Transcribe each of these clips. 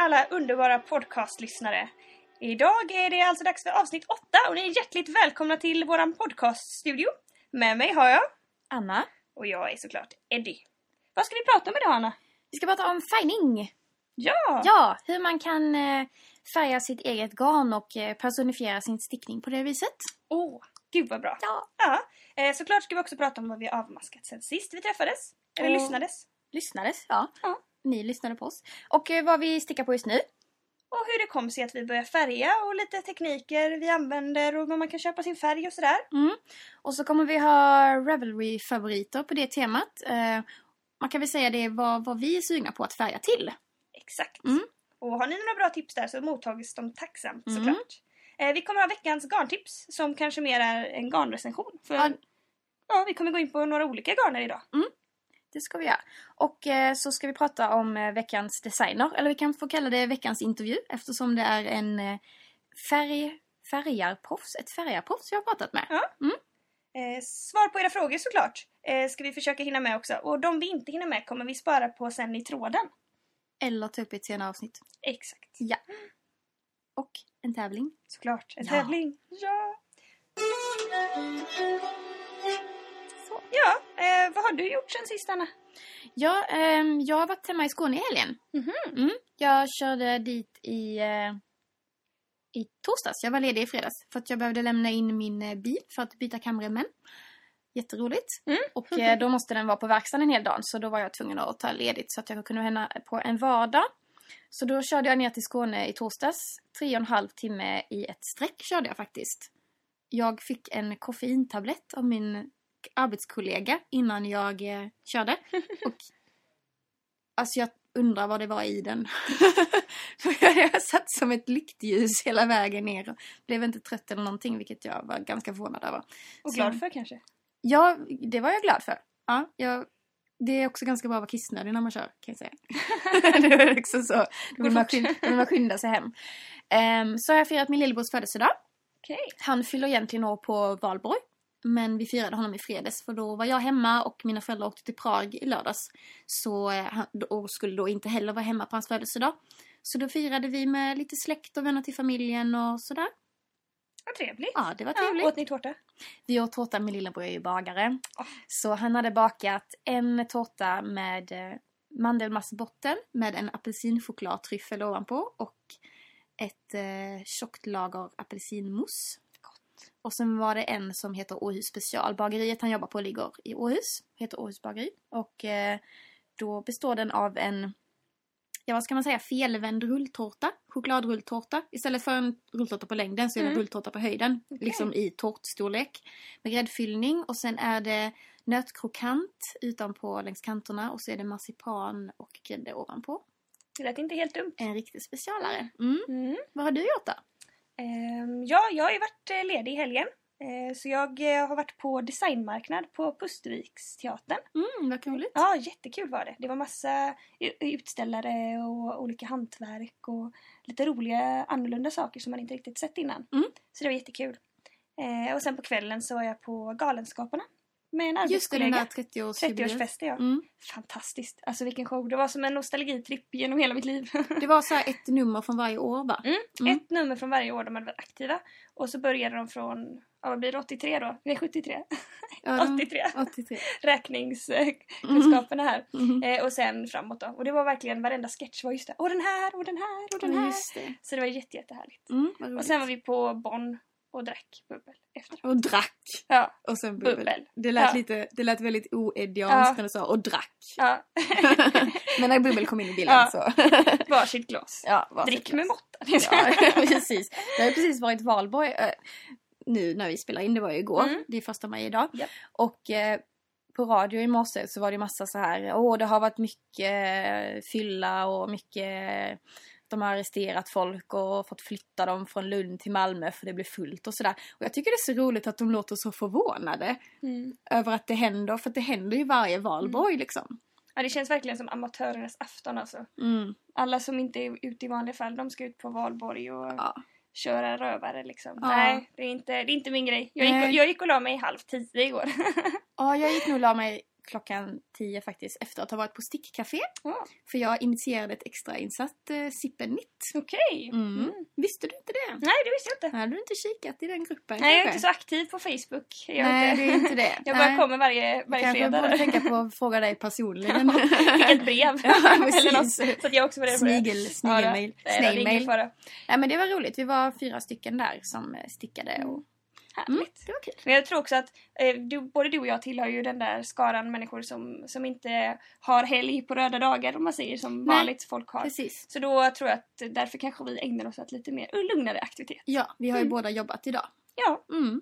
alla underbara podcastlyssnare. Idag är det alltså dags för avsnitt 8 och ni är hjärtligt välkomna till våran podcaststudio. Med mig har jag, Anna. och jag är såklart Eddie. Vad ska vi prata om idag Anna? Vi ska prata om färgning. Ja! Ja, hur man kan eh, färga sitt eget garn och eh, personifiera sin stickning på det viset. Åh, gud vad bra. Ja. Ja, eh, såklart ska vi också prata om vad vi har avmaskat sen sist vi träffades. Eller Och- lyssnades. Lyssnades, ja. Ja. Ni lyssnade på oss. Och eh, vad vi stickar på just nu. Och hur det kom sig att vi började färga och lite tekniker vi använder och vad man kan köpa sin färg och sådär. Mm. Och så kommer vi ha Revelry-favoriter på det temat. Eh, man kan väl säga det är vad, vad vi är sugna på att färga till. Exakt. Mm. Och har ni några bra tips där så mottages de tacksamt Mm. såklart. Eh, vi kommer ha veckans garntips som kanske mer är en garnrecension. För Ja. ja, vi kommer gå in på några olika garner idag. Det ska vi göra. Och eh, så ska vi prata om eh, veckans designer. Eller vi kan få kalla det veckans intervju eftersom det är en eh, färg, färgarproffs, ett färgarproffs jag har pratat med. Eh, svar på era frågor såklart eh, ska vi försöka hinna med också. Och de vi inte hinner med kommer vi spara på sen i tråden. Eller ta upp i ett senare avsnitt. Exakt. Ja. Och en tävling. Såklart. En Ja. tävling. Ja. Ja, eh, vad har du gjort sen sist Anna? Ja, ehm, jag har varit hemma i Skåne i helgen. Mhm. Mm. Jag körde dit i, eh, i torsdags. Jag var ledig i fredags för att jag behövde lämna in min eh, bil för att byta kamremmen. Jätteroligt. Mm. Och eh, då måste den vara på verkstaden en hel dag så då var jag tvungen att ta ledigt så att jag kunde hända på en vardag. Så då körde jag ner till Skåne i torsdags. Tre och en halv timme i ett streck körde jag faktiskt. Jag fick en koffeintablett av min arbetskollega innan jag eh, körde. Och alltså jag undrar vad det var i den. För jag satt som ett lyktljus hela vägen ner och blev inte trött eller någonting vilket jag var ganska förvånad över. Och glad för kanske? Ja, det var jag glad för. Ja, jag, det är också ganska bra att vara kissnödig när man kör, kan jag säga. det är också så. Då vill man, skynda, vill man skynda sig hem. Ehm, så har jag firat min lillebrors födelsedag. Okej. Han fyller egentligen år på valborg. Men vi firade honom i fredags för då var jag hemma och mina föräldrar åkte till Prag i lördags. Så eh, han och skulle då inte heller vara hemma på hans födelsedag. Så då firade vi med lite släkt och vänner till familjen och sådär. Vad trevligt. Ja, det var Ja, trevligt. åt ni tårta? Vi åt tårta, min lillebror är ju bagare. Ah. Så han hade bakat en tårta med eh, mandelmassbotten med en apelsinchokladtryffel ovanpå och ett eh, tjockt lager apelsinmousse. Och sen var det en som heter Åhus special. Bageriet han jobbar på ligger i Åhus. Heter Åhus bageri. Och eh, då består den av en Ja, vad ska man säga? Felvänd rulltårta. Chokladrulltårta. Istället för en rulltårta på längden så är det en Mm. rulltårta på höjden. Okej. Liksom i tårtstorlek. Med gräddfyllning och sen är det nötkrokant utanpå längs kanterna och så är det marsipan och grädde ovanpå. Det lät inte helt dumt. En riktig specialare. Mm. Mm. Vad har du gjort då? Ehm, ja, jag har ju varit eh, ledig i helgen. Eh, så jag eh, har varit på designmarknad på Pusterviksteatern. Mm, vad roligt. Ja, jättekul var det. Det var massa utställare och olika hantverk och lite roliga annorlunda saker som man inte riktigt sett innan. Mm. Så det var jättekul. Och sen på kvällen så var jag på Galenskaparna med en Just det, arbetskollega. där 30-årsjubileet. 30-årsfest ja. Mm. Fantastiskt. Alltså vilken show. Det var som en nostalgitripp genom hela mitt liv. Det var så ett nummer från varje år va? Mm. Mm. Ett nummer från varje år de hade varit aktiva. Och så började de från, ja vad blir det, 83 då? Nej 73. Ja, de- 83. 83. Räkningskunskaperna här. Mm. Eh, och sen framåt då. Och det var verkligen varenda sketch var just det. Och den här och den här och den Ja, här. just det. Så det var jätte, jättehärligt. Mm, Och sen var vi på Bonn och drack bubbel efter. Och drack. Ja. Och sen bubbel. Bubbel. Det, lät Ja. lite, det lät väldigt oedianskt Ja. när du sa och drack. ja. Men när bubbel kom in i bilden Ja. så... Varsitt glas. ja, var Drick så med måtta. Ja, precis. Jag har precis varit valborg eh, nu när vi spelar in, det var ju igår. Mm. Det är första maj idag. Japp. Och eh, på radio i morse så var det massa så här, åh det har varit mycket eh, fylla och mycket de har arresterat folk och fått flytta dem från Lund till Malmö för det blir fullt och sådär. Och jag tycker det är så roligt att de låter så förvånade Mm. över att det händer, för att det händer ju varje valborg liksom. Ja, det känns verkligen som amatörernas afton alltså. Mm. Alla som inte är ute i vanliga fall, de ska ut på valborg och Ja. köra rövare liksom. Ja. Nej, det är, inte, det är inte min grej. Jag gick, Nej. jag gick och la mig halv tio igår. ja, jag gick nog och la mig klockan 10 faktiskt efter att ha varit på stickcafé. Ja. För jag initierade ett extrainsatt eh, Sippen-nitt. Okej. Mm. Mm. Visste du inte det? Nej, det visste jag inte. Hade du inte kikat i den gruppen Nej, jag är kanske? inte så aktiv på Facebook. Jag Nej, inte. du är inte det. Jag bara Nej. kommer varje, varje Kanske fredag. borde där. tänka på att fråga dig personligen. Skicka ett brev. Ja, Eller något. Så att jag också får reda på det. Snigel, snigelmail. Ja. Nej, men det var roligt. Vi var fyra stycken där som stickade och Härligt. mm, det. Men jag tror också att eh, du, både du och jag tillhör ju den där skaran människor som, som inte har helg på röda dagar om man säger som Nej. vanligt folk har. Precis. Så då tror jag att därför kanske vi ägnar oss åt lite mer lugnare aktivitet. Ja, vi har ju Mm. båda jobbat idag. Ja, Mm.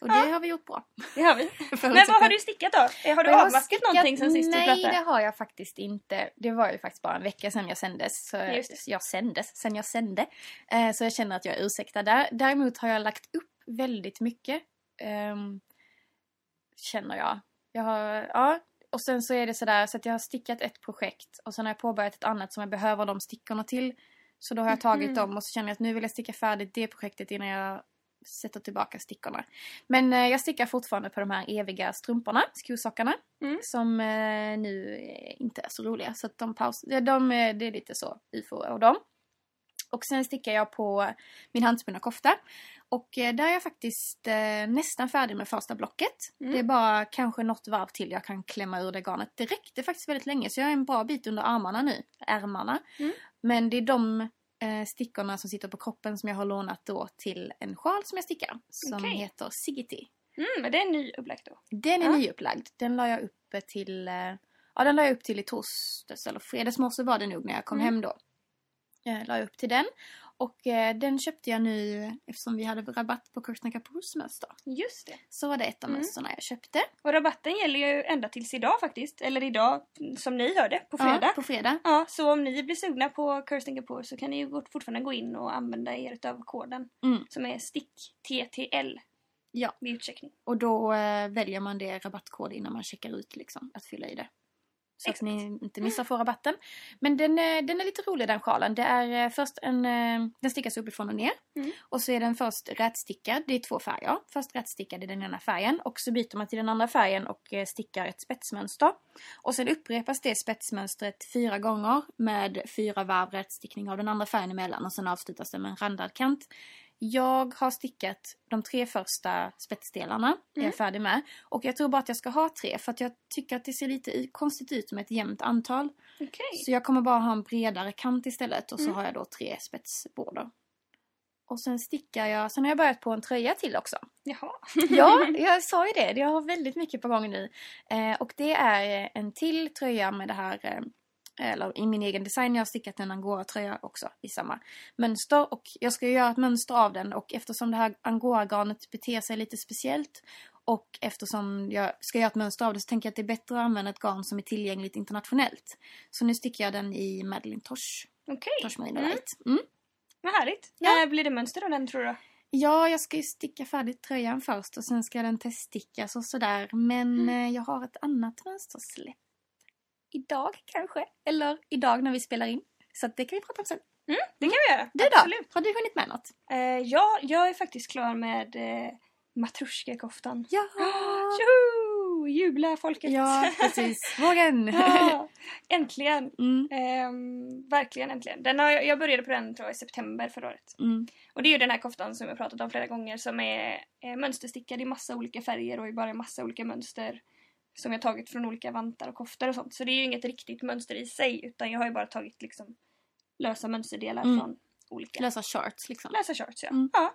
Och det Ja. har vi gjort bra. det har vi. Men vad har du stickat då? Eh, Har du avmaskat stickat? någonting sen sist Nej, vi pratade? det har jag faktiskt inte. Det var ju faktiskt bara en vecka sedan jag sändes. Så jag sändes, sen jag sände. Eh, så jag känner att jag är ursäktad där. Däremot har jag lagt upp väldigt mycket. ehm, känner jag. Jag har, ja. Och sen så är det sådär så att jag har stickat ett projekt och sen har jag påbörjat ett annat som jag behöver de stickorna till. Så då har jag tagit Mhm. dem och så känner jag att nu vill jag sticka färdigt det projektet innan jag sätter tillbaka stickorna. Men eh, jag stickar fortfarande på de här eviga strumporna, skosockarna. Mm. Som eh, nu inte är så roliga. Så att de paus... ja, de, eh, det är lite så ufo av dem. Och sen stickar jag på min handspunna kofta. Och eh, där är jag faktiskt eh, nästan färdig med första blocket. Mm. Det är bara kanske något varv till jag kan klämma ur det garnet. Det räckte faktiskt väldigt länge så jag är en bra bit under armarna nu. Ärmarna. Mm. Men det är de eh, stickorna som sitter på kroppen som jag har lånat då till en sjal som jag stickar. Som Okej. heter Sigity. Mm, men det är en ny upplagt då. Den är Ja. nyupplagd. Den la jag upp till... Ja, den la jag upp till i torsdags eller fredagsmorse var det nog när jag kom Mm. hem då. Jag la upp till den. Och eh, den köpte jag nu eftersom vi hade rabatt på Kirsten Kapoors mönster. Just det. Så var det ett av Mm. mönstren jag köpte. Och rabatten gäller ju ända tills idag faktiskt. Eller idag som ni hörde, på fredag. Ja, på fredag. Ja, så om ni blir sugna på Kirsten Kapoor så kan ni ju fortfarande gå in och använda er av koden Mm. som är stick TTL Ja. vid utcheckning. Och då eh, väljer man det rabattkod innan man checkar ut liksom, att fylla i det. Så Exakt. att ni inte missar att få rabatten. Men den, eh, den är lite rolig den sjalen. Det är eh, först en, eh, den stickas uppifrån och ner. Mm. Och så är den först rätstickad, det är två färger. Först rätstickad i den ena färgen och så byter man till den andra färgen och stickar ett spetsmönster. Och sen upprepas det spetsmönstret fyra gånger med fyra varv rätstickning av den andra färgen emellan och sen avslutas det med en randad kant. Jag har stickat de tre första spetsdelarna, är Mm. jag färdig med. Och jag tror bara att jag ska ha tre för att jag tycker att det ser lite konstigt ut med ett jämnt antal. Okej. Så jag kommer bara ha en bredare kant istället och så Mm. har jag då tre spetsborder. Och sen stickar jag, sen har jag börjat på en tröja till också. Jaha. Ja, jag sa ju det. Jag har väldigt mycket på gång nu. Eh, och det är en till tröja med det här, eh, eller i min egen design. Jag har stickat en angora-tröja också i samma mönster. Och jag ska ju göra ett mönster av den och eftersom det här angora-garnet beter sig lite speciellt och eftersom jag ska göra ett mönster av det så tänker jag att det är bättre att använda ett garn som är tillgängligt internationellt. Så nu stickar jag den i Madeline Tosh, Okej. Tosh Marine Mm. Light. Mm. Vad härligt. Ja. När blir det mönster av den tror du? Ja, jag ska ju sticka färdigt tröjan först och sen ska den teststickas och sådär. Men Mm. eh, jag har ett annat mönstersläpp. Idag kanske? Eller idag när vi spelar in. Så att det kan vi prata om sen. Det kan vi göra. Du då? Absolut. Har du hunnit med något? Eh, ja, jag är faktiskt klar med eh, matrusjka-koftan. Ja! Tjoho! Jubla folket! Ja, precis. Vågen! ja, äntligen! Mm, Ehm, verkligen äntligen. Den har, jag- började på den tror jag i september förra året. mm, Och det är ju den här koftan som jag pratat om flera gånger som är eh, mönsterstickad i massa olika färger och i bara massa olika mönster. Som jag tagit från olika vantar och koftor och sånt. Så det är ju inget riktigt mönster i sig utan jag har ju bara tagit liksom lösa mönsterdelar Mm. från olika Lösa shorts liksom. lösa shorts. Ja. Mm. ja.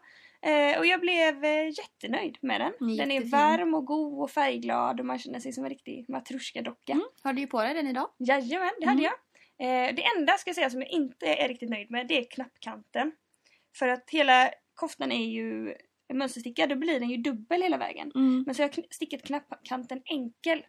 Eh, och jag blev eh, jättenöjd med den. Mm, Den är jättefin. varm och god och färgglad och man känner sig som en riktig matrusjka-docka. Mm. Har du ju på dig den idag? Jajamän, det hade Mm. jag. Eh, det enda ska jag säga som jag inte är riktigt nöjd med det är knappkanten. För att hela koftan är ju mönsterstickad, då blir den ju dubbel hela vägen. Mm. Men så har jag stickat knappkanten enkel.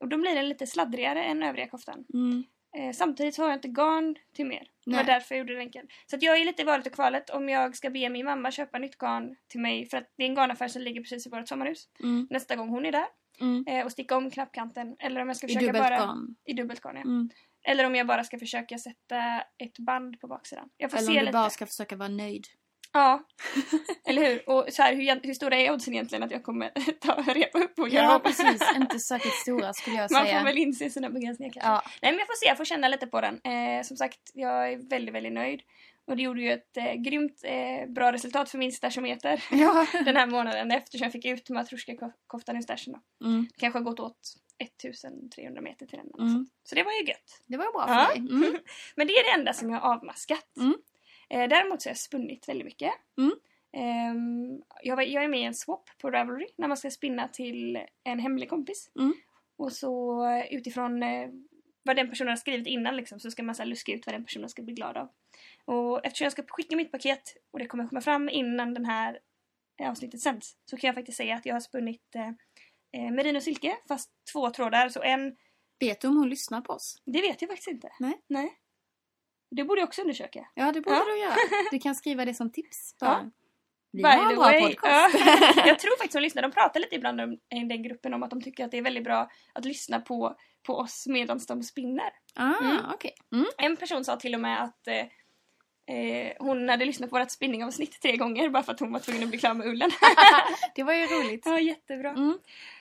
Och då blir den lite sladdrigare än övriga koftan. Mm. Eh, samtidigt så har jag inte garn till mer. Det var Nej. därför jag gjorde den enkel. Så jag är lite i valet och kvalet om jag ska be min mamma köpa nytt garn till mig. För att det är en garnaffär som ligger precis i vårt sommarhus. Mm. Nästa gång hon är där. Mm. Eh, och sticka om knappkanten. Eller om jag ska I försöka dubbelt bara... garn. I dubbelt garn ja. Mm. Eller om jag bara ska försöka sätta ett band på baksidan. Jag får Eller se om du lite. bara ska försöka vara nöjd. Ja. Eller hur? Och så här, hur, hur stora är oddsen egentligen att jag kommer ta repa upp och göra Ja, precis. Inte särskilt stora skulle jag Man säga. får väl inse sina begränsningar kanske. Ja. Nej men jag får se, jag får känna lite på den. Eh, som sagt, jag är väldigt, väldigt nöjd. Och det gjorde ju ett eh, grymt eh, bra resultat för min stashometer Ja. den här månaden eftersom jag fick ut matrusjka-koftan ur stashen. då. Mm. Det kanske har gått åt 1300 meter till den. Mm. Så det var ju gött. Det var ju bra för Ja. dig. Mm. Men det är det enda som jag har avmaskat. Mm. Eh, däremot så har jag spunnit väldigt mycket. Mm. Ehm, jag, var, jag är med i en swap på Ravelry när man ska spinna till en hemlig kompis. Mm. Och så eh, utifrån eh, vad den personen har skrivit innan liksom, så ska man så här, luska ut vad den personen ska bli glad av. Och eftersom jag ska skicka mitt paket och det kommer komma fram innan den här eh, avsnittet sänds så kan jag faktiskt säga att jag har spunnit eh, eh, merino silke fast två trådar. Så en, Vet du om hon lyssnar på oss? det vet jag faktiskt inte. Nej. Nej. Det borde jag också undersöka. Ja, det borde Ja. du göra. Du kan skriva det som tips. Ja. Vi By har en bra way. podcast. Ja. jag tror faktiskt de lyssnar. De pratar lite ibland om, i den gruppen om att de tycker att det är väldigt bra att lyssna på, på oss medan de spinner. Ah, Mm. okej. Mm. En person sa till och med att eh, eh, hon hade lyssnat på vårt spinningavsnitt tre gånger bara för att hon var tvungen att bli klar med ullen. Det var ju roligt. ja, jättebra. Mm.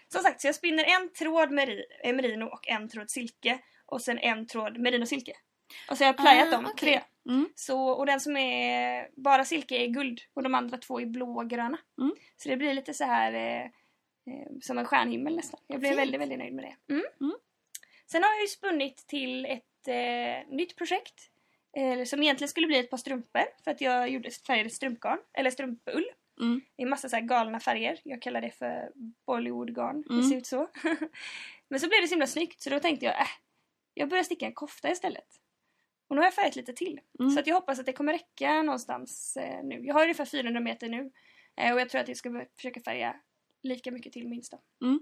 Som sagt, så jag spinner en tråd meri, eh, merino och en tråd silke. Och sen en tråd merino silke. Och så har jag plyat Ah, dem, okej. tre. Mm. Så, och den som är bara silke är guld och de andra två är blågröna. Mm. Så det blir lite så här eh, eh, som en stjärnhimmel nästan. Jag blev Fint. väldigt, väldigt nöjd med det. Mm. Mm. Sen har jag ju spunnit till ett eh, nytt projekt. Eh, som egentligen skulle bli ett par strumpor för att jag gjorde färgade strumpgarn, eller strumpull. Mm. I massa så galna färger. Jag kallar det för Bollywoodgarn. Mm. Det ser ut så. Men så blev det så himla snyggt så då tänkte jag, äh, jag börjar sticka en kofta istället. Och nu har jag färgat lite till. Mm. Så att jag hoppas att det kommer räcka någonstans eh, nu. Jag har ungefär 400 meter nu. Eh, och jag tror att jag ska försöka färga lika mycket till minst då. Mm.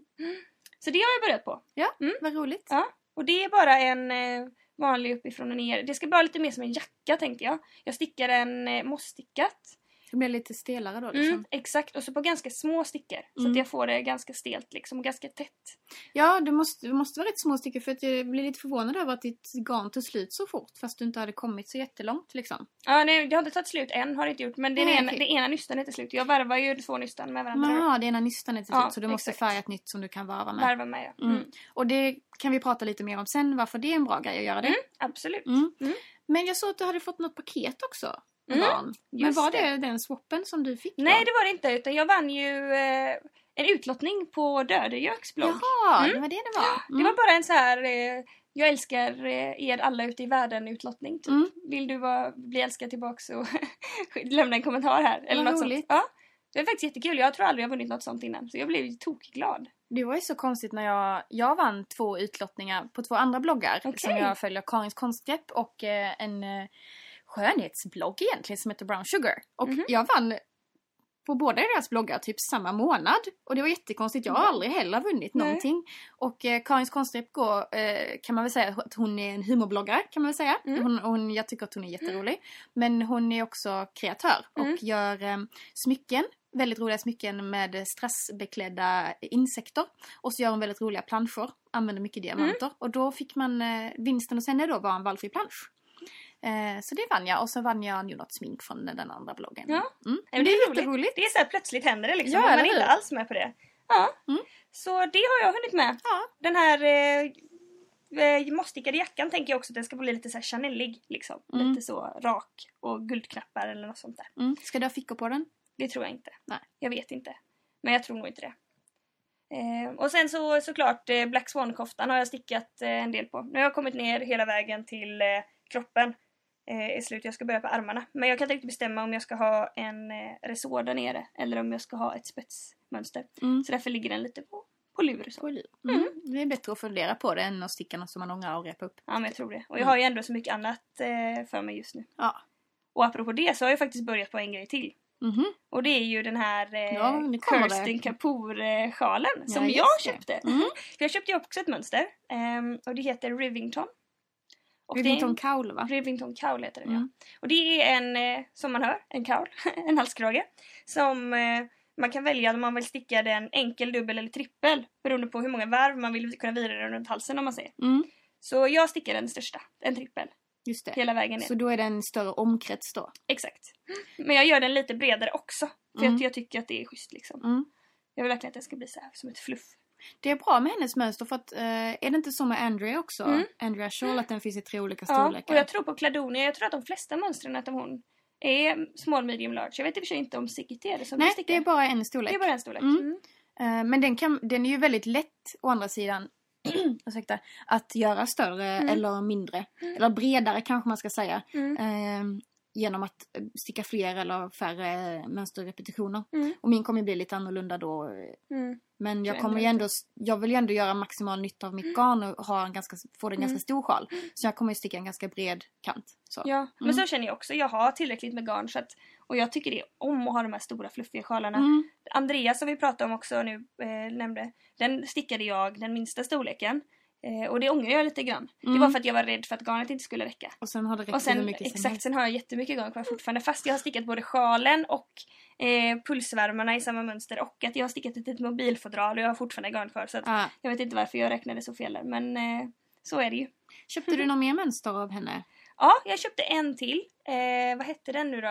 Så det har jag börjat på. Ja, Mm. vad roligt. Ja. Och det är bara en eh, vanlig uppifrån och ner. Det ska vara lite mer som en jacka tänkte jag. Jag stickar en eh, mossstickat. Det blir lite stelare då liksom. Mm, exakt, och så på ganska små stickor. Så Mm. att jag får det ganska stelt liksom och ganska tätt. Ja, det måste, det måste vara rätt små stickor för att jag blir lite förvånad över att ditt garn tog slut så fort fast du inte hade kommit så jättelångt liksom. Ja, nej, det har inte tagit slut än, har det inte gjort. Men det, Nej, ena, okej. det ena nystan är slut. Jag varvar ju två nystan med varandra. Jaha, det ena nystan är till Ja, slut så du måste exakt. färga ett nytt som du kan varva med. Varvar med, ja. Mm. Mm. Och det kan vi prata lite mer om sen varför det är en bra grej att göra det. Mm, absolut. Mm. Mm. Men jag såg att du hade fått något paket också. Mm, Garn. Men var det. det. den swappen som du fick? då? Nej, det var det inte. Utan jag vann ju eh, en utlottning på Dödejöks blogg. Jaha, Mm. det var det det var. Det var bara en så här eh, jag älskar eh, er alla ute i världen utlottning. Typ. Mm. Vill du vara, bli älskad tillbaks så lämna en kommentar här. Eller Vad något roligt. sånt. Ja. Det är faktiskt jättekul. Jag tror aldrig jag vunnit något sånt innan. Så jag blev tokglad. Det var ju så konstigt när jag, jag vann två utlottningar på två andra bloggar Okej. som jag följer, Karins konstgrepp och eh, en eh, skönhetsblogg egentligen som heter Brown Sugar. Och Mhm. jag vann på båda deras bloggar typ samma månad. Och det var jättekonstigt, jag har Mm. aldrig heller vunnit Nej. någonting. Och eh, Karins konstgrepp går, eh, kan man väl säga att hon är en humorbloggare kan man väl säga. Mm. Hon, hon, jag tycker att hon är jätterolig. Men hon är också kreatör och Mm. gör eh, smycken väldigt roliga smycken med strassbeklädda insekter. Och så gör hon väldigt roliga planscher, använder mycket diamanter. Mm. Och då fick man, eh, vinsten hos henne då var en valfri plansch. Eh, så det vann jag och så vann jag ju något smink från den, andra bloggen. Ja. Mm. Men det är roligt. jätteroligt. Det är så här, plötsligt händer det liksom. Ja, man är inte alls med på det. Ja. Mm. Så det har jag hunnit med. Ja. Den här eh, eh, mossstickade jackan tänker jag också att den ska bli lite så här Chanelig. Liksom. Mm. Lite så rak och guldknappar eller något sånt där. Mm. Ska du ha fickor på den? Det tror jag inte. Nej. Jag vet inte. Men jag tror nog inte det. Eh, och sen så såklart eh, Black Swan-koftan har jag stickat eh, en del på. Nu har jag kommit ner hela vägen till eh, kroppen eh, i slut. Jag ska börja på armarna. Men jag kan inte riktigt bestämma om jag ska ha en eh, resår där nere eller om jag ska ha ett spetsmönster. Mm. Så därför ligger den lite på, på lur. Så. Mm. Det är bättre att fundera på det än att sticka något som man ångrar och repa upp. Ja men jag tror det. Och jag Mm. har ju ändå så mycket annat eh, för mig just nu. Ja. Och apropå det så har jag faktiskt börjat på en grej till. Mhm. Och det är ju den här eh, Ja. Kirsten Kapoor-sjalen som jag köpte. Mm. För jag köpte ju också ett mönster ehm, och det heter Rivington. Och det är Rivington Cowl va? Rivington Cowl heter den Mm. ja. Och det är en, eh, som man hör, en cowl, en halskrage. Som eh, man kan välja om man vill sticka den enkel, dubbel eller trippel. Beroende på hur många varv man vill kunna vira den runt halsen om man säger. Mm. Så jag stickar den största, en trippel. Just det. hela vägen ner. Så då är det en större omkrets då? Exakt. Men jag gör den lite bredare också. För Mm. att jag tycker att det är schysst liksom. Mm. Jag vill verkligen att det ska bli så här som ett fluff. Det är bra med hennes mönster för att, eh, är det inte så med Andrea också? Mm. Andrea Shawl, att den finns i tre olika Ja, storlekar? och jag tror på Cladonia. Jag tror att de flesta mönstren att hon är small, medium, large. Jag vet i och för sig inte om Sigget är det som Nej, det är bara en storlek. det är bara en storlek. Mm. Mm. Eh, Men den, kan, den är ju väldigt lätt å andra sidan ursäkta, att göra större Mm. eller mindre. Eller bredare kanske man ska säga. Mm. Eh, genom att eh, sticka fler eller färre mönsterrepetitioner. Mm. Och min kommer ju bli lite annorlunda då. Mm. Men jag kommer ju ändå jag vill ju ändå göra maximal nytta av mitt garn och ha en ganska, få en ganska Mm. stor sjal. Så jag kommer ju sticka en ganska bred kant. Så. Ja, men Mm. så känner jag också. Jag har tillräckligt med garn så att, och jag tycker det är om att ha de här stora fluffiga sjalarna. Mm. Andreas som vi pratade om också nu eh, nämnde, den stickade jag den minsta storleken. Eh, och det ångrar jag lite grann. Det Mm. var för att jag var rädd för att garnet inte skulle räcka. Och sen har det räckt Och sen, hur mycket exakt, sen har jag jättemycket garn kvar fortfarande fast jag har stickat både sjalen och eh, pulsvärmarna i samma mönster och att jag har stickat ett litet mobilfodral och jag har fortfarande garn kvar så att Ah. jag vet inte varför jag räknade så fel där men eh, så är det ju. Köpte du någon mer mönster av henne? Ja, jag köpte en till. Eh, vad hette den nu då?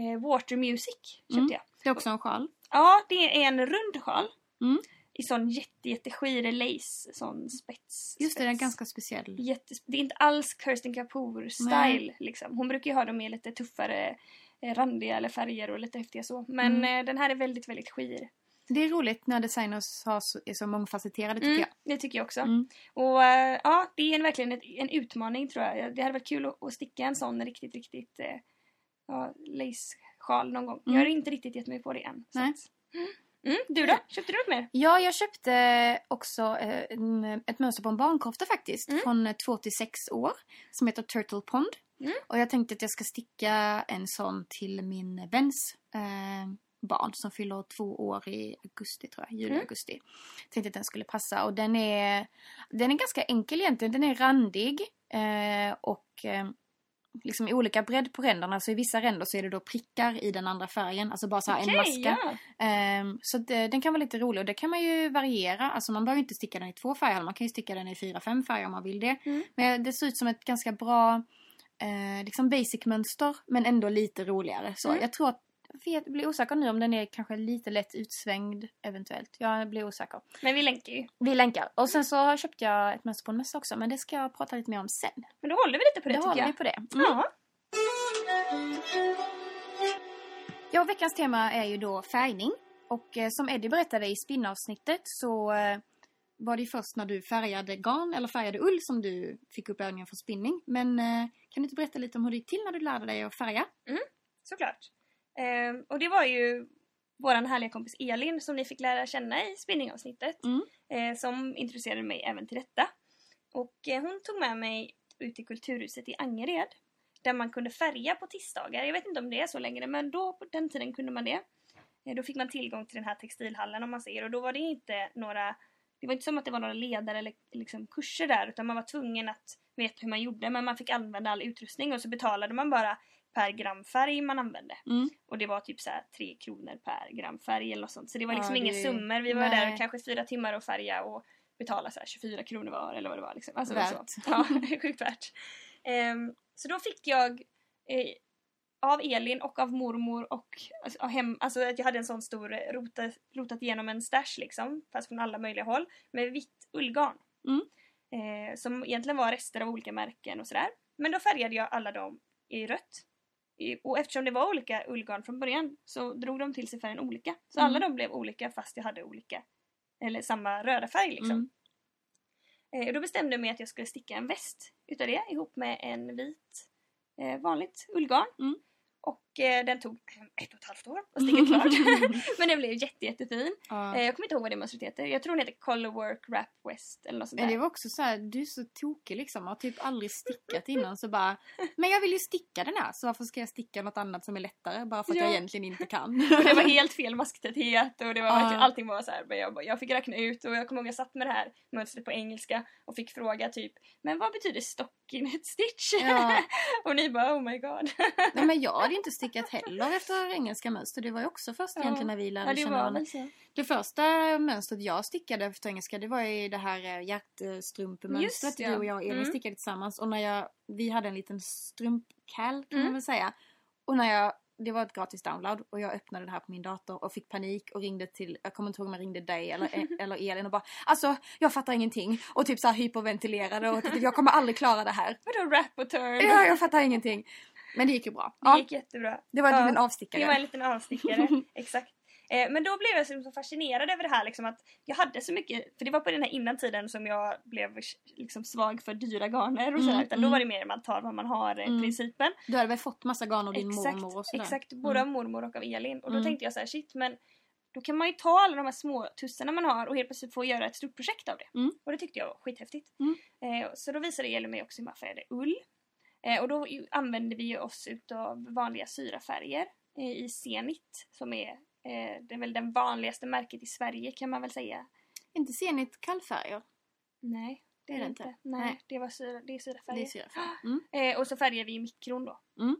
Eh, Water Music köpte Mm. jag. Det är också en sjal. Ja, det är en rund sjal. Mm. I sån jätte, jätteskir lace, sån spets. Just det, den är ganska speciell. Jättes- det är inte alls Kirsten Kapoor style liksom. Hon brukar ju ha dem med lite tuffare eh, randiga eller färger och lite häftiga så. Men Mm. eh, den här är väldigt, väldigt skir. Det är roligt när designers har så, är så mångfacetterade tycker Mm, jag. det tycker jag också. Mm. Och eh, ja, det är en, verkligen ett, en utmaning tror jag. Det hade varit kul att, att sticka en sån riktigt, riktigt eh, ja, lace-sjal någon gång. Mm. Jag har inte riktigt gett mig på det än. Mm, du då? Köpte du något mer? Ja, jag köpte också eh, en, ett mönster på en barnkofta faktiskt. Mm. Från 2 till 6 år. Som heter Turtle Pond. Mm. Och jag tänkte att jag ska sticka en sån till min väns eh, barn som fyller två år i augusti tror jag. Juli, Mm. augusti. Tänkte att den skulle passa. Och den är, den är ganska enkel egentligen. Den är randig. Eh, och eh, liksom i olika bredd på ränderna. Så i vissa ränder så är det då prickar i den andra färgen. Alltså bara så här en maska. ja. Ehm, så att, eh, den kan vara lite rolig och det kan man ju variera. Alltså man behöver inte sticka den i två färger. Man kan ju sticka den i fyra, fem färger om man vill det. Mm. Men det ser ut som ett ganska bra eh, liksom basic mönster men ändå lite roligare. Så Mm. jag tror att vet- blir osäker nu om den är kanske lite lätt utsvängd eventuellt. Jag blir osäker. Men vi länkar ju. Vi länkar. Och sen så köpte jag ett mönster på en mössa också men det ska jag prata lite mer om sen. Men då håller vi lite på det Då tycker håller jag. vi på det. Mm. Ja. Ja, veckans tema är ju då färgning. Och eh, som Eddie berättade i spinnavsnittet så eh, var det först när du färgade garn eller färgade ull som du fick upp ögonen för spinning. Men eh, kan du inte berätta lite om hur det gick till när du lärde dig att färga? Såklart. Ehm, och det var ju våran härliga kompis Elin som ni fick lära känna i spinningavsnittet. Mm. Eh, som introducerade mig även till detta. Och eh, hon tog med mig ut till Kulturhuset i Angered. Där man kunde färga på tisdagar. Jag vet inte om det är så längre men då på den tiden kunde man det. Eh, då fick man tillgång till den här textilhallen om man ser och då var det inte några det var inte som att det var några ledare eller liksom kurser där utan man var tvungen att veta hur man gjorde men man fick använda all utrustning och så betalade man bara per gram färg man använde. Mm. Och det var typ så här 3 kronor per gram färg eller något sånt. Så det var liksom Ja, inga det- summor. Vi var Nej. där kanske fyra timmar och färga och betala så här 24 kronor var eller vad det var. Liksom. Alltså, Värt. Så. Ja, sjukt värt. Ehm, så då fick jag eh, av Elin och av mormor och alltså, av hem, alltså att jag hade en sån stor eh, rota, rotat igenom en stash liksom, fast från alla möjliga håll, med vitt ullgarn. Mm. Eh, som egentligen var rester av olika märken och sådär. Men då färgade jag alla dem i rött. Och eftersom det var olika ullgarn från början så drog de till sig färgen olika. Så Mm. alla de blev olika fast jag hade olika, eller samma röda färg liksom. Mm. Eh, och då bestämde jag mig att jag skulle sticka en väst utav det ihop med en vit eh, vanligt ullgarn. Mm. Och eh, den tog ett och ett halvt år att sticka klart. Men den blev jätte, jättefin. Ja. Eh, jag kommer inte ihåg vad det mönstret heter. Jag tror den heter Color Work Wrap West eller något sånt Men där. det var också så här, du är så tokig liksom. Har typ aldrig stickat innan så bara Men jag vill ju sticka den här så varför ska jag sticka något annat som är lättare? Bara för att Ja. jag egentligen inte kan. Och det var helt fel masktäthet och det var Ja. allting var så här. Men jag, jag fick räkna ut och jag kommer ihåg jag satt med det här mönstret på engelska och fick fråga typ Men vad betyder stockinett stitch? Ja. och ni bara oh my god. Nej men jag hade inte stickat heller efter engelska mönster. Det var ju också först Ja. egentligen när vi lärde Ja, det känna var varandra. så. Det första mönstret jag stickade efter engelska det var ju det här eh, ja. du och jag och Elin Mm. stickade tillsammans. Och när jag, vi hade en liten strumpkall kan Mm. man väl säga. Och när jag, det var ett gratis download och jag öppnade det här på min dator och fick panik och ringde till, jag kommer inte ihåg om jag ringde dig eller, eller Elin och bara Alltså jag fattar ingenting. Och typ så här hyperventilerade och tyckte jag kommer aldrig klara det här. Vadå rapporteur? Ja, jag fattar ingenting. Men det gick ju bra. Det Ja, gick jättebra. det var en Ja, liten avstickare. Det var en liten avstickare, exakt. Eh, men då blev jag så så fascinerad över det här liksom att jag hade så mycket, för det var på den här innan tiden som jag blev liksom svag för dyra garner och Mm, sådär. Utan då mm. var det mer man tar vad man har eh, Mm. principen. Du hade väl fått massa garn av din Exakt, mormor och sådär? exakt. Både av mormor och av Elin. Och då Mm. tänkte jag så här, shit men då kan man ju ta alla de här små tussarna man har och helt plötsligt få göra ett stort projekt av det. Mm. Och det tyckte jag var skithäftigt. Mm. Eh, så då visade Elin mig också hur man färgade ull. Eh, och då ju- använde vi oss utav vanliga syrafärger eh, i Zenit som är, eh, det är väl den vanligaste märket i Sverige kan man väl säga. Inte Zenit kallfärger? Nej, det är det inte. Nej, Nej. det, var syra, det är Det syrafärger. är syrafärger. Mm. Och så färgade vi i mikron då. Mm.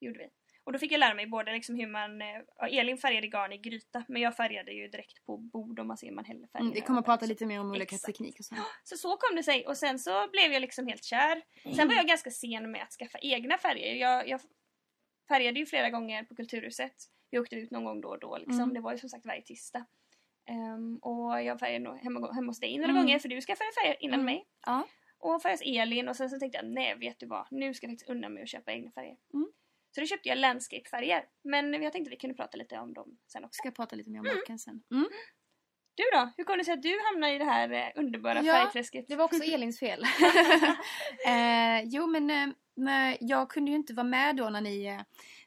Gjorde vi. Och då fick jag lära mig både liksom hur man, eh, ja, Elin färgade garn i gryta men jag färgade ju direkt på bord om man ser man häller färgerna Mm, vi kommer att prata lite mer om olika Exakt. tekniker och sånt. Så så kom det sig och sen så blev jag liksom helt kär. Sen var jag ganska sen med att skaffa egna färger. Jag, jag färgade ju flera gånger på Kulturhuset. Vi åkte ut någon gång då och då liksom. Mm. Det var ju som sagt varje tisdag. Ehm, och jag färgade nog hemma, hemma hos dig några Mm. gånger för du skaffade färger innan Mm. mig. Ja. Och färgade hos Elin och sen så tänkte jag nej vet du vad, nu ska jag faktiskt unna mig att köpa egna färger. Mm. Så då köpte jag landscape-färger. Men jag tänkte vi kunde prata lite om dem sen också. Ska jag prata lite mer om marken sen. Mm. Du då? Hur kom det sig att du hamnade i det här eh, underbara Ja, färgträsket? Det var också Elins fel. eh, jo men eh, jag kunde ju inte vara med då när ni eh,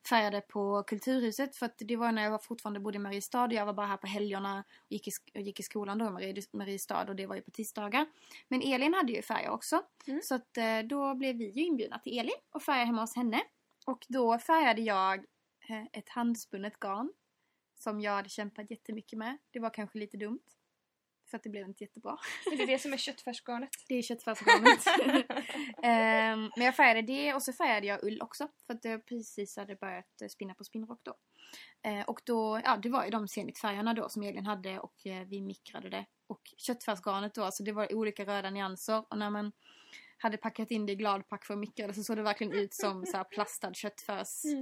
färgade på Kulturhuset för att det var när jag var fortfarande bodde i Mariestad och jag var bara här på helgerna och gick i, och gick i skolan då i Marie- Mariestad och det var ju på tisdagar. Men Elin hade ju färger också Mm. så att eh, då blev vi ju inbjudna till Elin och färgade hemma hos henne. Och då färgade jag eh, ett handspunnet garn som jag hade kämpat jättemycket med. Det var kanske lite dumt. För att det blev inte jättebra. Är det det som är köttfärsgarnet? Det är köttfärsgarnet. Ehm, men jag färgade det och så färgade jag ull också. För att jag precis hade börjat spinna på spinnrock då. Eh, och då, ja det var ju de Zenit-färgerna då som Elin hade och eh, vi mikrade det. Och köttfärsgarnet då, alltså det var olika röda nyanser. Och när man hade packat in det i gladpack för mikra det så såg det verkligen ut som så här plastad köttfärs.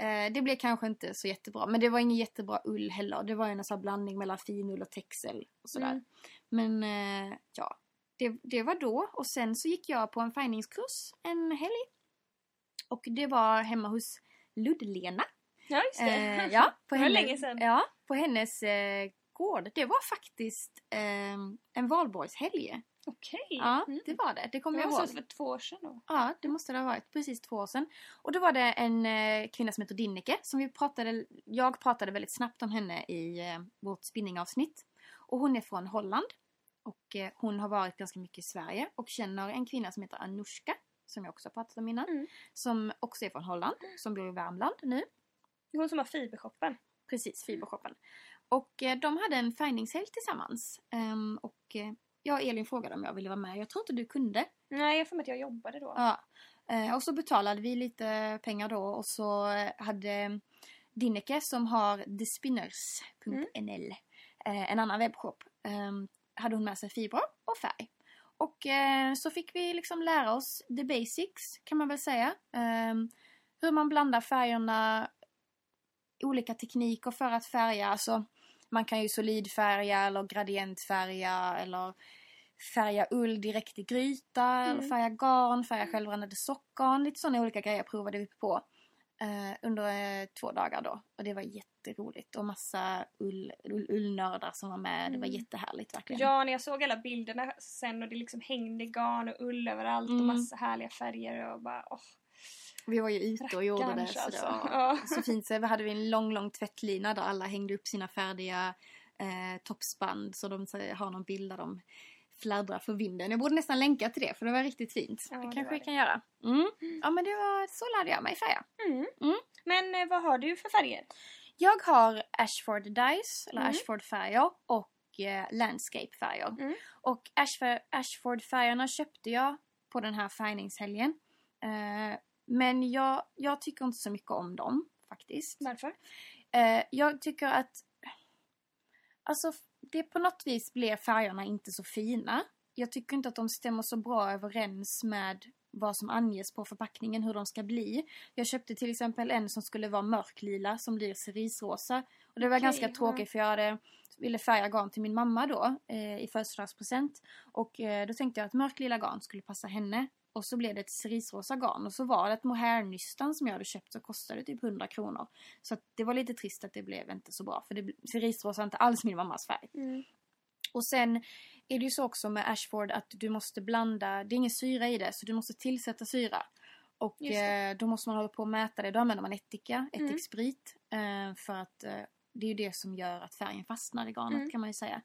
Mm. Eh, det blev kanske inte så jättebra. Men det var ingen jättebra ull heller. Det var en sån här blandning mellan finull och texel och sådär. Mm. Men eh, ja, det, det var då. Och sen så gick jag på en färgningskurs en helg. Och det var hemma hos Ludd-Lena. Ja, just det. Eh, ja, på Det var hennes, länge sedan. Ja, på hennes eh, gård. Det var faktiskt eh, en valborgshelg. Okej. Ja, Mm. det var det. Det kommer Det jag var ihåg. så för två år sedan då. Ja, det måste det ha varit. Precis två år sedan. Och då var det en eh, kvinna som heter Dinneke som vi pratade, jag pratade väldigt snabbt om henne i eh, vårt spinningavsnitt. Och hon är från Holland. Och eh, hon har varit ganska mycket i Sverige och känner en kvinna som heter Anushka. Som jag också har pratat om innan. Mm. Som också är från Holland. Som bor i Värmland nu. Det är hon som har fibershoppen. Precis, fibershoppen. Och eh, de hade en färgningshelg tillsammans. Ehm, och eh, jag och Elin frågade om jag ville vara med. Jag tror inte du kunde. Nej, jag får med att jag jobbade då. Ja. Eh, och så betalade vi lite pengar då och så eh, hade Dinneke som har thespinners.nl eh, en annan webbshop. Eh, hade hon med sig fibrer och färg. Och eh, så fick vi liksom lära oss the basics kan man väl säga. Eh, hur man blandar färgerna, olika tekniker för att färga. Alltså, man kan ju solidfärga eller gradientfärga eller färga ull direkt i gryta, Mm. eller färga garn, färga självrannade sockgarn. Lite sådana olika grejer provade vi på eh, under eh, två dagar då. Och det var jätteroligt. Och massa ull, ull, ullnördar som var med. Det var Mm. jättehärligt verkligen. Ja, när jag såg alla bilderna sen och det liksom hängde garn och ull överallt Mm. och massa härliga färger och bara åh. Vi var ju ute och gjorde det. Så det alltså. var Ja. så fint. Så hade vi en lång, lång tvättlina där alla hängde upp sina färdiga eh, toppsband. Så de så, har någon bild där de fladdrar för vinden. Jag borde nästan länka till det för det var riktigt fint. Ja, det kanske vi det. kan göra. Mm. Ja men det var, så lärde jag mig färga. Mm. Mm. Men eh, vad har du för färger? Jag har Ashford Dice, eller Mm. Ashford färger och eh, Landscape färger. Mm. Och Ashford, Ashford färgerna köpte jag på den här färgningshelgen. Eh, men jag, jag tycker inte så mycket om dem. faktiskt. Varför? Eh, jag tycker att alltså, det på något vis blir färgerna inte så fina. Jag tycker inte att de stämmer så bra överens med vad som anges på förpackningen, hur de ska bli. Jag köpte till exempel en som skulle vara mörklila som blir cerisrosa. Och det var Okej, ganska tråkigt för jag hade, ville färga garn till min mamma då eh, i födelsedagspresent. Och eh, då tänkte jag att mörklila garn skulle passa henne. Och så blev det ett cerisrosa garn och så var det ett mohairnystan som jag hade köpt så kostade typ 100 kronor. Så att det var lite trist att det blev inte så bra för det, cerisrosa är inte alls min mammas färg. Mm. Och sen är det ju så också med Ashford att du måste blanda, det är ingen syra i det så du måste tillsätta syra. Och eh, då måste man hålla på och mäta det. Då använder man ättika, Mm. ättiksprit. Eh, för att eh, det är ju det som gör att färgen fastnar i garnet Mm. kan man ju säga.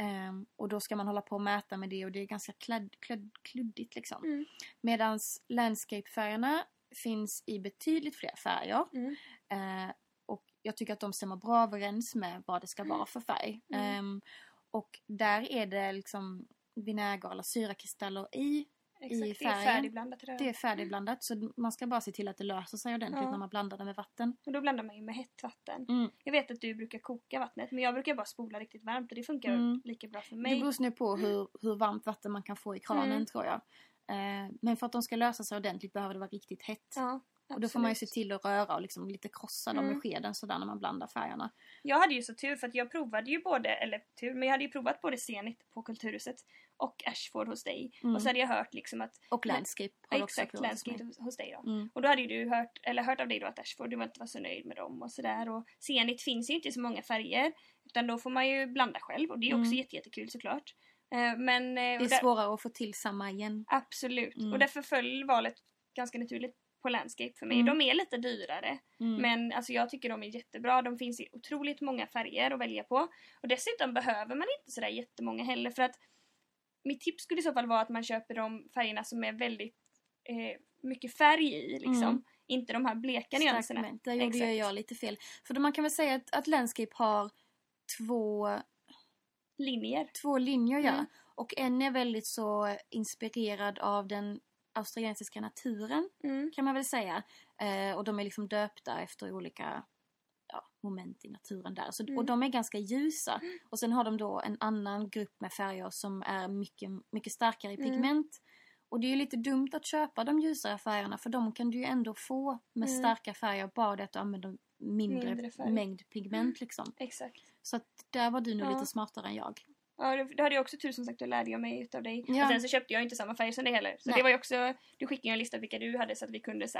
Ehm, och då ska man hålla på och mäta med det och det är ganska kladd, kladd, kluddigt liksom. Mm. Medans landscape-färgerna finns i betydligt fler färger. Mm. Eh, och jag tycker att de stämmer bra överens med vad det ska vara för färg. Mm. Ehm, och där är det liksom vinäger eller syrakristaller i. Exakt, det är färgen. färdigblandat redan. Det är färdigblandat så man ska bara se till att det löser sig ordentligt Ja. när man blandar det med vatten. Och då blandar man ju med hett vatten. Mm. Jag vet att du brukar koka vattnet men jag brukar bara spola riktigt varmt och det funkar Mm. lika bra för Det mig. beror nu på hur, hur varmt vatten man kan få i kranen Mm. tror jag. Eh, men för att de ska lösa sig ordentligt behöver det vara riktigt hett. Ja, och då får man ju se absolut. till att röra och liksom lite krossa dem Mm. med skeden sådär när man blandar färgerna. Jag hade ju så tur för att jag provade ju både, eller tur, men jag hade ju provat både Zenit på Kulturhuset och Ashford hos dig. Mm. Och så hade jag hört liksom att Och landscape har också Exakt. Landscape hos dig då. Mm. Och då hade ju du hört, eller hört av dig då att Ashford, du var inte var så nöjd med dem och sådär. Och Zenit finns ju inte i så många färger. Utan då får man ju blanda själv och det är också Mm. jätte, jättekul såklart. Eh, Men eh, Det är där, svårare att få till samma igen. absolut. Mm. Och därför föll valet ganska naturligt på Landscape för mig. Mm. De är lite dyrare. Mm. Men alltså jag tycker de är jättebra. De finns i otroligt många färger att välja på. Och dessutom behöver man inte sådär jättemånga heller för att mitt tips skulle i så fall vara att man köper de färgerna som är väldigt eh, mycket färg i liksom. Mm. Inte de här bleka nyanserna. Där gjorde Exakt. jag lite fel. För man kan väl säga att, att Landscape har två, Linjer. två linjer ja. Mm. Och en är väldigt så inspirerad av den australiensiska naturen Mm. kan man väl säga. Eh, och de är liksom döpta efter olika ja, moment i naturen där. Så, Mm. Och de är ganska ljusa. Och sen har de då en annan grupp med färger som är mycket, mycket starkare i Mm. pigment. Och det är ju lite dumt att köpa de ljusare färgerna för de kan du ju ändå få med Mm. starka färger bara det att du använder mindre, Mindre mängd pigment liksom. Exakt. Så att där var du nog Ja. lite smartare än jag. Ja, det, det hade jag också tur som sagt, då lärde jag mig utav dig. Ja. Och sen så köpte jag inte samma färg som dig heller. Så Nej. det var ju också, du skickade ju en lista vilka du hade så att vi kunde så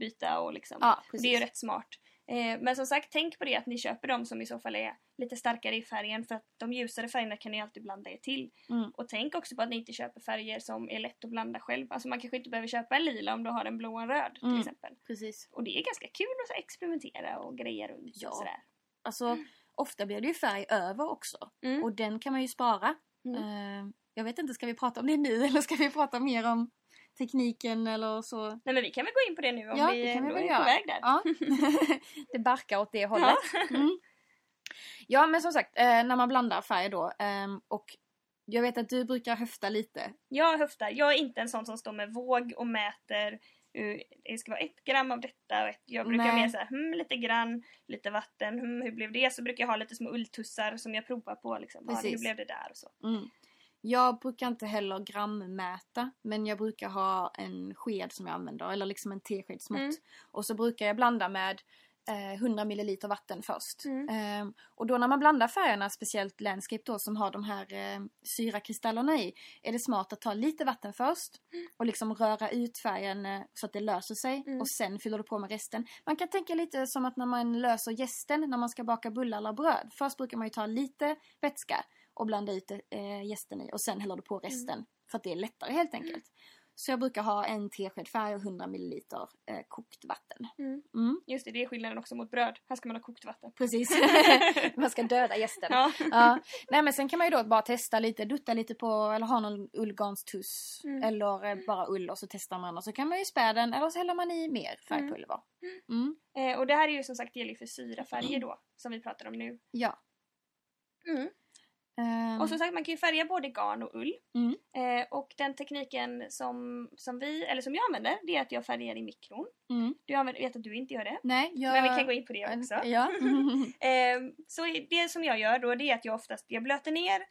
byta och liksom. Ja, det är ju rätt smart. Eh, men som sagt, tänk på det att ni köper de som i så fall är lite starkare i färgen för att de ljusare färgerna kan ni alltid blanda er till. Mm. Och tänk också på att ni inte köper färger som är lätt att blanda själv. Alltså man kanske inte behöver köpa en lila om du har en blå och en röd till Mm. exempel. Precis. Och det är ganska kul att experimentera och greja runt Ja. och sådär. Alltså, ofta blir det ju färg över också. Mm. Och den kan man ju spara. Mm. Eh, jag vet inte, ska vi prata om det nu eller ska vi prata mer om tekniken eller så? Nej men vi kan väl gå in på det nu om ja, vi det kan vi väl är göra. på väg där. Ja. det barkar åt det hållet. Mm. Ja, men som sagt, eh, när man blandar färg då. ehm, och jag vet att du brukar höfta lite. Jag höftar. Jag är inte en sån som står med våg och mäter. Uh, Det ska vara ett gram av detta och ett, jag brukar Nej. mer säga hmm, lite grann, lite vatten, hmm, hur blev det? Så brukar jag ha lite små ulltussar som jag provar på. Liksom. Ja, hur blev det där och så. Mm. Jag brukar inte heller grammäta, men jag brukar ha en sked som jag använder, eller liksom en teskedsmått. Mm. Och så brukar jag blanda med eh, 100 ml vatten först. Mm. Ehm, och då när man blandar färgerna, speciellt Landscape då som har de här eh, syrakristallerna i, är det smart att ta lite vatten först och liksom röra ut färgen eh, så att det löser sig Mm. och sen fyller du på med resten. Man kan tänka lite som att när man löser jästen när man ska baka bullar eller bröd. Först brukar man ju ta lite vätska och blanda ut eh, jästen i och sen häller du på resten för att det är lättare helt enkelt. Så jag brukar ha en tesked färg och 100 ml eh, kokt vatten. Mm. Mm, Just det, det är skillnaden också mot bröd. Här ska man ha kokt vatten. precis. man ska döda jästen. Ja. Ja. Nej men sen kan man ju då bara testa lite, dutta lite på eller ha någon ullgarnstuss Mm. eller eh, bara ull och så testar man och så kan man ju spä den eller så häller man i mer färgpulver. Mm. Eh, och det här är ju som sagt gäller för syrafärger då, som vi pratar om nu. Ja. Ehm, Och som sagt man kan ju färga både garn och ull. Mm. Eh, och den tekniken som, som vi, eller som jag använder, det är att jag färgar i mikron. mm. Du använder, vet att du inte gör det. Nej, jag... Men vi kan gå in på det också. Ja. Eh, så det som jag gör då det är att jag oftast jag blöter ner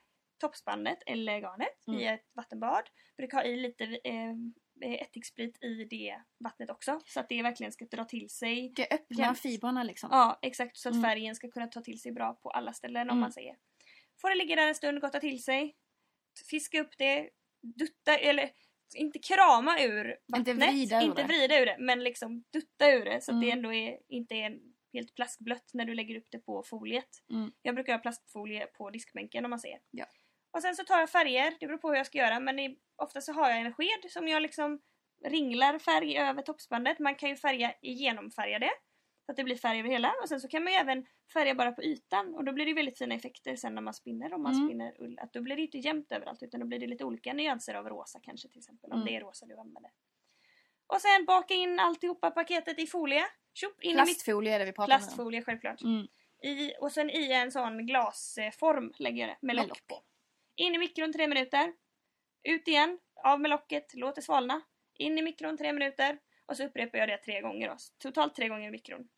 toppspannet eller garnet Mm. i ett vattenbad. Brukar ha i lite eh, ättiksprit i det vattnet också så att det verkligen ska dra till sig. Det öppnar fibrerna liksom. Ja exakt så att Mm. färgen ska kunna ta till sig bra på alla ställen om Mm. man säger. Får det ligga där en stund, gotta till sig. Fiska upp det, dutta eller inte krama ur vattnet. Inte vrida ur inte vrida ur det men liksom dutta ur det så att det Mm. ändå är, inte är helt plaskblött när du lägger upp det på foliet. Mm. Jag brukar ha plastfolie på diskbänken om man ser. Ja. Och sen så tar jag färger, det beror på hur jag ska göra men ofta så har jag en sked som jag liksom ringlar färg över toppspannet. Man kan ju färga igenomfärga det. Så att det blir färg över hela och sen så kan man ju även färga bara på ytan och då blir det väldigt fina effekter sen när man spinner om man Mm. spinner ull. Att då blir det inte jämnt överallt utan då blir det lite olika nyanser av rosa kanske till exempel om Mm. det är rosa du använder. Och sen baka in alltihopa paketet i folie. Tjopp, in Plastfolie är det vi pratar om. plastfolie självklart. Mm. I, och sen i en sån glasform lägger jag det med Med lock på. In i mikron tre minuter. Ut igen, av med locket, låt det svalna. In i mikron tre minuter. Och så upprepar jag det tre gånger. Då. Totalt tre gånger i mikron.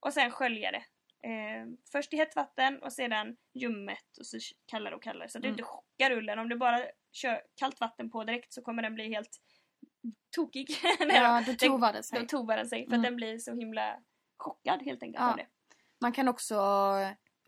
Och sen skölja det. Eh, först i hett vatten och sedan ljummet och så kallare och kallare. Så att du Mm. inte chockar ullen. Om du bara kör kallt vatten på direkt så kommer den bli helt tokig. Ja, då tovar det Då sig. tovar den sig för Mm. att den blir så himla chockad helt enkelt Ja. av det. Man kan också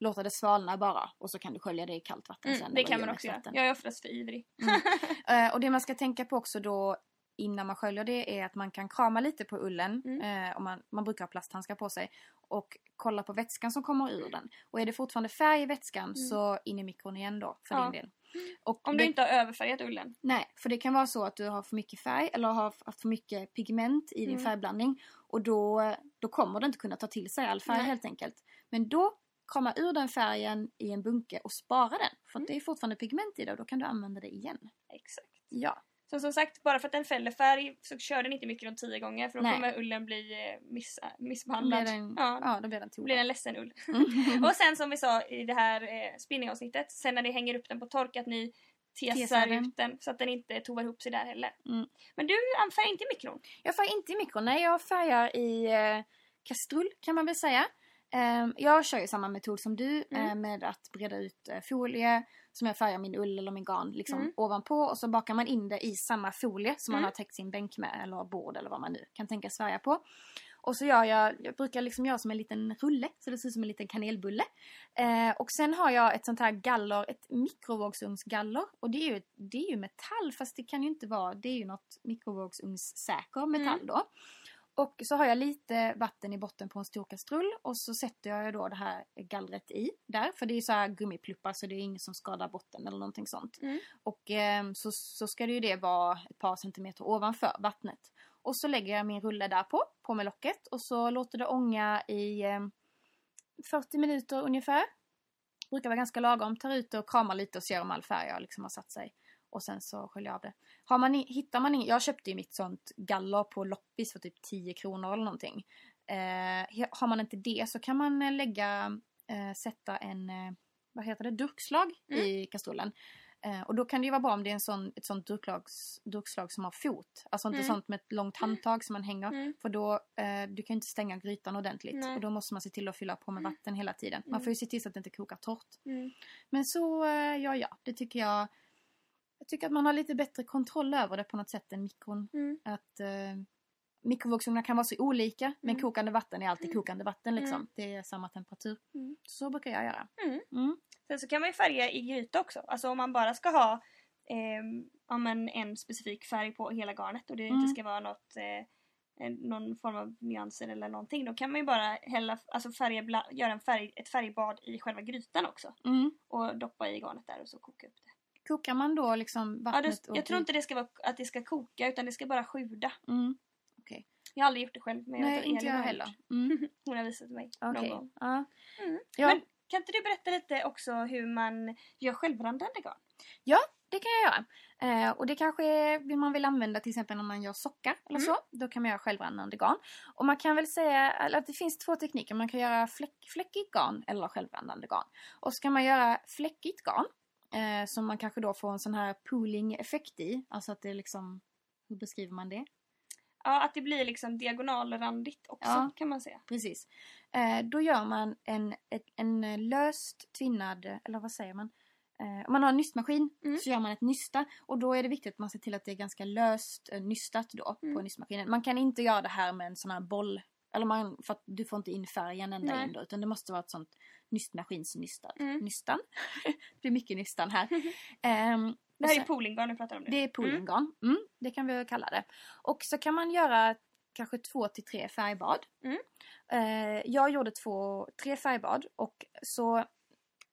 låta det svalna bara och så kan du skölja det i kallt vatten sen. Mm, det eller kan man också göra. Jag är oftast för ivrig. Eh, och det man ska tänka på också då innan man sköljer det är att man kan krama lite på ullen. Mm. Eh, och man, man brukar ha plasthandskar på sig. Och kolla på vätskan som kommer ur den. Och är det fortfarande färg i vätskan så in i mikron igen då för Mm. Ja. din del. Och Om det, du inte har överfärgat ullen. Nej, för det kan vara så att du har för mycket färg eller har haft för mycket pigment i din Mm. färgblandning. Och då, då kommer du inte kunna ta till sig all färg Nej. helt enkelt. Men då krama ur den färgen i en bunke och spara den. För Mm. det är fortfarande pigment i det och då kan du använda det igen. Exakt. Ja. Så som sagt, bara för att den fäller färg så kör den inte mikron tio gånger för då Nej. kommer ullen bli eh, miss, Då missbehandlad. blir den, Ja, ja, då blir den då blir den ledsen ull. Mm. Och sen som vi sa i det här eh, spinningavsnittet, sen när ni hänger upp den på tork att ni tesar Tesar den. ut den så att den inte tovar ihop sig där heller. Mm. Men du färgar inte i mikron. Jag färgar inte i mikron, nej jag färgar i eh, kastrull kan man väl säga. Eh, jag kör ju samma metod som du Mm. eh, med att breda ut eh, folie som jag färgar min ull eller min garn liksom Mm. ovanpå och så bakar man in det i samma folie som man Mm. har täckt sin bänk med eller bord eller vad man nu kan tänka färga på. Och så gör jag, jag brukar liksom göra som en liten rulle så det ser ut som en liten kanelbulle. Eh, och sen har jag ett sånt här galler, ett mikrovågsugnsgaller. Och det är ju, det är ju metall fast det kan ju inte vara, det är ju något mikrovågsugnssäker metall Mm. då. Och så har jag lite vatten i botten på en stor kastrull och så sätter jag då det här gallret i där. För det är så här gummipluppar så det är inget som skadar botten eller någonting sånt. Mm. Och ehm, så, så ska det ju det vara ett par centimeter ovanför vattnet. Och så lägger jag min rulle där på, på med locket och så låter det ånga i ehm, 40 minuter ungefär. Brukar vara ganska lagom. Tar ut det och kramar lite och ser om all färg har liksom har satt sig. Och sen så sköljer jag av det. Har man, hittar man in, jag köpte ju mitt sånt galler på loppis för typ 10 kronor eller någonting. Eh, har man inte det så kan man eh, lägga, eh, sätta en, eh, vad heter det, durkslag Mm. i kastrullen. Eh, och då kan det ju vara bra om det är en sån, ett sånt durklags, durkslag som har fot. Alltså inte Mm. sånt med ett långt handtag som man hänger. Mm. För då, eh, du kan ju inte stänga grytan ordentligt. Nej. Och då måste man se till att fylla på med vatten hela tiden. Man Mm. får ju se till så att det inte kokar torrt. Mm. Men så, eh, ja ja, det tycker jag. Tycker att man har lite bättre kontroll över det på något sätt än mikron. Mm. Att eh, mikrovågsugnar kan vara så olika. Men Mm. kokande vatten är alltid Mm. kokande vatten liksom. Mm. Det är samma temperatur. Mm. Så brukar jag göra. Sen så kan man ju färga i gryta också. Alltså om man bara ska ha eh, ja, men en specifik färg på hela garnet och det inte ska vara något eh, någon form av nyanser eller någonting. Då kan man ju bara hälla, alltså färga, göra en färg, ett färgbad i själva grytan också. Mm. Och doppa i garnet där och så koka upp det. Kokar man då liksom Ja, vattnet? det och jag tror inte det ska vara, att det ska koka utan det ska bara sjuda. Mm. Jag har aldrig gjort det själv men jag Nej, att inte jag heller. Mm. Hon har visat mig Okej. någon gång. Ja. Mm. Ja, Men kan inte du berätta lite också hur man gör självrandande garn? det kan jag göra. Eh, och det kanske vill man vill använda till exempel när man gör sockar eller Mm. så. Då kan man göra självrannande garn. Och man kan väl säga att det finns två tekniker. Man kan göra fläck, fläckigt garn eller självrannande garn. Och så kan man göra fläckigt garn. Eh, som man kanske då får en sån här pooling-effekt i. Alltså att det liksom... Hur beskriver man det? Ja, att det blir liksom diagonalrandigt också Ja. kan man säga. Precis. Eh, då gör man en, ett, en löst tvinnad, eller vad säger man? Eh, om man har en nystmaskin Mm. så gör man ett nysta och då är det viktigt att man ser till att det är ganska löst eh, nystat då Mm. på nystmaskinen. Man kan inte göra det här med en sån här boll, eller man, för att du får inte in färgen ända Nej. in då, utan det måste vara ett sånt nystmaskinsnystad. Mm. Nystan. det blir mycket nystan här. Ehm, Det här och är sen- poolinggarn du pratar om nu. det är poolinggarn. Mm. det kan vi kalla det. Och så kan man göra kanske två till tre färgbad. Mm. Eh, jag gjorde två, tre färgbad och så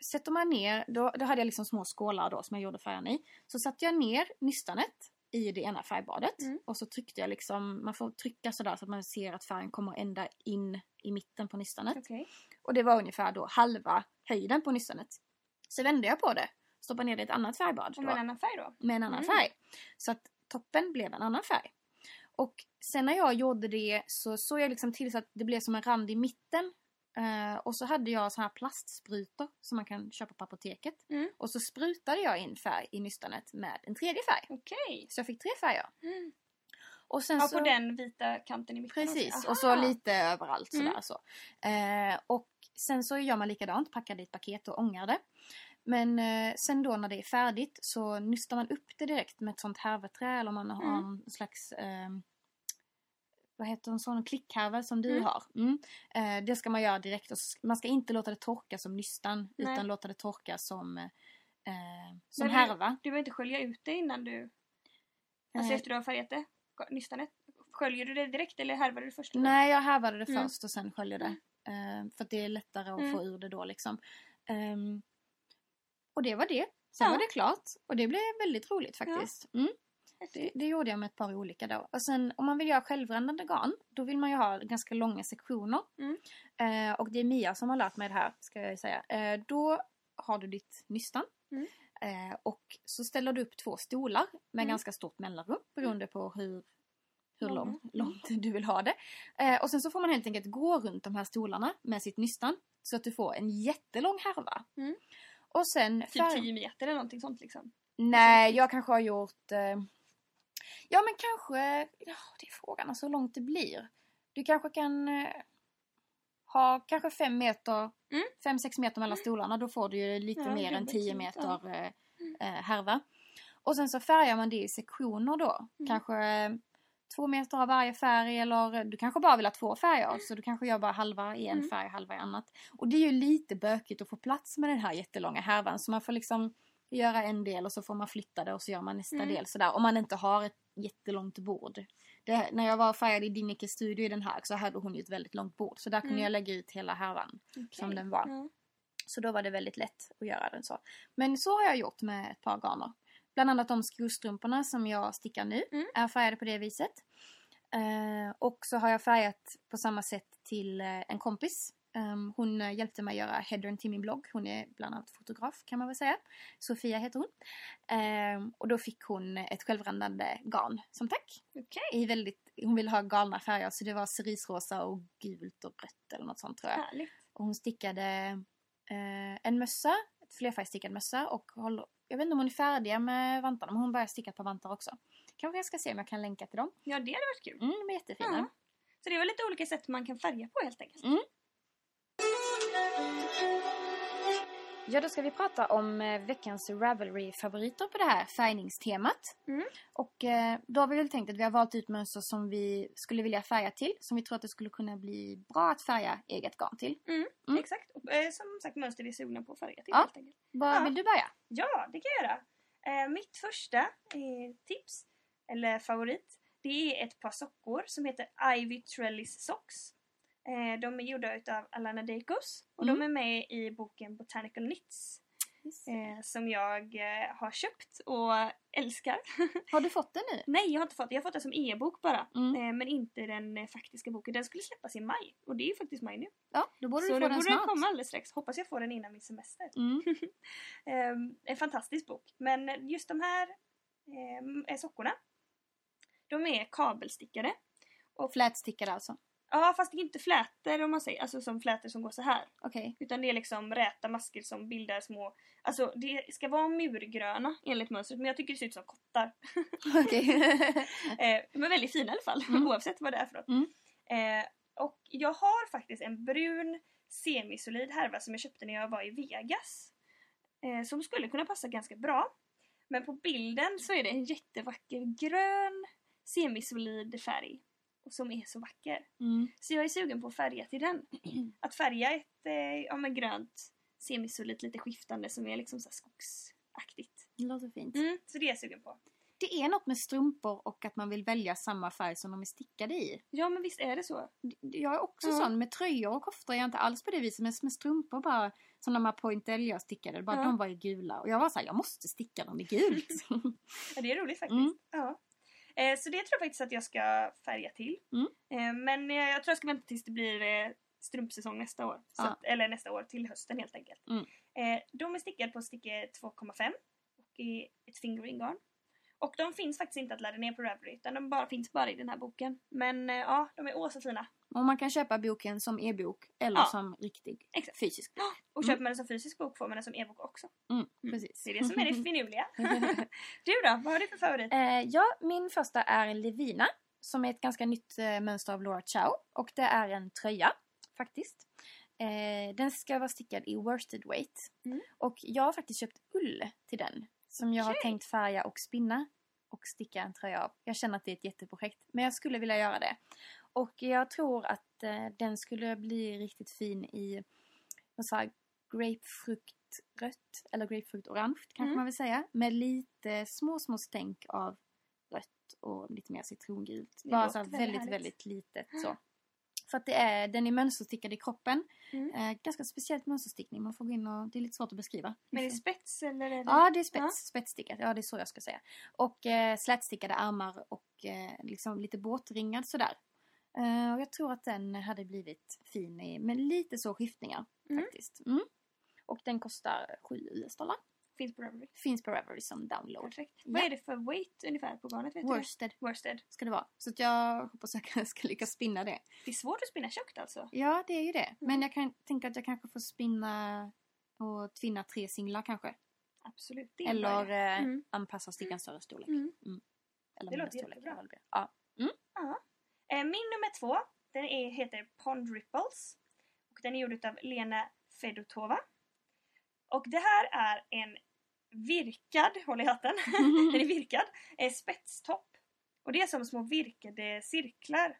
sätter man ner, då, då hade jag liksom små skålar då som jag gjorde färgen i. Så satte jag ner nystanet i det ena färgbadet Mm. och så tryckte jag liksom, man får trycka sådär så att man ser att färgen kommer ända in i mitten på nystanet. Okej. Och det var ungefär då halva höjden på nystanet. Så vände jag på det, stoppade ner det i ett annat färgbad. Och då med en annan färg då? med en annan Mm. färg. Så att toppen blev en annan färg. Och sen när jag gjorde det så såg jag liksom till så att det blev som en rand i mitten. Eh, och så hade jag så här plastsprutor som man kan köpa på apoteket. Mm. Och så sprutade jag in färg i nystanet med en tredje färg. Okej. Så jag fick tre färger. Mm. Och sen Ja, så... på den vita kanten i mitten. Precis, och så lite överallt Mm. sådär så. Eh, och sen så gör man likadant, packar det i ett paket och ångar det. Men eh, sen då när det är färdigt så nystar man upp det direkt med ett sånt härveträ eller om man har Mm. en slags eh, vad heter en sån klickhärva som du Mm. har. Mm. Eh, det ska man göra direkt. Och man ska inte låta det torka som nystan Nej. utan låta det torka som, eh, som Men härva. Du behöver inte skölja ut det innan du... Alltså Eh, efter du har färgat det? Nystanet? Sköljer du det direkt eller härvar du det först? Nej, jag härvade det Mm. först och sen sköljer det. Eh, för att det är lättare att Mm. få ur det då liksom. Ehm, och det var det. Sen Ja. var det klart. Och det blev väldigt roligt faktiskt. Mm, det, det gjorde jag med ett par olika då. Och sen om man vill göra självrändande garn, då vill man ju ha ganska långa sektioner. Mm. Eh, och det är Mia som har lärt mig det här, ska jag säga. Eh, då har du ditt nystan. Mm. Eh, och så ställer du upp två stolar med Mm. ganska stort mellanrum beroende på hur, hur lång, långt du vill ha det. Eh, och sen så får man helt enkelt gå runt de här stolarna med sitt nystan så att du får en jättelång härva. Mm. Och sen... Typ färg- 10 meter eller någonting sånt liksom. Nej, jag kanske har gjort... Ja, men kanske... Ja, det är frågan alltså hur långt det blir. Du kanske kan eh, ha kanske fem meter, Mm. fem, sex meter mellan stolarna. Då får du ju lite Ja, mer än jobbigt, tio så- meter eh, eh, härva. Och sen så färgar man det i sektioner då. Mm. Kanske eh, två meter av varje färg eller du kanske bara vill ha två färger så du kanske gör bara halva i en Mm. färg, halva i annat. Och det är ju lite bökigt att få plats med den här jättelånga härvan så man får liksom göra en del och så får man flytta det och så gör man nästa Mm. del sådär. Om man inte har ett jättelångt bord. Det, när jag var färgad i Dinnikes studio i den här så hade hon ju ett väldigt långt bord så där kunde Mm. jag lägga ut hela härvan. Okej. Som den var. Ja. Så då var det väldigt lätt att göra den så. Men så har jag gjort med ett par garner. Bland annat de skostrumporna som jag stickar nu Mm. är färgade på det viset. Eh, och så har jag färgat på samma sätt till eh, en kompis. Um, hon eh, hjälpte mig göra headern till min blogg. Hon är bland annat fotograf kan man väl säga. Sofia heter hon. Ehm, och då fick hon ett självrändande garn som tack. Okej. I väldigt, hon ville ha galna färger så det var cerisrosa och gult och rött eller något sånt tror jag. Härligt. Och hon stickade eh, en mössa, ett flerfärgstickad mössa och håller, jag vet inte om hon är färdig med vantarna men hon börjar sticka par vantar också. Kanske jag ska se om jag kan länka till dem. Ja, det hade varit kul. Mm, de är jättefina. Ja. Så det är väl lite olika sätt man kan färga på helt enkelt. Mm. Ja, då ska vi prata om eh, veckans Ravelry-favoriter på det här färgningstemat. Mm. Och eh, då har vi väl tänkt att vi har valt ut mönster som vi skulle vilja färga till. Som vi tror att det skulle kunna bli bra att färga eget garn till. Mm. Exakt. Och, eh, som sagt mönster vi är sugna på att färga till Ja. helt enkelt. Vad Ja. vill du börja? Ja, det kan jag göra. Mitt första tips, eller favorit, det är ett par sockor som heter Ivy Trellis Socks. Eh, de är gjorda utav Alana Deikos och Mm. de är med i boken Botanical Knits eh, som jag eh, har köpt och älskar. Har du fått den nu? Nej, jag har inte fått det. Jag har fått det som e-bok bara. Mm. Eh, men inte den eh, faktiska boken. Den skulle släppas i maj och det är ju faktiskt maj nu. Ja, då borde Så du få den borde den snart. komma alldeles strax. Hoppas jag får den innan min semester. Mm. Ehm, en fantastisk bok. Men just de här ehm, sockorna. De är kabelstickade. Flätstickade alltså. Ja fast det är inte flätor om man säger, alltså som flätor som går så här. Okej. Utan det är liksom räta masker som bildar små, alltså det ska vara murgröna enligt mönstret men jag tycker det ser ut som kottar. Okej. Eh, är väldigt fina i alla fall Mm. oavsett vad det är för något. Mm. Eh, och jag har faktiskt en brun semisolid härva som jag köpte när jag var i Vegas. Eh, som skulle kunna passa ganska bra. Men på bilden så är det en jättevacker grön semisolid färg. Och som är så vacker. Mm. Så jag är sugen på att färga till den. Att färga ett eh, ja, men grönt semisolitt lite skiftande som är liksom så skogsaktigt. Det låter fint. Mm, så det är jag sugen på. Det är något med strumpor och att man vill välja samma färg som de är stickade i. Ja men visst är det så. Jag är också Ja. sån. Med tröjor och koftor är jag inte alls på det viset. Men med strumpor bara, som de här Pointel jag stickade, bara, Ja. de var ju gula. Och jag var såhär, jag måste sticka dem i gult. Ja, det är roligt faktiskt. Mm. Ja. Eh, så det tror jag faktiskt att jag ska färga till. Mm. Eh, men jag, jag tror jag ska vänta tills det blir eh, strumpsäsong nästa år. Ja. att, eller nästa år, till hösten helt enkelt. Mm. Eh, de är stickade på sticke 2,5 och i ett fingering garn. Och de finns faktiskt inte att ladda ner på Ravelry utan de bara, finns bara i den här boken. Men eh, ja, de är åh så fina. Och man kan köpa boken som e-bok eller Ja. som riktig Exakt. fysisk bok. Och Mm. köper man den som fysisk bok får man den som e-bok också. Mm, Mm. Precis. Det är det som är det finurliga. du då? Vad har du för favorit? Eh, ja, min första är Levina. Som är ett ganska nytt eh, mönster av Laura Chow. Och det är en tröja, faktiskt. Eh, den ska vara stickad i worsted weight. Mm. Och jag har faktiskt köpt ull till den. Som jag har Okej. tänkt färga och spinna. Och sticka en tröja av. Jag känner att det är ett jätteprojekt. Men jag skulle vilja göra det. Och jag tror att eh, den skulle bli riktigt fin i vad sa jag, grapefruktrött. Eller grapefruktorange kanske Mm. man vill säga. Med lite små, små stänk av rött och lite mer citrongult. Det Bara så här väldigt väldigt, väldigt litet så. För att det är, den är mönsterstickad i kroppen. Mm. Eh, ganska speciellt mönsterstickning. Man får gå in och, det är lite svårt att beskriva. Men är det spets eller? Är det... Ja, det är spets, Ja. spetsstickat. Ja, det är så jag ska säga. Och eh, slätstickade ärmar och eh, liksom lite båtringad sådär. Eh, och jag tror att den hade blivit fin i, med lite så skiftningar Mm. faktiskt. Mm. Och den kostar 7 US-dollar. Finns på Ravelry. Finns på Reverie som download. Perfekt. Ja. Vad är det för weight ungefär på garnet? Vet du? Worsted Worsted. ska det vara. Så att jag hoppas att jag ska lyckas spinna det. Det är svårt att spinna tjockt alltså. Ja, det är ju det. Men Mm. jag kan tänka att jag kanske får spinna och tvinna tre singlar kanske. Absolut. Det Eller idé. eh, Mm. anpassa stickan större storlek. Mm. Eller Det låter storlek. jättebra. det blir. Eh, Min nummer två den är, heter Pond Ripples. Och den är gjord av Lena Fedotova. Och det här är en virkad, håll i hatten, den är virkad, eh, spetstopp. Och det är som små virkade cirklar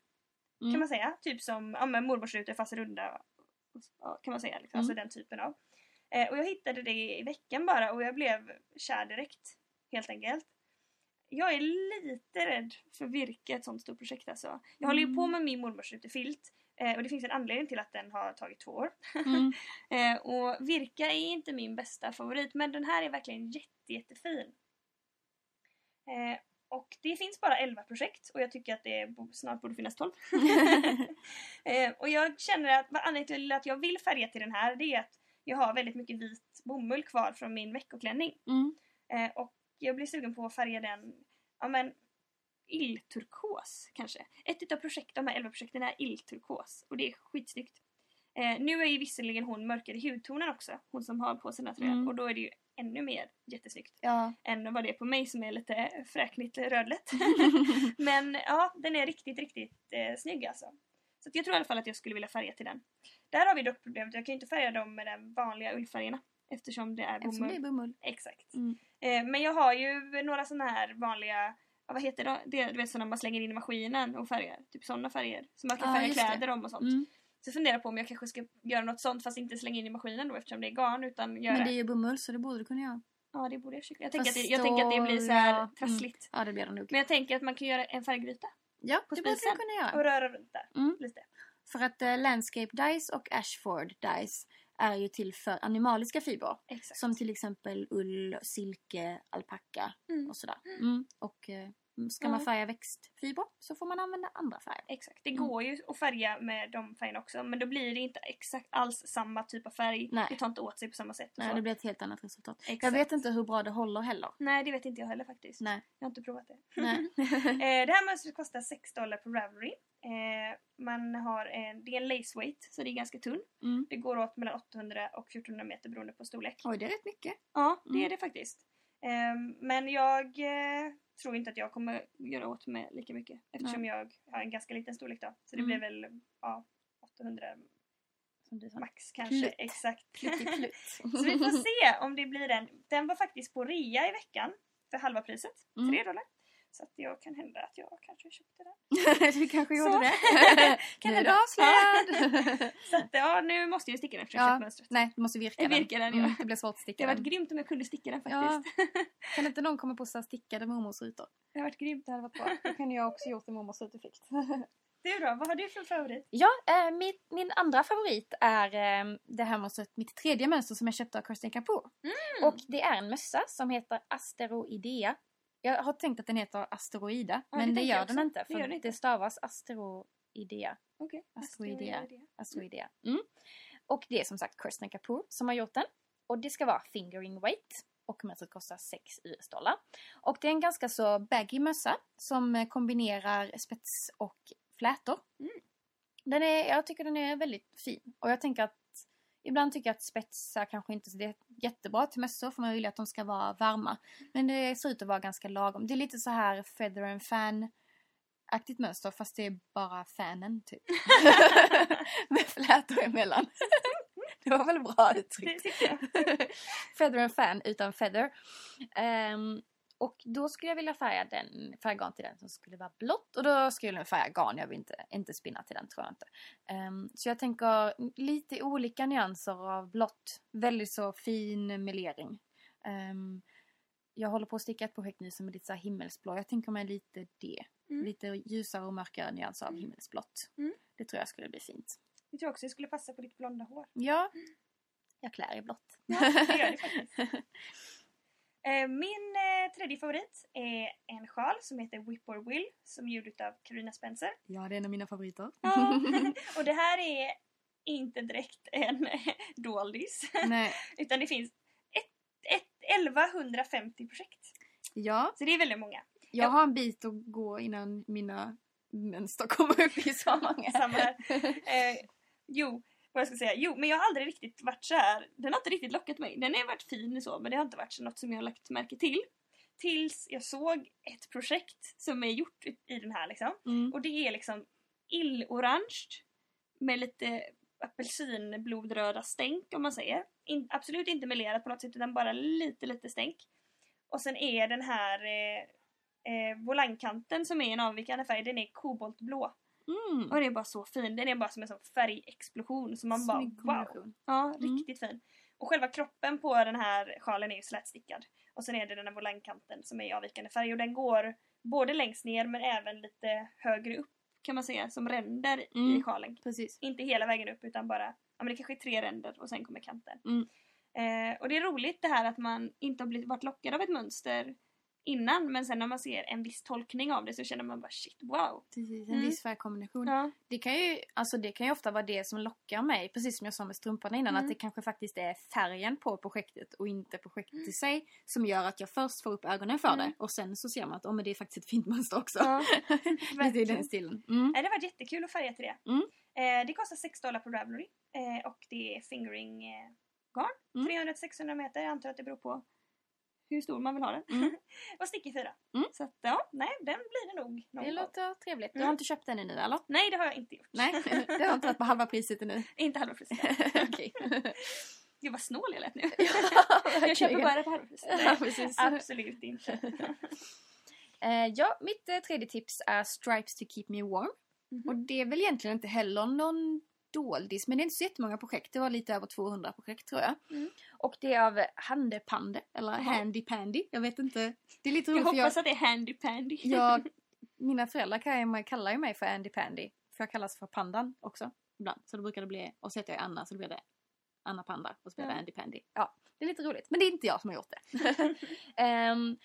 Mm. kan man säga. Typ som ja, mormorsrutor fast runda. Kan man säga. Liksom. Alltså Mm. den typen av. Eh, och jag hittade det i veckan bara och jag blev kär direkt. Helt enkelt. Jag är lite rädd för virke, ett sånt stort projekt alltså. Jag håller ju på Mm. med min mormorsrutefilt. Eh, och det finns en anledning till att den har tagit två år. Mm. Eh, och virka är inte min bästa favorit men den här är verkligen jätte, jättefin. Eh, och det finns bara 11 projekt och jag tycker att det snart borde finnas 12. eh, och jag känner att anledningen till att jag vill färga till den här det är att jag har väldigt mycket vit bomull kvar från min veckoklänning. Mm. Och jag blir sugen på att färga den, ja men illturkos kanske. Ett utav projekt, de här 11 projekten är illturkos och det är skitsnyggt. Eh, nu är ju visserligen hon mörkare i hudtonen också, hon som har på sig den här tröjan Mm. och då är det ju ännu mer jättesnyggt Ja. än vad det är på mig som är lite fräknigt rödlätt. Men ja, den är riktigt, riktigt eh, snygg alltså. Så jag tror i alla fall att jag skulle vilja färga till den. Där har vi dock problemet, jag kan ju inte färga dem med de vanliga ullfärgerna eftersom det är Eftersom det är bomull. bomull. Exakt. Mm. Eh, men jag har ju några såna här vanliga, ja, vad heter det? det? Du vet sådana man slänger in i maskinen och färgar. Typ sådana färger. Som man kan Ja, färga det. kläder om och sånt. Mm. Så jag funderar på om jag kanske ska göra något sånt fast inte slänga in i maskinen då eftersom det är garn utan göra... Men det är ju bomull så det borde du kunna göra. Ja det borde jag försöka. Jag tänker, att det, jag tänker att det blir så här ja, mm. trassligt. Ja, det blir det nog. Men jag tänker att man kan göra en färggryta Ja, på det borde du kunna göra. och röra runt där Mm. lite. För att eh, Landscape Dice och Ashford Dice är ju till för animaliska fibrer. Exakt. Som till exempel ull, silke, alpacka Mm. och sådär. Mm. Och eh, ska Ja. man färga växtfibrer så får man använda andra färger. Exakt. Det Mm. går ju att färga med de färgerna också men då blir det inte exakt alls samma typ av färg. Nej. Det tar inte åt sig på samma sätt. Nej, så. det blir ett helt annat resultat. Exakt. Jag vet inte hur bra det håller heller. Nej det vet inte jag heller faktiskt. Nej. Jag har inte provat det. Nej. Eh, det här mönstret kostar 6 dollar på Ravelry. Eh, man har en, det är en lace weight så det är ganska tunn. Mm. Det går åt mellan 800 och 1400 meter beroende på storlek. Oj, det är rätt mycket. Ja, det Mm. är det faktiskt. Ehm, men jag eh, tror inte att jag kommer göra åt med lika mycket eftersom jag har en ganska liten storlek då. Så det Mm. blir väl ja, 800 Som du sa. max kanske. Plutt. Exakt. Plutt. Så vi får se om det blir den. Den var faktiskt på rea i veckan för halva priset. Mm. 3 dollar. Så att jag kan hända att jag kanske köpte den. du kanske Så. gjorde det. Kan är du avslöjad. Så att, ja, nu måste jag sticka den eftersom jag Ja. mönstret. Nej, du måste virka Jag den. virkar den, ja. Mm, det blir svårt att Det sticka har varit den. grymt om jag kunde sticka den Ja. faktiskt. Kan inte någon komma på så här stickade mormors rutor? Det har varit grymt. Det hade varit bra. Då kunde jag också gjort en mormors rutefikt. Du då, vad har du för favorit? Ja, eh, mitt, min andra favorit är eh, det här mönstret, mitt tredje mönster som jag köpte av Kirsten Kapoor. Mm. Och det är en mössa som heter Asteroidea. Jag har tänkt att den heter Asteroida, Ja, det men det, tänkte gör den inte. Det För det, den inte. stavas Asteroidea. Okej. Asteroidea. Asteroidea. Asteroidea. Mm. Och det är som sagt Kirsten Kapoor som har gjort den. Och det ska vara fingering weight. Och mönstret kostar 6 US-dollar. Och det är en ganska så baggy mössa som kombinerar spets och flätor. Mm. Den är, jag tycker den är väldigt fin. Och jag tänker att ibland tycker jag att spetsar kanske inte är jättebra till mössor för man vill ju att de ska vara varma. Men det ser ut att vara ganska lagom. Det är lite så här feather and fan aktigt mönster fast det är bara fanen typ. Med flätor emellan. Det var väl bra uttryckt. feather and fan utan feather. Ehm, och då skulle jag vilja färga den, färga garn till den som skulle vara blått. Och då skulle jag färga garn, jag vill inte, inte spinna till den tror jag inte. Ehm, så jag tänker lite olika nyanser av blått. Väldigt så fin melering. Ehm, jag håller på att sticka ett projekt nu som är lite så himmelsblå. Jag tänker mig lite det. Mm. Lite ljusare och mörkare nyanser av himmelsblått. Mm. Det tror jag skulle bli fint. Jag tror också det skulle passa på ditt blonda hår. Ja, jag klär i blått. Ja, det gör det faktiskt. Eh, Min eh, tredje favorit är en sjal som heter Whip or Will som är gjord av Carina Spencer. Ja, det är en av mina favoriter. Ja. Och det här är inte direkt en doldis Nej. utan det finns ett, ett 1150 projekt. Ja, Så det är väldigt många. jag Ja. har en bit att gå innan mina mönster kommer upp i så många. Samma här. Eh, jo, vad jag ska säga. Jo, men jag har aldrig riktigt varit så här. Den har inte riktigt lockat mig. Den har varit fin så, men det har inte varit så något som jag har lagt märke till. Tills jag såg ett projekt som är gjort i den här liksom. Mm. Och det är liksom illorange med lite apelsinblodröda stänk om man säger. In, absolut inte melerat på något sätt utan bara lite lite stänk. Och sen är den här eh, eh, volangkanten som är en avvikande färg, den är koboltblå. Mm. Och den är bara så fin. Den är bara som en sån färgexplosion. Så man bara Snygg wow. kombination. Ja, Mm. riktigt fin. Och själva kroppen på den här sjalen är ju slätstickad. Och sen är det den här volangkanten som är i avvikande färg. Och den går både längst ner men även lite högre upp kan man säga. Som ränder i Mm. sjalen. Precis. Inte hela vägen upp utan bara, ja men det kanske är tre ränder och sen kommer kanten. Mm. Eh, och det är roligt det här att man inte har blivit, varit lockad av ett mönster innan men sen när man ser en viss tolkning av det så känner man bara shit wow. Precis, en Mm. viss färgkombination. Ja. Det, kan ju, alltså det kan ju ofta vara det som lockar mig, precis som jag sa med strumporna innan, Mm. att det kanske faktiskt är färgen på projektet och inte projektet i sig som gör att jag först får upp ögonen för Mm. det och sen så ser man att oh, men det är faktiskt ett fint mönster också. Ja, Lite i den stilen. Mm. Det har varit jättekul att färga till det. Mm. Eh, det kostar 6 dollar på Ravelry eh, och det är fingering eh, garn. Mm. 300-600 meter, jag antar att det beror på hur stor man vill ha den. Mm. och stick i fyra. Mm. Så att, ja, nej, den blir det nog någon Det låter trevligt. Du Mm. har inte köpt den ännu eller? Nej, det har jag inte gjort. Nej, det har inte varit på halva priset ännu. inte halva priset. Okej. Gud vad snål jag lät nu. Ja, jag köper bara på halva priset. Ja, absolut inte. Eh, ja, mitt eh, tredje tips är Stripes to keep me warm. Mhm. Och det är väl egentligen inte heller någon doldis, men det är inte så jättemånga projekt. Det var lite över 200 projekt tror jag. Mm. Och det är av Handepande, eller Jaha. Handy Pandy. Jag vet inte. Det är lite Jag roligt jag, hoppas att det är handy pandy. jag, mina föräldrar kallar ju mig för Andy Pandy. För jag kallas för Pandan också ibland. Så då brukar det bli, och så heter jag Anna så då blir det Anna Panda och så blir det Ja. Andy Pandy. Ja, det är lite roligt. Men det är inte jag som har gjort det. Ehm,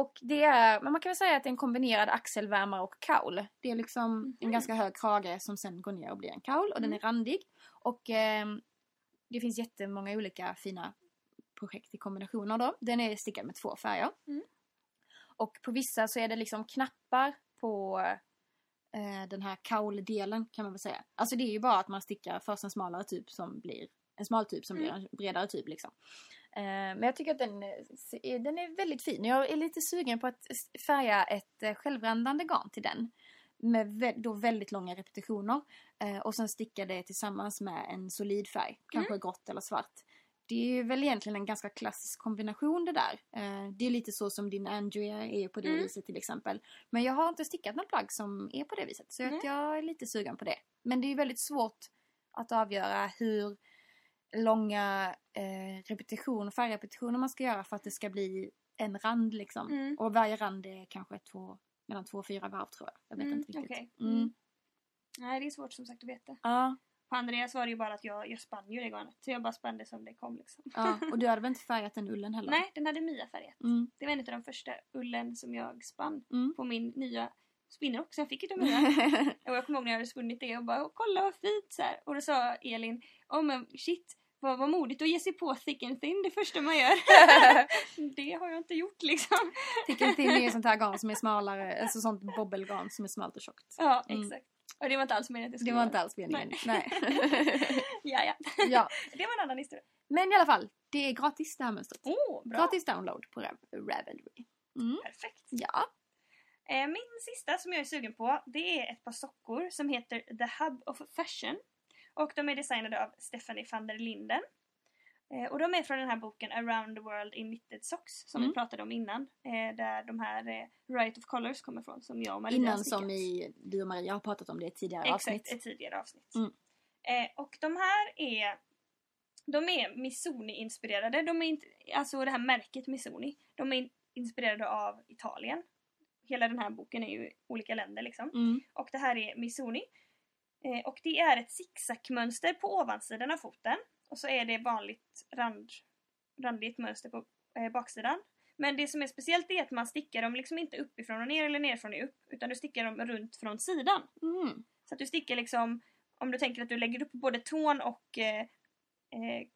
och det är, man kan väl säga att det är en kombinerad axelvärmare och kaul. Det är liksom en Mhm. ganska hög krage som sen går ner och blir en kaul och den är randig. Och ehm, det finns jättemånga olika fina projekt i kombinationer då. Den är stickad med två färger. Mm. Och på vissa så är det liksom knappar på eh, den här kauldelen kan man väl säga. Alltså det är ju bara att man stickar först en smalare typ som blir en smal typ som Mm. blir en bredare typ liksom. Eh, men jag tycker att den, eh, den är väldigt fin. Jag är lite sugen på att färga ett eh, självrändande garn till den. Med då väldigt långa repetitioner. Och sen sticka det tillsammans med en solid färg. Kanske grått eller svart. Det är väl egentligen en ganska klassisk kombination det där. Det är lite så som din Andrea är på det Mm. viset till exempel. Men jag har inte stickat något plagg som är på det viset. Så Nej. att jag är lite sugen på det. Men det är väldigt svårt att avgöra hur långa eh, repetitioner, färgrepetitioner man ska göra för att det ska bli en rand liksom. Mm. Och varje rand är kanske två, mellan två och fyra varv tror jag. Jag vet Mm, inte riktigt. okej. Mm. Mm. Nej, det är svårt som sagt att veta. Ja, På Andreas var det ju bara att jag, jag spann ju det garnet. Så jag bara spann det som det kom liksom. ja, och du hade väl inte färgat den ullen heller? Nej, den hade Mia färgat. Mm. Det var en av de första ullen som jag spann Mm. på min nya spinnerrock som jag fick utav Mia. och jag kommer ihåg när jag hade spunnit det och bara "Åh, kolla vad fint så här. Och då sa Elin, åh men shit vad, vad modigt att ge sig på thick and thin det första man gör. det har jag inte gjort liksom. Thick and thin är ju sånt här garn som är smalare, alltså sånt bobbelgarn som är smalt och tjockt. Ja, Mm. exakt. Och det var inte alls meningen att det Det skulle var vara inte alls meningen. Nej. Nej. ja, ja. ja. Det var en annan historia. Men i alla fall, det är gratis det här mönstret. Åh, bra. Gratis download på Rav- Ravelry. Mm. Perfekt. Ja. Eh, Min sista som jag är sugen på det är ett par sockor som heter The Hub of Fashion. Och de är designade av Stephanie van der Linden. Eh, Och de är från den här boken Around the World in Knitted Socks som Mm. vi pratade om innan. eh, Där de här eh, Right of Colors kommer från som jag och Maria Innan stickat. som i, du och Maria har pratat om det i tidigare Exakt, avsnitt. ett tidigare avsnitt. Mm. Eh, och de här är de är Missoni-inspirerade. De är inte, alltså det här märket Missoni. De är in- inspirerade av Italien. Hela den här boken är ju olika länder liksom. Mm. Och det här är Missoni. Eh, och det är ett zigzagmönster på ovansidan av foten. Och så är det vanligt rand, randigt mönster på eh, baksidan. Men det som är speciellt är att man stickar dem liksom inte uppifrån och ner eller nerifrån och upp. Utan du stickar dem runt från sidan. Mm. Så att du stickar liksom, om du tänker att du lägger upp både tån och eh, eh,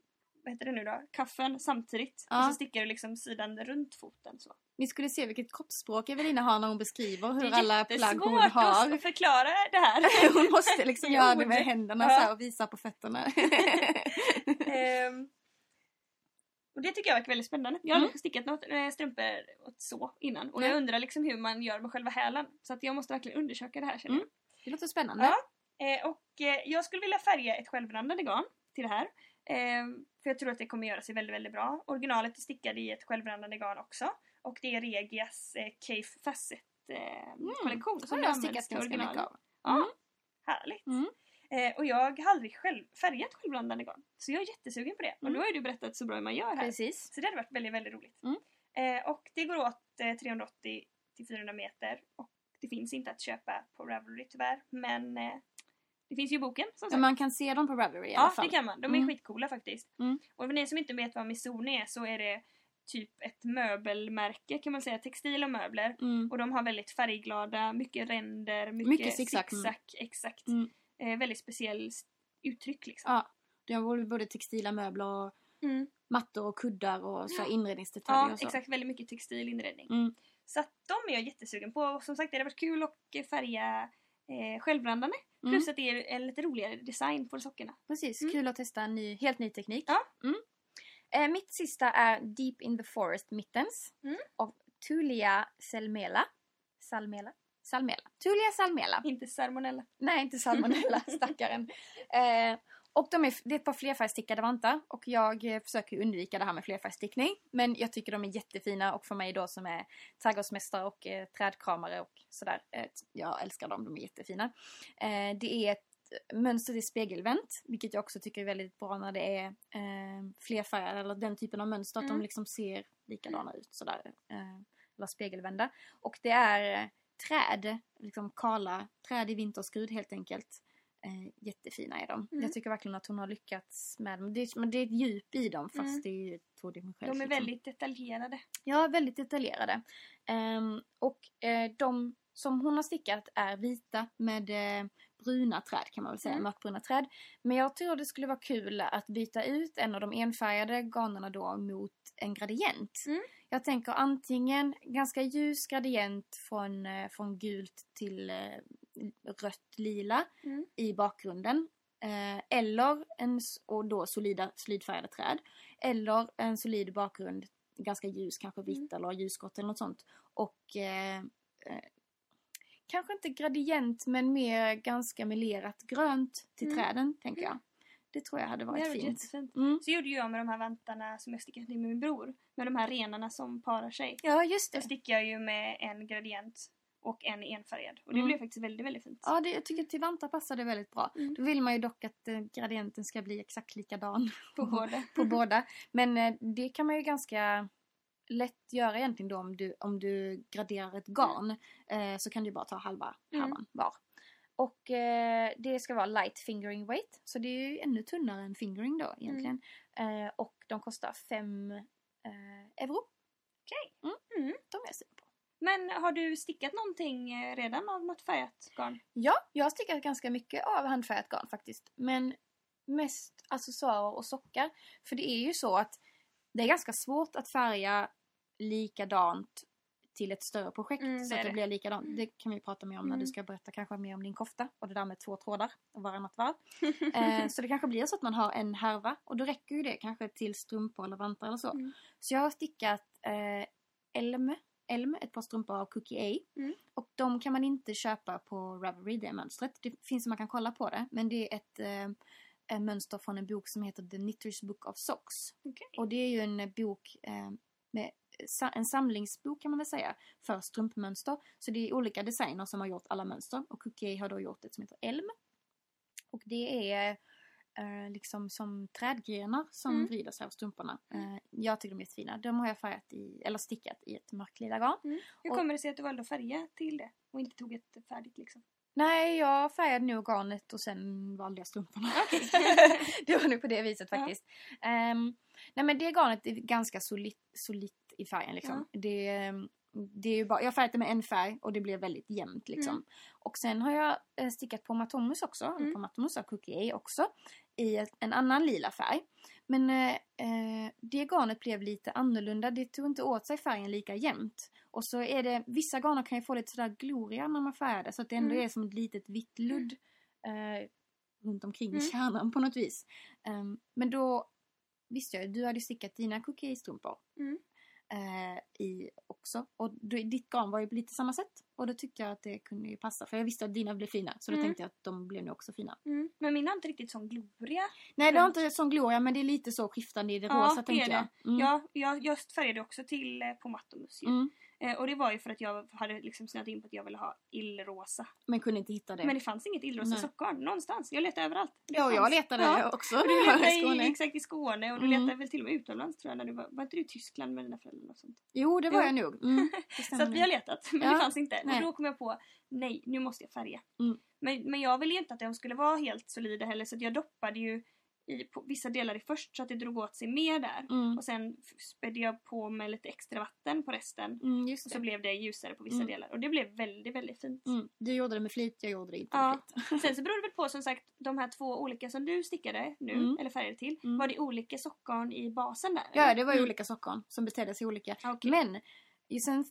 vad heter det nu då, kaffen samtidigt. Ja. Och så stickar du liksom sidan runt foten så. Ni skulle se vilket kroppsspråk Evelina har när hon beskriver Det hur är alla plagg hon har. att förklara det här. Hon måste liksom göra det med händerna Ja. så och visa på fötterna. Ehm, och det tycker jag verkar väldigt spännande. Jag har aldrig stickat något eh, strumpor åt så innan. Och Nej. jag undrar liksom hur man gör med själva hälen. Så att jag måste verkligen undersöka det här känner jag. Mm. Det låter spännande. Ja. Eh, och eh, jag skulle vilja färga ett självrandande garn till det här. Eh, för jag tror att det kommer göra sig väldigt, väldigt bra. Originalet är stickad i ett självrandande garn också. Och det är Regias eh, Cafe Facet eh, kollektion Som jag har stickat ganska mycket av. Ja, Mm. härligt. Mm. Eh, och jag har aldrig själv färgat självrandande garn. Så jag är jättesugen på det. Och Mm. nu har du berättat så bra hur man gör här. Precis. Så det hade varit väldigt, väldigt roligt. Mm. Eh, och det går åt eh, 380 till 400 meter. Och det finns inte att köpa på Ravelry tyvärr. Men eh, det finns ju i boken som sagt. Men man kan se dem på Ravelry i alla Ja, fall. det kan man. De är Mm. skitcoola faktiskt. Mm. Och för ni som inte vet vad Missoni är så är det typ ett möbelmärke kan man säga. Textil och möbler. Mm. Och de har väldigt färgglada, mycket ränder, mycket, Mycket zigzag, mm. Exakt. Mm. Eh, väldigt speciell s- uttryck liksom. Ja. De har både textila möbler och Mm. mattor och kuddar och så inredningsdetaljer Ja, och så. exakt. Väldigt mycket textil inredning. Mm. Så att de är jag jättesugen på. Och som sagt det hade varit kul att färga eh, självrandande. Mm. Plus att det är en lite roligare design på sockorna. Precis, Mm. kul att testa en ny, helt ny teknik. Ja. Mm. Eh, mitt sista är Deep in the Forest Mittens Mm. av Tulia Salmela. Salmela? Salmela. Tulia Salmela. Inte salmonella. Nej, inte salmonella, stackaren. Eh, och de är, det är ett par flerfärgstickade vantar och jag eh, försöker undvika det här med flerfärgstickning. Men jag tycker de är jättefina och för mig då som är trädgårdsmästare och eh, trädkramare och sådär. Eh, jag älskar dem, de är jättefina. Eh, det är ett mönster i spegelvänt, vilket jag också tycker är väldigt bra när det är eh, flerfärgade eller den typen av mönster, att Mm. de liksom ser likadana ut sådär. Eh, eller spegelvända. Och det är eh, träd, liksom kala träd i vinterskrud helt enkelt. Eh, jättefina är de. Mm. Jag tycker verkligen att hon har lyckats med dem. Det men det är ett djup i dem fast Mm. det är ju tvådimensionellt. De är liksom. väldigt detaljerade. Ja, väldigt detaljerade. Ehm, och eh, de som hon har stickat är vita med eh, bruna träd kan man väl säga, Mm. mörkbruna träd. Men jag tror det skulle vara kul att byta ut en av de enfärgade garnerna då mot en gradient. Mm. Jag tänker antingen ganska ljus gradient från, eh, från gult till rött lila Mm. i bakgrunden. Eh, eller en, och då solida, solidfärgade träd. Eller en solid bakgrund, ganska ljus, kanske vitt eller ljusgrått eller något sånt. Och eh, eh, kanske inte gradient men mer ganska melerat grönt till Mm. träden, tänker jag. Det tror jag hade Det varit varit fint. Mm. Så gjorde jag med de här vantarna som jag stickade till min bror. Med de här renarna som parar sig. Ja, just Då det. stickar jag ju med en gradient och en enfärgad. Och det Mm. blev faktiskt väldigt, väldigt fint. Ja, det, jag tycker till vantar passar det väldigt bra. Mm. Då vill man ju dock att eh, gradienten ska bli exakt likadan På båda. på båda. Men eh, det kan man ju ganska lätt göra egentligen då om du, om du graderar ett garn. Eh, så kan du bara ta halva Mm. härvan var. Och eh, det ska vara light fingering weight. Så det är ju ännu tunnare än fingering då egentligen. Eh, och de kostar 5 eh, euro. Okej. Mm. Mm. De är. Men har du stickat någonting eh, redan av något färgat garn? Ja, jag har stickat ganska mycket av handfärgat garn faktiskt. Men mest accessoarer och sockar. För det är ju så att det är ganska svårt att färga likadant till ett större projekt Mm, så att det det. blir likadant. Det kan vi prata mer om när Mm. du ska berätta kanske mer om din kofta och det där med två trådar och varannat varv. eh, så det kanske blir så att man har en härva och då räcker ju det kanske till strumpor eller vantar eller så. Mm. Så jag har stickat eh, Elm, Elm, ett par strumpor av Cookie A. Mm. Och de kan man inte köpa på Ravelry, det mönstret. Det finns som man kan kolla på det. Men det är ett eh, mönster från en bok som heter The Knitters Book of Socks. Okej. Och det är ju en eh, bok eh, med en samlingsbok kan man väl säga för strumpmönster. Så det är olika designer som har gjort alla mönster och Cookie har då gjort ett som heter Elm. Och det är eh, liksom som trädgrenar som Mm. vrider sig av strumporna. Eh, jag tycker de är jättefina. De har jag färgat i, eller stickat i ett mörklila garn. Hur Och- kommer det sig att du valde att färga till det och inte tog ett färdigt liksom? Nej, jag färgade nog garnet och sen valde jag strumporna. det var nog på det viset Ja. faktiskt. Ehm, nej men det garnet är ganska solitt, solitt i färgen liksom. Det, ehm, det är ju bara, jag det med en färg och det blev väldigt jämnt liksom. Mm. Och sen har jag eh, stickat på Matomus också, Mm. på Matomus av Cookie A också. I ett, en annan lila färg. Men eh, eh, det garnet blev lite annorlunda. Det tog inte åt sig färgen lika jämnt. Och så är det, vissa garner kan ju få lite sådär gloria när man färgar det. Så att det ändå Mm. är som ett litet vitt ludd eh, runt omkring Mm. kärnan på något vis. Ehm, men då visste jag ju, du hade stickat dina cookie-strumpor. Mm. Eh, i också. Och ditt garn var ju lite samma sätt. Och då tyckte jag att det kunde ju passa. För jag visste att dina blev fina. Så då Mm. tänkte jag att de blev nog också fina. Mm. Men min har inte riktigt sån gloria. Nej, det har inte sån gloria men det är lite så skiftande i det Ja, rosa tänkte jag. Mm. Ja, jag, jag färgade också till eh, på Mattomus ju. Eh, och det var ju för att jag hade liksom snöat in på att jag ville ha illrosa. Men kunde inte hitta det. Men det fanns inget illrosa Nej. någonstans. Jag letade överallt. Det ja, jag fanns. letade Ja. också. Du i letade Skåne. i, exakt i Skåne och du Mm. letade väl till och med utomlands tror jag. När du var, var inte du i Tyskland med dina föräldrar och sånt? Jo, det var Jo. jag nog. Mm, Så att vi har letat men Ja. det fanns inte. Nej. Och då kom jag på, nej nu måste jag färga. Mm. Men, men jag ville ju inte att de skulle vara helt solida heller så jag doppade ju i vissa delar i först så att det drog åt sig mer där. Mm. Och sen spädde jag på med lite extra vatten på resten. Mm, Och så blev det ljusare på vissa Mm. delar. Och det blev väldigt, väldigt fint. Mm, du gjorde det med flit, jag gjorde det inte Ja. med flit. Sen så beror det väl på som sagt de här två olika som du stickade nu, Mm. eller färgade till. Mm. Var det olika sockgarn i basen där? Ja, eller? det var ju olika sockgarn som betedde sig olika. Okej. Men sen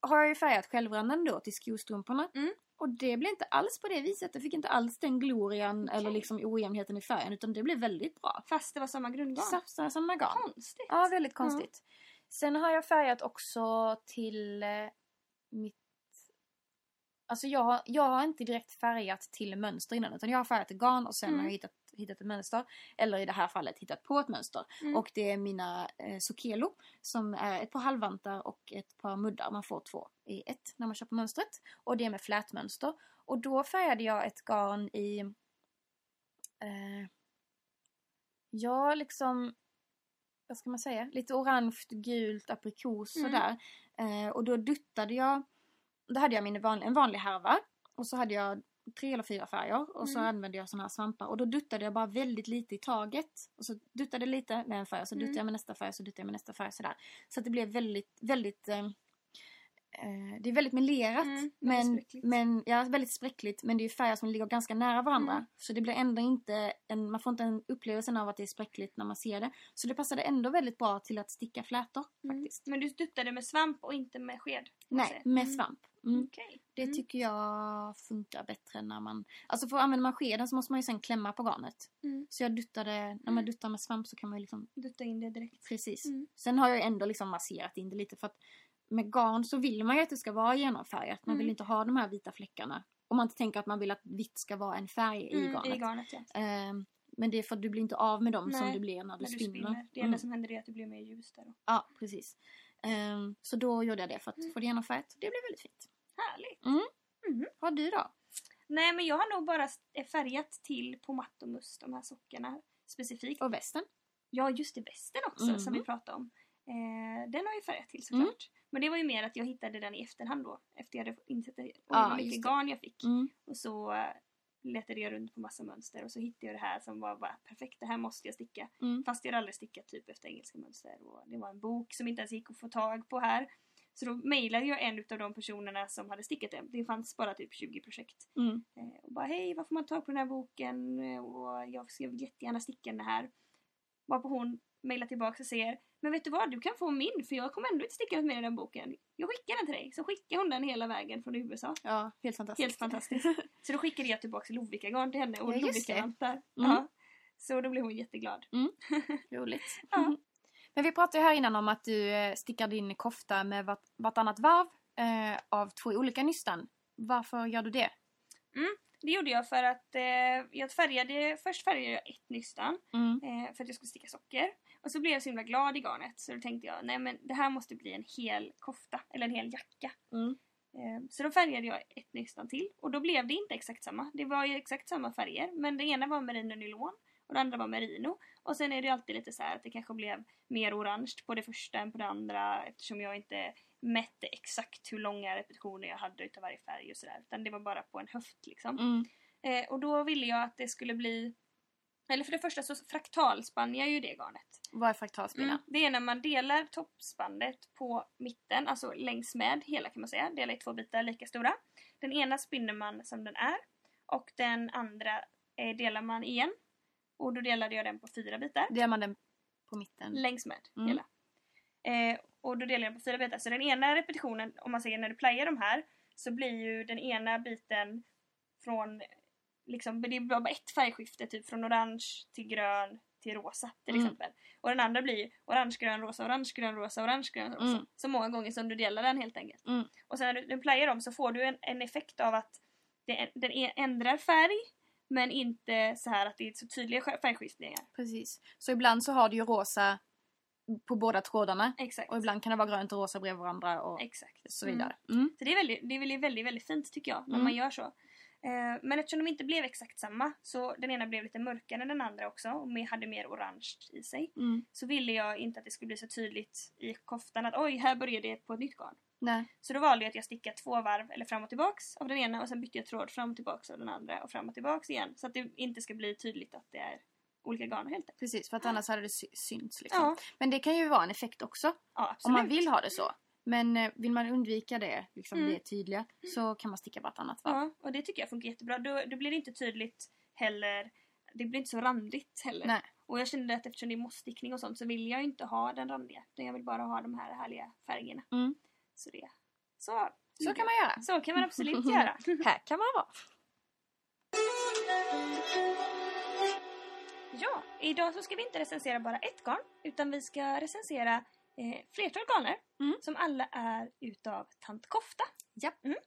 har jag ju färgat självranden då till skostrumporna. Mm. Och det blev inte alls på det viset. Jag fick inte alls den glorian Okej. eller liksom ojämnheten i färgen utan det blev väldigt bra. Fast det var samma grundgarn? Safsar samma garn. Konstigt. Ja, väldigt konstigt. Sen har jag färgat också till eh, mitt... Alltså jag jag har inte direkt färgat till mönster innan utan jag har färgat till garn och sen Mm. har jag hittat, hittat ett mönster. Eller i det här fallet hittat på ett mönster. Mm. Och det är mina eh, Sokelo som är ett par halvvantar och ett par muddar. Man får två i ett när man köper mönstret. Och det är med flätmönster. Och då färgade jag ett garn i... Eh, ja, liksom... Vad ska man säga? Lite orange, gult, aprikos Mm. sådär. Eh, och då duttade jag... Då hade jag min van, en vanlig härva. Och så hade jag tre eller fyra färger. Och så Mm. använde jag såna här svampar. Och då duttade jag bara väldigt lite i taget. Och så duttade lite med en färg. Så duttade Mm. jag med nästa färg. Så duttade jag med nästa färg. Sådär. Så att det blev väldigt, väldigt... Eh, eh, det är väldigt melerat. Mm, men, men, ja, väldigt spräckligt. Men det är färger som ligger ganska nära varandra. Mm. Så det blir ändå inte en, man får inte en upplevelsen av att det är spräckligt när man ser det. Så det passade ändå väldigt bra till att sticka flätor faktiskt. Men du duttade med svamp och inte med sked? Nej, med Mm. svamp. Mm. Okej. Det Mm. tycker jag funkar bättre när man... Alltså för använder man skeden så måste man ju sen klämma på garnet. Mm. Så jag duttade, när man duttar med svamp så kan man ju liksom, Dutta in det direkt. precis. Mm. Sen har jag ändå liksom masserat in det lite för att med garn så vill man ju att det ska vara genomfärgat. Man vill Mm. inte ha de här vita fläckarna. Om man inte tänker att man vill att vitt ska vara en färg i Mm, garnet. I garnet ja. Ehm, men det är för att du blir inte av med dem som Nej, du blir när du När du spinner. spinner. Det enda Mm. som händer är att det blir mer ljus där. Då. Ja, precis. Ehm, så då gjorde jag det för att Mm. få det genomfärgat. Det blev väldigt fint. Härligt. Vad har du då? Nej men jag har nog bara s- färgat till på matt och must, de här sockorna specifikt. Och västen? Ja just det, västen också Mhm. som vi pratade om. Eh, den har jag färgat till såklart. Men det var ju mer att jag hittade den i efterhand då. Efter jag hade insett det- hur mycket just det. garn jag fick. Mm. Och så eh, letade jag runt på massa mönster och så hittade jag det här som var bara perfekt, det här måste jag sticka. Mm. Fast jag hade aldrig stickat typ efter engelska mönster. Och det var en bok som inte ens gick att få tag på här. Så då mejlade jag en av de personerna som hade stickat det. Det fanns bara typ 20 projekt. Mm. Eh, och bara hej, var får man tag på den här boken? Eh, Och jag ska jättegärna sticka den här. Varpå hon mejlar tillbaka och säger Men vet du vad, du kan få min för jag kommer ändå inte sticka mer i den boken. Jag skickar den till dig. Så skickar hon den hela vägen från USA. Ja, helt fantastiskt. Helt fantastiskt. Så då skickade jag tillbaka Lovikka-garn till henne och Ja. Lovikka-vantar. Mm. Ja. Så då blev hon jätteglad. Roligt. Ja. Men vi pratade ju här innan om att du eh, stickar din kofta med vart, vartannat varv eh, av två olika nystan. Varför gör du det? Det gjorde jag för att eh, jag färgade, först färgade jag ett nystan Mm. eh, för att jag skulle sticka socker. Och så blev jag så himla glad i garnet så då tänkte jag nej men det här måste bli en hel kofta eller en hel jacka. Mm. Eh, så då färgade jag ett nystan till och då blev det inte exakt samma. Det var ju exakt samma färger men det ena var merino nylon och det andra var merino. Och sen är det alltid lite så här att det kanske blev mer orange på det första än på det andra eftersom jag inte mätte exakt hur långa repetitioner jag hade utav varje färg och sådär. Utan det var bara på en höft liksom. Mm. Eh, och då ville jag att det skulle bli... Eller för det första så fraktalspann jag ju det garnet. Vad är fraktalspinna? Mm. Det är när man delar toppspannet på mitten, alltså längs med hela kan man säga. Delar i två bitar lika stora. Den ena spinner man som den är. Och den andra eh, delar man igen. Och då delade jag den på fyra bitar. Delar man den på mitten? Längs med Mm. hela. Eh, och då delar jag på fyra bitar. Så den ena repetitionen, om man säger när du playar de här, så blir ju den ena biten från, liksom, det är bara ett färgskifte, typ från orange till grön till rosa till Mm. exempel. Och den andra blir orange, grön, rosa, orange, grön, rosa, orange, grön, rosa. Mm. Så många gånger som du delar den helt enkelt. Mm. Och sen när du, du playar dem så får du en, en effekt av att det, den är- ändrar färg men inte så här att det är så tydliga färgskiftningar. Precis. Så ibland så har du ju rosa på båda trådarna. Exakt. Och ibland kan det vara grönt och rosa bredvid varandra och Exakt. så Mm. vidare. Mm. Så det är väldigt, det är väldigt, väldigt, väldigt fint tycker jag när Mm. man gör så. Eh, men eftersom de inte blev exakt samma så den ena blev lite mörkare än den andra också och hade mer orange i sig. Mm. Så ville jag inte att det skulle bli så tydligt i koftan att oj, här börjar det på ett nytt garn. Nej. Så då valde jag att jag stickade två varv eller fram och tillbaks av den ena och sen bytte jag tråd fram och tillbaks av den andra och fram och tillbaks igen. Så att det inte ska bli tydligt att det är olika garn helt enkelt. Precis, för att annars hade det sy- synts liksom. Ja, Men det kan ju vara en effekt också. ja absolut. Om man vill ha det så. Men eh, vill man undvika det, liksom Mm. det tydliga, så kan man sticka vartannat varv. Ja, och det tycker jag funkar jättebra. Då, då blir det inte tydligt heller. Det blir inte så randigt heller. Nej. Och jag kände att eftersom det är mossstickning och sånt så vill jag inte ha den randiga. Utan jag vill bara ha de här härliga färgerna. Mm. Så det. Så, Så kan man göra. så kan man absolut göra. Här kan man vara. Ja, idag så ska vi inte recensera bara ett garn. Utan vi ska recensera eh, flertal garner. Mm. Som alla är utav Tant Kofta. Japp. Mm.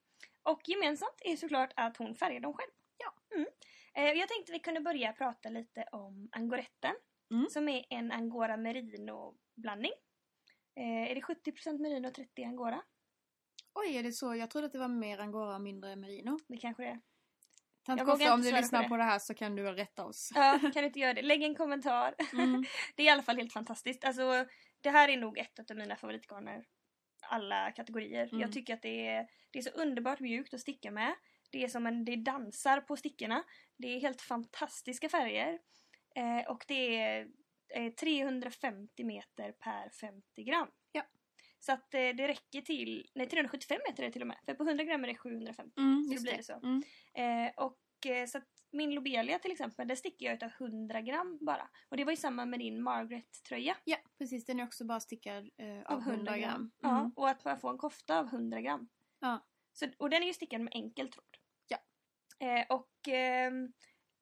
Och gemensamt är såklart att hon färgar dem själv. Ja. Mm. Eh, jag tänkte vi kunde börja prata lite om angoretten. Mm. Som är en angora merino blandning. Eh, är det 70% merino och 30 angora? Oj, är det så? Jag trodde att det var mer angora och mindre merino. Det kanske det är. Tant Jag Koffa, om du lyssnar på det. på det här så kan du rätta oss. Ja, kan du inte göra det? Lägg en kommentar. Mm. Det är i alla fall helt fantastiskt. Alltså, det här är nog ett av mina favoritgarner. Alla kategorier. Mm. Jag tycker att det är, det är så underbart mjukt att sticka med. Det är som en, det dansar på stickorna. Det är helt fantastiska färger. Eh, och det är eh, 350 meter per 50 gram. Ja. Så att eh, det räcker till, nej 375 meter är det till och med. För på 100 gram är det 750. Mm, Så just blir det. det så. Mm. Eh, och eh, så att min lobelia till exempel, där sticker jag utav 100 gram bara. Och det var ju samma med din Margaret-tröja. Ja, precis. Den är också bara stickad eh, av 100 gram. Ja, Mm. och att bara få en kofta av 100 gram. Ja. Så, och den är ju stickad med enkel tråd. Ja. Eh, och ehm,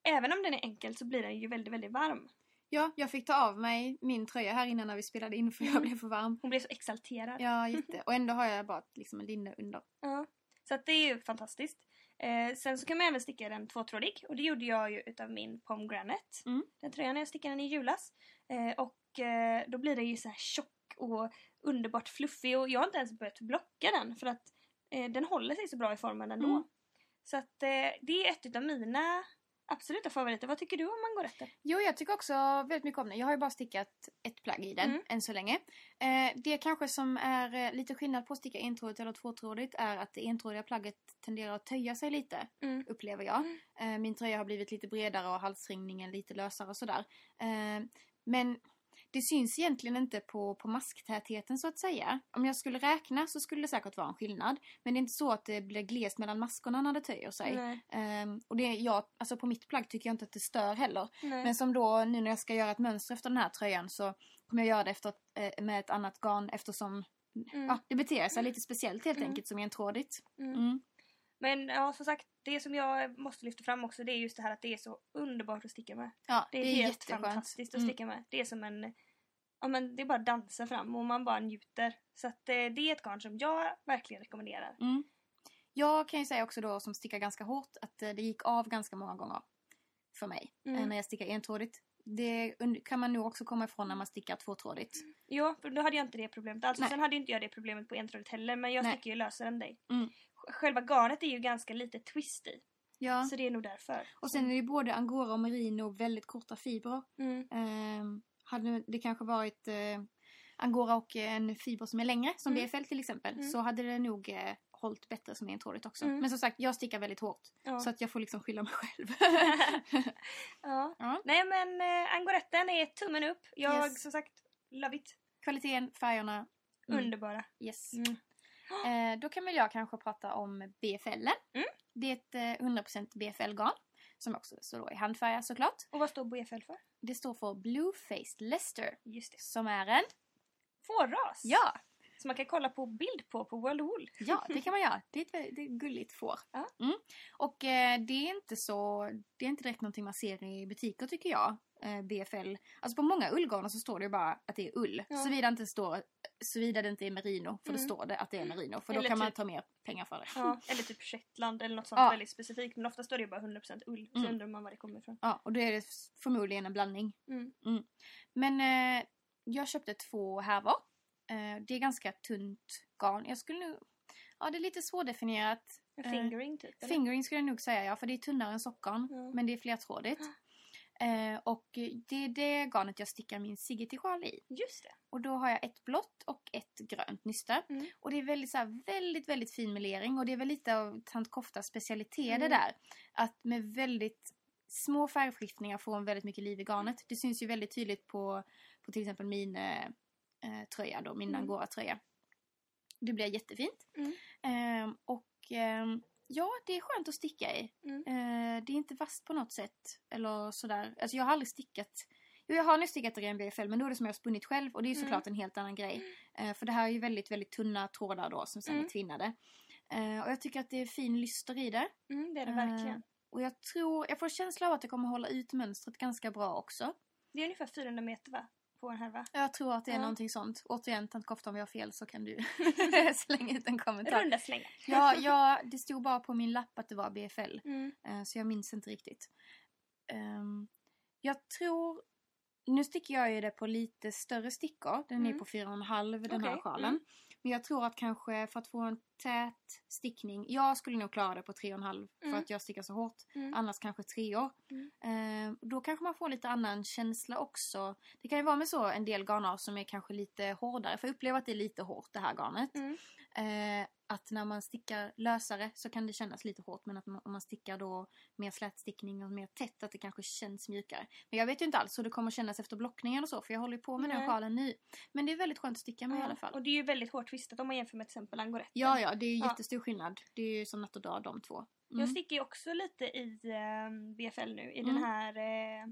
även om den är enkel så blir den ju väldigt, väldigt varm. ja, jag fick ta av mig min tröja här innan när vi spelade in för jag Mm. blev för varm. Hon blev så exalterad. Ja, jätte. Och ändå har jag bara liksom en linne under. Ja. Så att det är ju fantastiskt. Eh, sen så kan man även sticka den tvåtrådig och det gjorde jag ju utav min pomegranate. Mm. Den tröjan jag stickade den i julas. Eh, och eh, då blir det ju så här tjock och underbart fluffig och jag har inte ens börjat blocka den för att eh, den håller sig så bra i formen ändå. Mm. Så att eh, det är ett utav mina absoluta favoriter. Vad tycker du om mangoretter? Jo, jag tycker också väldigt mycket om den. Jag har ju bara stickat ett plagg i den Mm. än så länge. Eh, det kanske som är eh, lite skillnad på att sticka entrådigt eller tvåtrådigt är att det entrådiga plagget tenderar att töja sig lite, Mm. upplever jag. Eh, min tröja har blivit lite bredare och halsringningen lite lösare och sådär. Eh, men det syns egentligen inte på, på maskhtätheten så att säga. Om jag skulle räkna så skulle det säkert vara en skillnad. Men det är inte så att det blir glest mellan maskorna när det töjer sig. Ehm, och det, jag, alltså på mitt plagg tycker jag inte att det stör heller. Nej. Men som då nu när jag ska göra ett mönster efter den här tröjan så kommer jag göra det efter, eh, med ett annat garn eftersom Mm. ja, det beter sig lite speciellt helt Mm. enkelt som entrådigt. Mm. Mm. Men ja, som sagt, det som jag måste lyfta fram också det är just det här att det är så underbart att sticka med. Ja, Det är, helt jätteskönt. fantastiskt att Mm. sticka med. Det är som en... Ja men det är bara att dansa fram och man bara njuter. Så att eh, det är ett garn som jag verkligen rekommenderar. Mm. Jag kan ju säga också då som stickar ganska hårt att eh, det gick av ganska många gånger för mig Mm. eh, när jag stickar entrådigt. Det kan man nog också komma ifrån när man stickar tvåtrådigt. Ja, för då hade jag inte det problemet. Alltså Nej. sen hade inte jag det problemet på entrådigt heller men jag Nej. sticker ju lösare än dig. Mm. Själva garnet är ju ganska lite twist i. Ja. Så det är nog därför. Och sen är det både angora och merino väldigt korta fibrer. Mm. Ehm, hade det kanske varit eh, angora och en fiber som är längre, som Mm. BFL till exempel, Mm. så hade det nog eh, hållit bättre som entrådigt också. Mm. Men som sagt, jag stickar väldigt hårt. Ja. Så att jag får liksom skylla mig själv. ja. ja. Nej men eh, angoretten är tummen upp. Jag Yes. som sagt, love it. Kvaliteten, färgerna. Mm. Underbara. Yes. Mm. Eh, då kan väl jag kanske prata om BFL. Mm. Det är ett eh, 100% BFL-garn. Som också står då i handfärger såklart. Och vad står BFL för? Det står för Blue Faced Leicester. Just det. Som är en... Fårras! Ja! Som man kan kolla på bild på på World Wool. Ja, det kan man göra. Det är ett, det är ett gulligt får. Ja. Mm. Och eh, det är inte så... Det är inte direkt någonting man ser i butiker tycker jag. Eh, BFL. Alltså på många ullgarn så står det ju bara att det är ull. Ja. Såvida, inte står, såvida det inte är merino. För då Mm. står det att det är merino. För då Eller kan man typ- ta mer pengar för det. Ja, eller typ Shetland eller något sånt Ja. väldigt specifikt. Men ofta står det bara 100% ull. Så Mm. undrar man var det kommer ifrån. Ja, och då är det förmodligen en blandning. Mm. Men eh, jag köpte två härvor. Eh, det är ganska tunt garn. Jag skulle nog... Ja, det är lite svårdefinierat. En Eh, fingering typ? Eller? Fingering skulle jag nog säga ja, för det är tunnare än sockgarn. Men det är flertrådigt. Eh, och det är det garnet jag stickar min Sigety-sjal i. Just det. Och då har jag ett blått och ett grönt nyste. Mm. Och det är väldigt, så här, väldigt, väldigt fin melering. Och det är väl lite av tant Koftas specialitet det Mm. där. Att med väldigt små färgskiftningar få en väldigt mycket liv i garnet. Det syns ju väldigt tydligt på, på till exempel min eh, eh, tröja då, min Mm. angora-tröja. Det blir jättefint. Mm. Ehm, och ehm, ja, det är skönt att sticka i. Mm. Eh, det är inte vasst på något sätt. Eller sådär. Alltså jag har aldrig stickat. Jo, jag har nu stickat i ren BFL men då är det som jag har spunnit själv och det är Mm. såklart en helt annan grej. Eh, för det här är ju väldigt, väldigt tunna trådar då som sen Mm. är tvinnade. Eh, och jag tycker att det är fin lyster i det. Mm, det är det Eh, verkligen. Och jag tror, jag får känsla av att det kommer hålla ut mönstret ganska bra också. Det är ungefär 400 meter va? På en härva. Jag tror att det är Ja. någonting sånt. Återigen, tant Kofta om vi har fel så kan du slänga ut en kommentar. Runda slängar. Ja, ja, det stod bara på min lapp att det var BFL. Mm. Eh, Så jag minns inte riktigt. Ehm, jag tror... Nu sticker jag ju det på lite större stickor. Den är Mm. på 4,5 den här Okej, sjalen. mm. Men jag tror att kanske för att få en tät stickning. Jag skulle nog klara det på 3,5 för Mm. att jag stickar så hårt. Mm. Annars kanske 3 år. Mm. Ehm, då kanske man får lite annan känsla också. Det kan ju vara med så en del garnar som är kanske lite hårdare. För jag upplever att det är lite hårt det här garnet. Mm. Eh, att när man stickar lösare så kan det kännas lite hårt men att man, om man stickar då mer slätstickning och mer tätt att det kanske känns mjukare. Men jag vet ju inte alls hur det kommer kännas efter blockningen och så för jag håller ju på med den Nej. sjalen nu. Men det är väldigt skönt att sticka med i alla fall. Och det är ju väldigt hårt twistat om man jämför med till exempel angoretten. Ja, ja, det är Ja. jättestor skillnad. Det är ju som natt och dag de två. Mm. Jag stickar ju också lite i eh, BFL nu i Mm. den här eh,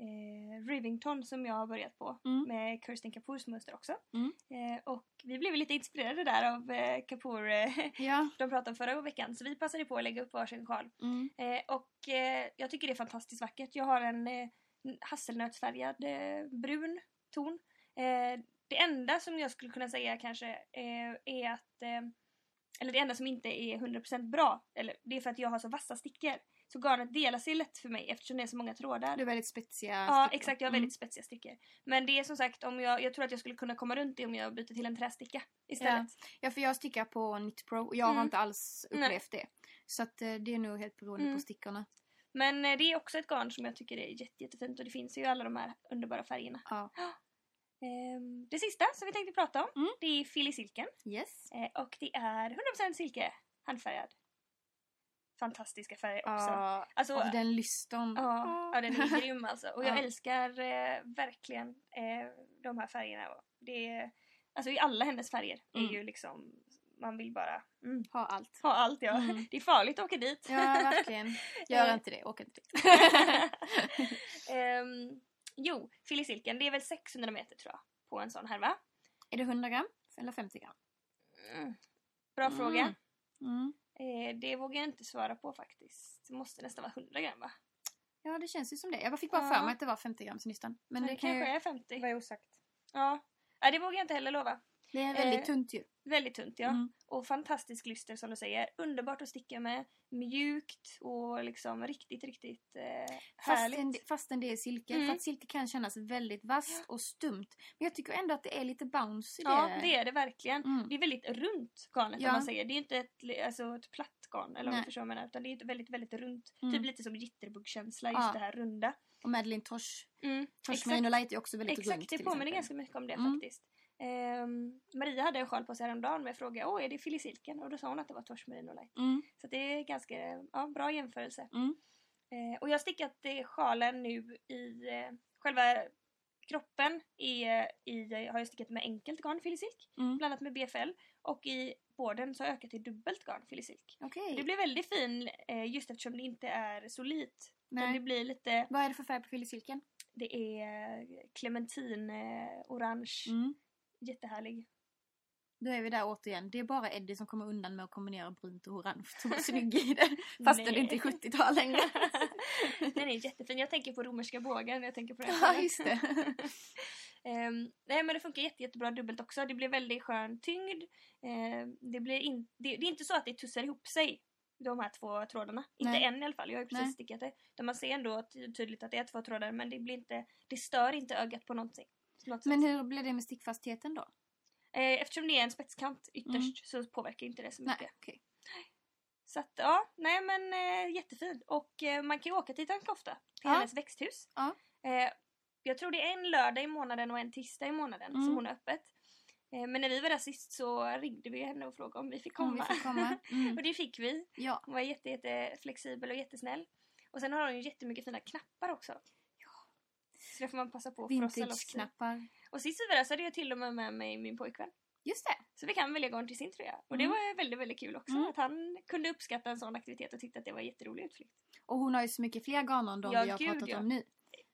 eh, Rivington som jag har börjat på Mm. med Kirsten Kapoors mönster också. Mm. Eh, och vi blev lite inspirerade där av eh, Kapoor. Eh, Ja. de pratade om förra veckan så vi passade på att lägga upp varsin sjal. Mm. Eh, och eh, jag tycker det är fantastiskt vackert. Jag har en hasselnötsfärgad brun ton. Det enda som jag skulle kunna säga kanske är att eller det enda som inte är 100% bra, eller det är för att jag har så vassa stickor. Så garnet delar sig lätt för mig eftersom det är så många trådar. Du är väldigt spetsiga Ja stickor. exakt, jag har Mm. väldigt spetsiga stickor. Men det är som sagt, om jag, jag tror att jag skulle kunna komma runt det om jag byter till en trästicka istället. Ja, för jag stickar på Knit Pro och jag har Mm. inte alls upplevt det. Så att eh, det är nog helt beroende Mm. på stickorna. Men eh, det är också ett garn som jag tycker är jätte, jättefint och det finns ju alla de här underbara färgerna. Ja. Ehm, det sista som vi tänkte prata om, Mm. det är filisilken. Yes. Eh, och det är 100% silke, handfärgad. Fantastiska färger också. Ja, Alltså, av den lystern. Ja, ja, den är grym alltså. Och jag Ja. älskar eh, verkligen eh, de här färgerna. Och Det är, alltså i alla hennes färger är Mm. ju liksom, man vill bara mm, Ha allt. ha allt ja. Mm. Det är farligt att åka dit. Ja, verkligen. Gör Eh. inte det. Åk inte dit. Ehm, jo, filisilken, det är väl 600 meter tror jag på en sån härva. Är det 100 gram eller 50 gram? Mm. Bra Mm. fråga. Mm. Eh, det vågar jag inte svara på faktiskt. Det måste nästan vara 100 gram va? Ja, det känns ju som det. Jag fick bara Ja. för mig att det var 50 grams nystan. Men det, kan kanske ju... är 50. vara osagt. Ja. Nej, det vågar jag inte heller lova. Det är väldigt Eh, tunt ju. Väldigt tunt ja. Mm. Och fantastisk lyster som du säger. Underbart att sticka med. Mjukt och liksom riktigt, riktigt eh, härligt. Fastän, fastän det är silke. Mm. För att silke kan kännas väldigt vasst och stumt. Men jag tycker ändå att det är lite bounce i det. Ja, det är det verkligen. Mm. Det är väldigt runt garnet Ja. om man säger. Det är inte ett, alltså, ett platt garn eller om Nej. du förstår vad jag menar. Utan det är ett väldigt, väldigt runt. Mm. Typ lite som jitterbug-känsla, just Ja. det här runda. Och Madeleine Tosh. Mm. Tosh Exakt. Merino Light är också väldigt Exakt, runt det till påminner ganska mycket om det Mm. faktiskt. Ehm, Maria hade en sjal på sig häromdagen med fråga Åh, är det filisilken? Och då sa hon att det var Tosh Merino Light. Mm. Så det är ganska ja, bra jämförelse. Mm. Eh, och jag har stickat eh, sjalen nu i eh, själva kroppen i, eh, i, eh, har jag stickat med enkelt garn filisilk Mm. blandat med BFL och i borden så har jag ökat till dubbelt garn filisilk. Okej. Det blir väldigt fin eh, just eftersom det inte är solitt. Nej. Det blir lite, Vad är det för färg på filisilken? det är clementin, eh, orange, Mm. Jättehärlig. Då är vi där återigen. Det är bara Eddie som kommer undan med att kombinera brunt och orange. Som är snygg i det. Fast det inte är 70-tal längre. Den är jättefin. Jag tänker på romerska bågen när jag tänker på den. Ja, just det. Ehm, nej men det funkar jätte, jättebra dubbelt också. Det blir väldigt skön tyngd. Ehm, det, blir in, det, det är inte så att det tussar ihop sig. De här två trådarna. Inte Nej. än i alla fall. Jag har ju precis Nej. stickat det. Där man ser ändå ty- tydligt att det är två trådar men det blir inte Det stör inte ögat på någonting. Men hur blir det med stickfastheten då? Eh, eftersom det är en spetskant ytterst Mm. så påverkar inte det så mycket. Nej, okej. Så att ja, nej men eh, jättefin. Och eh, man kan ju åka till Tankofta. Till Ja. hennes växthus. Ja. Eh, jag tror det är en lördag i månaden och en tisdag i månaden Mm. som hon har öppet. Eh, men när vi var där sist så ringde vi henne och frågade om vi fick Om komma. vi får komma. Mm. och det fick vi. Ja. Hon var jätte, jätte flexibel och jättesnäll. Och sen har hon ju jättemycket fina knappar också. Så det får man passa på att frossa loss. Vintage-knappar. Och sist vi så hade jag till och med med mig min pojkvän. Just det. Så vi kan välja garn till sin tröja. Och det Mm. var väldigt, väldigt kul också. Mm. Att han kunde uppskatta en sån aktivitet och tyckte att det var en jätterolig utflykt. Och hon har ju så mycket fler garn än de Ja, vi har gud, pratat ja. om nu.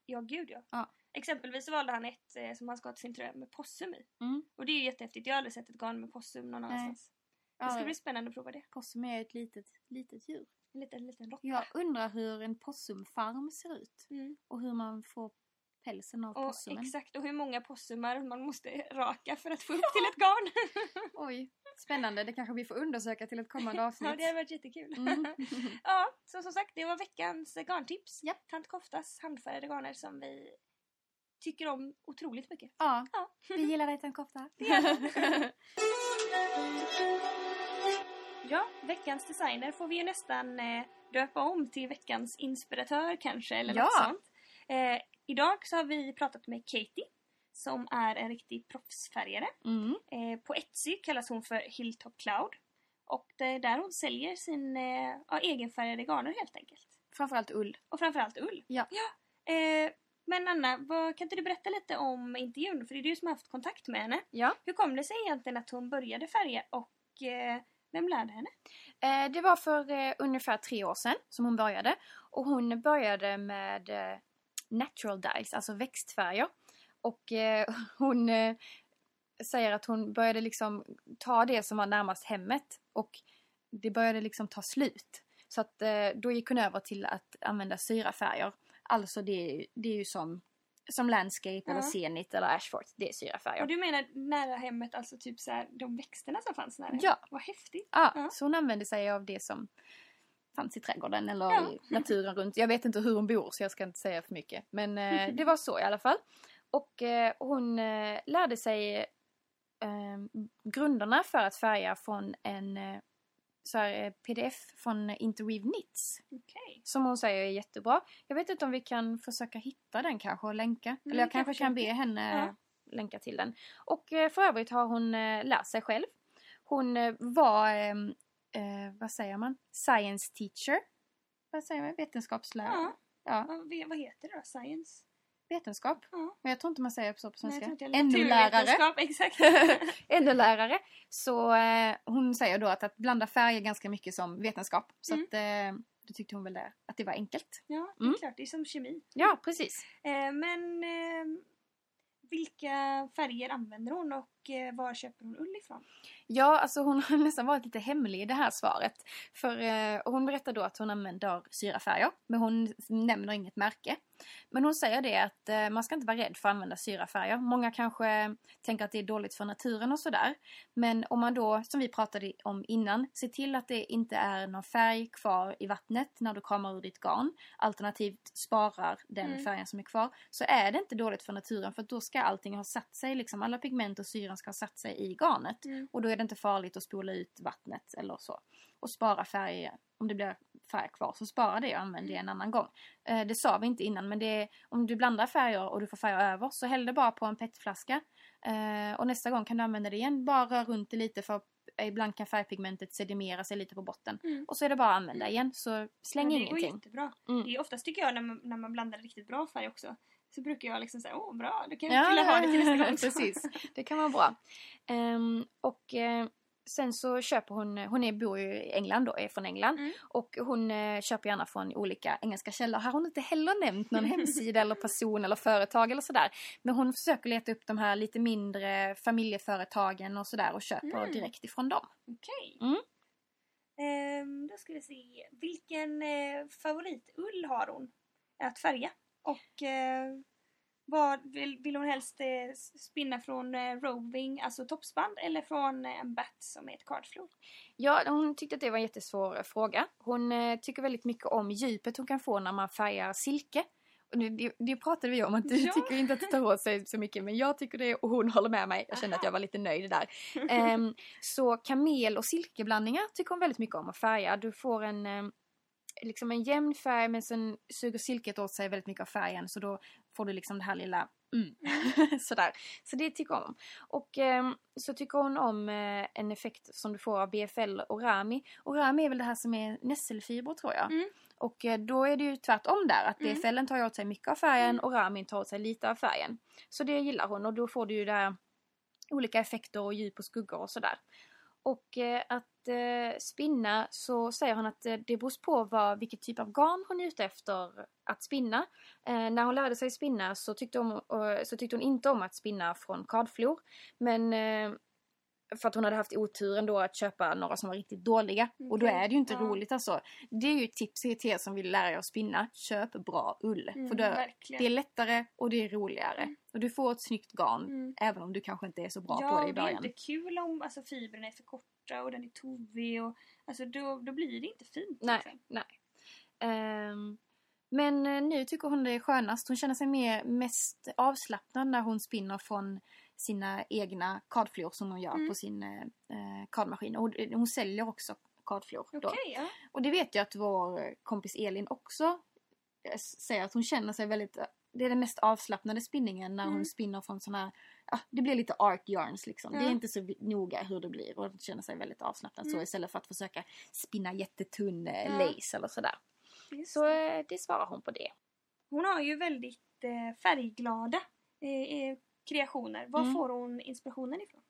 Ja, gud ja. Ja. Exempelvis så valde han ett eh, som han ska ha till sin tröja med possum i. Mm. Och det är ju jättehäftigt. Jag har aldrig sett ett garn med possum någon Nej. annanstans. Det ska bli spännande att prova det. possum är ett litet, litet djur. En liten, liten råtta. Jag undrar hur en possumfarm ser ut. Mm. Och hur man får pälsen av Och possumen. exakt, och hur många possumar man måste raka för att få upp till ett garn. Oj, spännande. Det kanske vi får undersöka till ett kommande avsnitt. ja, det hade varit jättekul. Mm. ja, så som sagt, det var veckans garntips. Japp. Tant Koftas handfärgade garner som vi tycker om otroligt mycket. ja, Ja. vi gillar dig kofta. Det gör vi. Ja, veckans designer får vi ju nästan eh, döpa om till veckans inspiratör kanske eller något Ja. sånt. Eh, idag så har vi pratat med Katie som är en riktig proffsfärgare. Mm. Eh, på Etsy kallas hon för Hilltop Cloud. Och det är där hon säljer sin eh, ja, egenfärgade garner helt enkelt. Framförallt ull. Och framförallt ull. Ja. Eh, men Anna, vad, kan inte du berätta lite om intervjun? För det är du som har haft kontakt med henne. Ja. Hur kom det sig egentligen att hon började färga och eh, vem lärde henne? Eh, det var för eh, ungefär tre år sedan som hon började. Och hon började med eh, natural dyes, alltså växtfärger. Och eh, hon eh, säger att hon började liksom ta det som var närmast hemmet och det började liksom ta slut. Så att eh, då gick hon över till att använda syrafärger. Alltså det det är ju som, som landscape Ja. eller zenit eller ashfort. Det är syrafärger. Och du menar nära hemmet, alltså typ så här, de växterna som fanns nära Ja. hemmet? Vad häftigt! Ja, Ja. så hon använde sig av det som fanns i trädgården eller Ja. i naturen runt. Jag vet inte hur hon bor så jag ska inte säga för mycket. Men eh, det var så i alla fall. Och eh, hon eh, lärde sig eh, grunderna för att färga från en eh, så här, eh, pdf från Interweave Knits. Okej. Som hon säger är jättebra. Jag vet inte om vi kan försöka hitta den kanske och länka. Mm, Eller jag kanske kan be henne Ja. länka till den. Och eh, för övrigt har hon lärt sig själv. Hon var, ehm, eh, vad säger man, science teacher. Vad säger man? Vetenskapslärare. Ja. Ja, Vad, heter det då? Science? vetenskap. Ja. Men jag tror inte man säger så på svenska. NO-lärare. Exakt. NO-lärare. Så eh, hon säger då att att blanda färg är ganska mycket som vetenskap. Så Mm. att eh, då tyckte hon väl det, att det var enkelt. ja, det är Mm. klart. Det är som kemi. Ja, precis. Eh, men eh, vilka färger använder hon och var köper hon ull ifrån? Ja, alltså hon har nästan varit lite hemlig i det här svaret. För eh, hon berättar då att hon använder syrafärger, men hon nämner inget märke. Men hon säger det att eh, man ska inte vara rädd för att använda syrafärger. Många kanske tänker att det är dåligt för naturen och sådär. Men om man då, som vi pratade om innan, ser till att det inte är någon färg kvar i vattnet när du kramar ur ditt garn. Alternativt sparar den Mm. färgen som är kvar. Så är det inte dåligt för naturen för då ska allting ha satt sig, liksom alla pigment och syran ska ha satt sig i garnet. Mm. Och då är det inte farligt att spola ut vattnet eller så. Och spara färg, om det blir färg kvar så spara det och använd det en annan gång. Eh, det sa vi inte innan men det är, om du blandar färger och du får färger över så häll det bara på en petflaska. Eh, och nästa gång kan du använda det igen. Bara rör runt det lite för ibland kan färgpigmentet sedimera sig lite på botten. Mm. Och så är det bara att använda igen så släng ja, det går ingenting. jättebra. Mm. Det är oftast tycker jag när man, när man blandar riktigt bra färg också. Så brukar jag liksom säga, åh bra, då kan vi fylla ha det till nästa gång. också." precis. Det kan vara bra. Ehm, och eh, sen så köper hon, hon är, bor ju i England då, är från England. Mm. Och hon eh, köper gärna från olika engelska källor. Här har hon inte heller nämnt någon hemsida eller person eller företag eller sådär. Men hon försöker leta upp de här lite mindre familjeföretagen och sådär och köper Mm. direkt ifrån dem. Okej. Mm. Ehm, då ska vi se. Vilken eh, favoritull har hon att färga? Och eh, vad vill, vill hon helst eh, spinna från eh, roving, alltså toppsband, eller från eh, en bat som är ett cardfloor? Ja, hon tyckte att det var en jättesvår eh, fråga. Hon eh, tycker väldigt mycket om djupet hon kan få när man färgar silke. Och det, det, det pratade vi om, att du Ja. tycker inte att det tar åt sig så mycket men jag tycker det och hon håller med mig. Jag kände att jag var lite nöjd där. Ehm, så kamel och silkeblandningar tycker hon väldigt mycket om att färga. Du får en, ehm, liksom en jämn färg men sen suger silket åt sig väldigt mycket av färgen så då får du liksom det här lilla mm. sådär. Så det tycker hon om. Och ehm, så tycker hon om eh, en effekt som du får av BFL och Rami. Och Rami är väl det här som är nässelfibrer tror jag. Mm. Och eh, då är det ju tvärtom där att Mm. BFL tar åt sig mycket av färgen Mm. och Ramin tar åt sig lite av färgen. Så det gillar hon och då får du ju där olika effekter och djup och skuggor och sådär. Och eh, att eh, spinna så säger hon att eh, det beror på vad, vilket typ av garn hon är ute efter att spinna. Eh, när hon lärde sig spinna så tyckte, hon, eh, så tyckte hon inte om att spinna från kardflor. Men eh, för att hon hade haft oturen då att köpa några som var riktigt dåliga. Och då är det ju inte ja. roligt alltså. Det är ju ett tips till er som vill lära er att spinna. Köp bra ull. Mm, för då, verkligen. det är lättare och det är roligare. Mm. Och du får ett snyggt garn. Mm. Även om du kanske inte är så bra ja, på det i och det är början. inte kul om alltså, fibrerna är för korta och den är tovig. Och, alltså, då, då blir det inte fint. Nej, liksom. nej. Ehm, men eh, nu tycker hon det är skönast. Hon känner sig mer, mest avslappnad när hon spinner från sina egna kardflor som hon gör Mm. på sin eh, eh, kardmaskin. Och hon säljer också kardflor. Okej, ja. Och det vet jag att vår kompis Elin också eh, säger att hon känner sig väldigt det är den mest avslappnade spinningen när Mm. hon spinner från såna här, ja, det blir lite art yarns liksom. Det Ja. är inte så noga hur det blir och hon känner sig väldigt avslappnad så Mm. istället för att försöka spinna jättetunn Ja. lace eller sådär. Just Så det. eh, det svarar hon på det. Hon har ju väldigt eh, färgglada eh, kreationer. Var Mm. får hon inspirationen ifrån?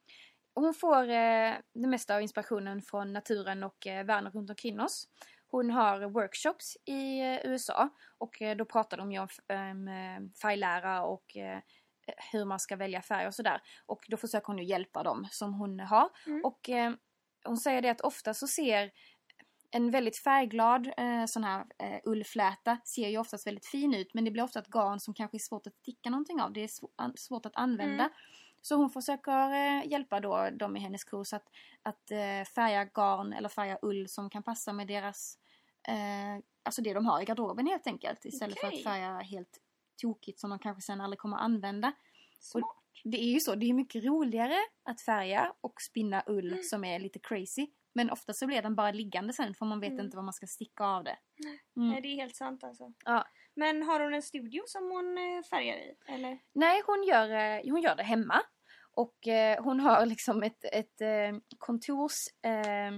Hon får det mesta av inspirationen från naturen och eh, världen runt omkring oss. Hon har workshops i USA och då pratar de ju om um, färglära och hur man ska välja färg och sådär. Och då försöker hon ju hjälpa dem som hon har. Mm. Och eh, hon säger det att ofta så ser en väldigt färgglad eh, sån här eh, ullfläta ser ju oftast väldigt fin ut men det blir ofta ett garn som kanske är svårt att sticka någonting av. Det är sv- an- svårt att använda. Mm. Så hon försöker eh, hjälpa då dem i hennes kurs att, att eh, färga garn eller färga ull som kan passa med deras eh, Alltså det de har i garderoben helt enkelt istället för Okej. att färga helt tokigt som de kanske sen aldrig kommer använda. Smart. Det är ju så, det är mycket roligare att färga och spinna ull Mm. som är lite crazy. Men ofta så blir den bara liggande sen för man vet Mm. inte vad man ska sticka av det. Mm. Nej, det är helt sant alltså. Ja. Men har hon en studio som hon eh, färgar i? Eller? Nej, hon gör, eh, hon gör det hemma. Och eh, hon har liksom ett, ett kontorsområde eh,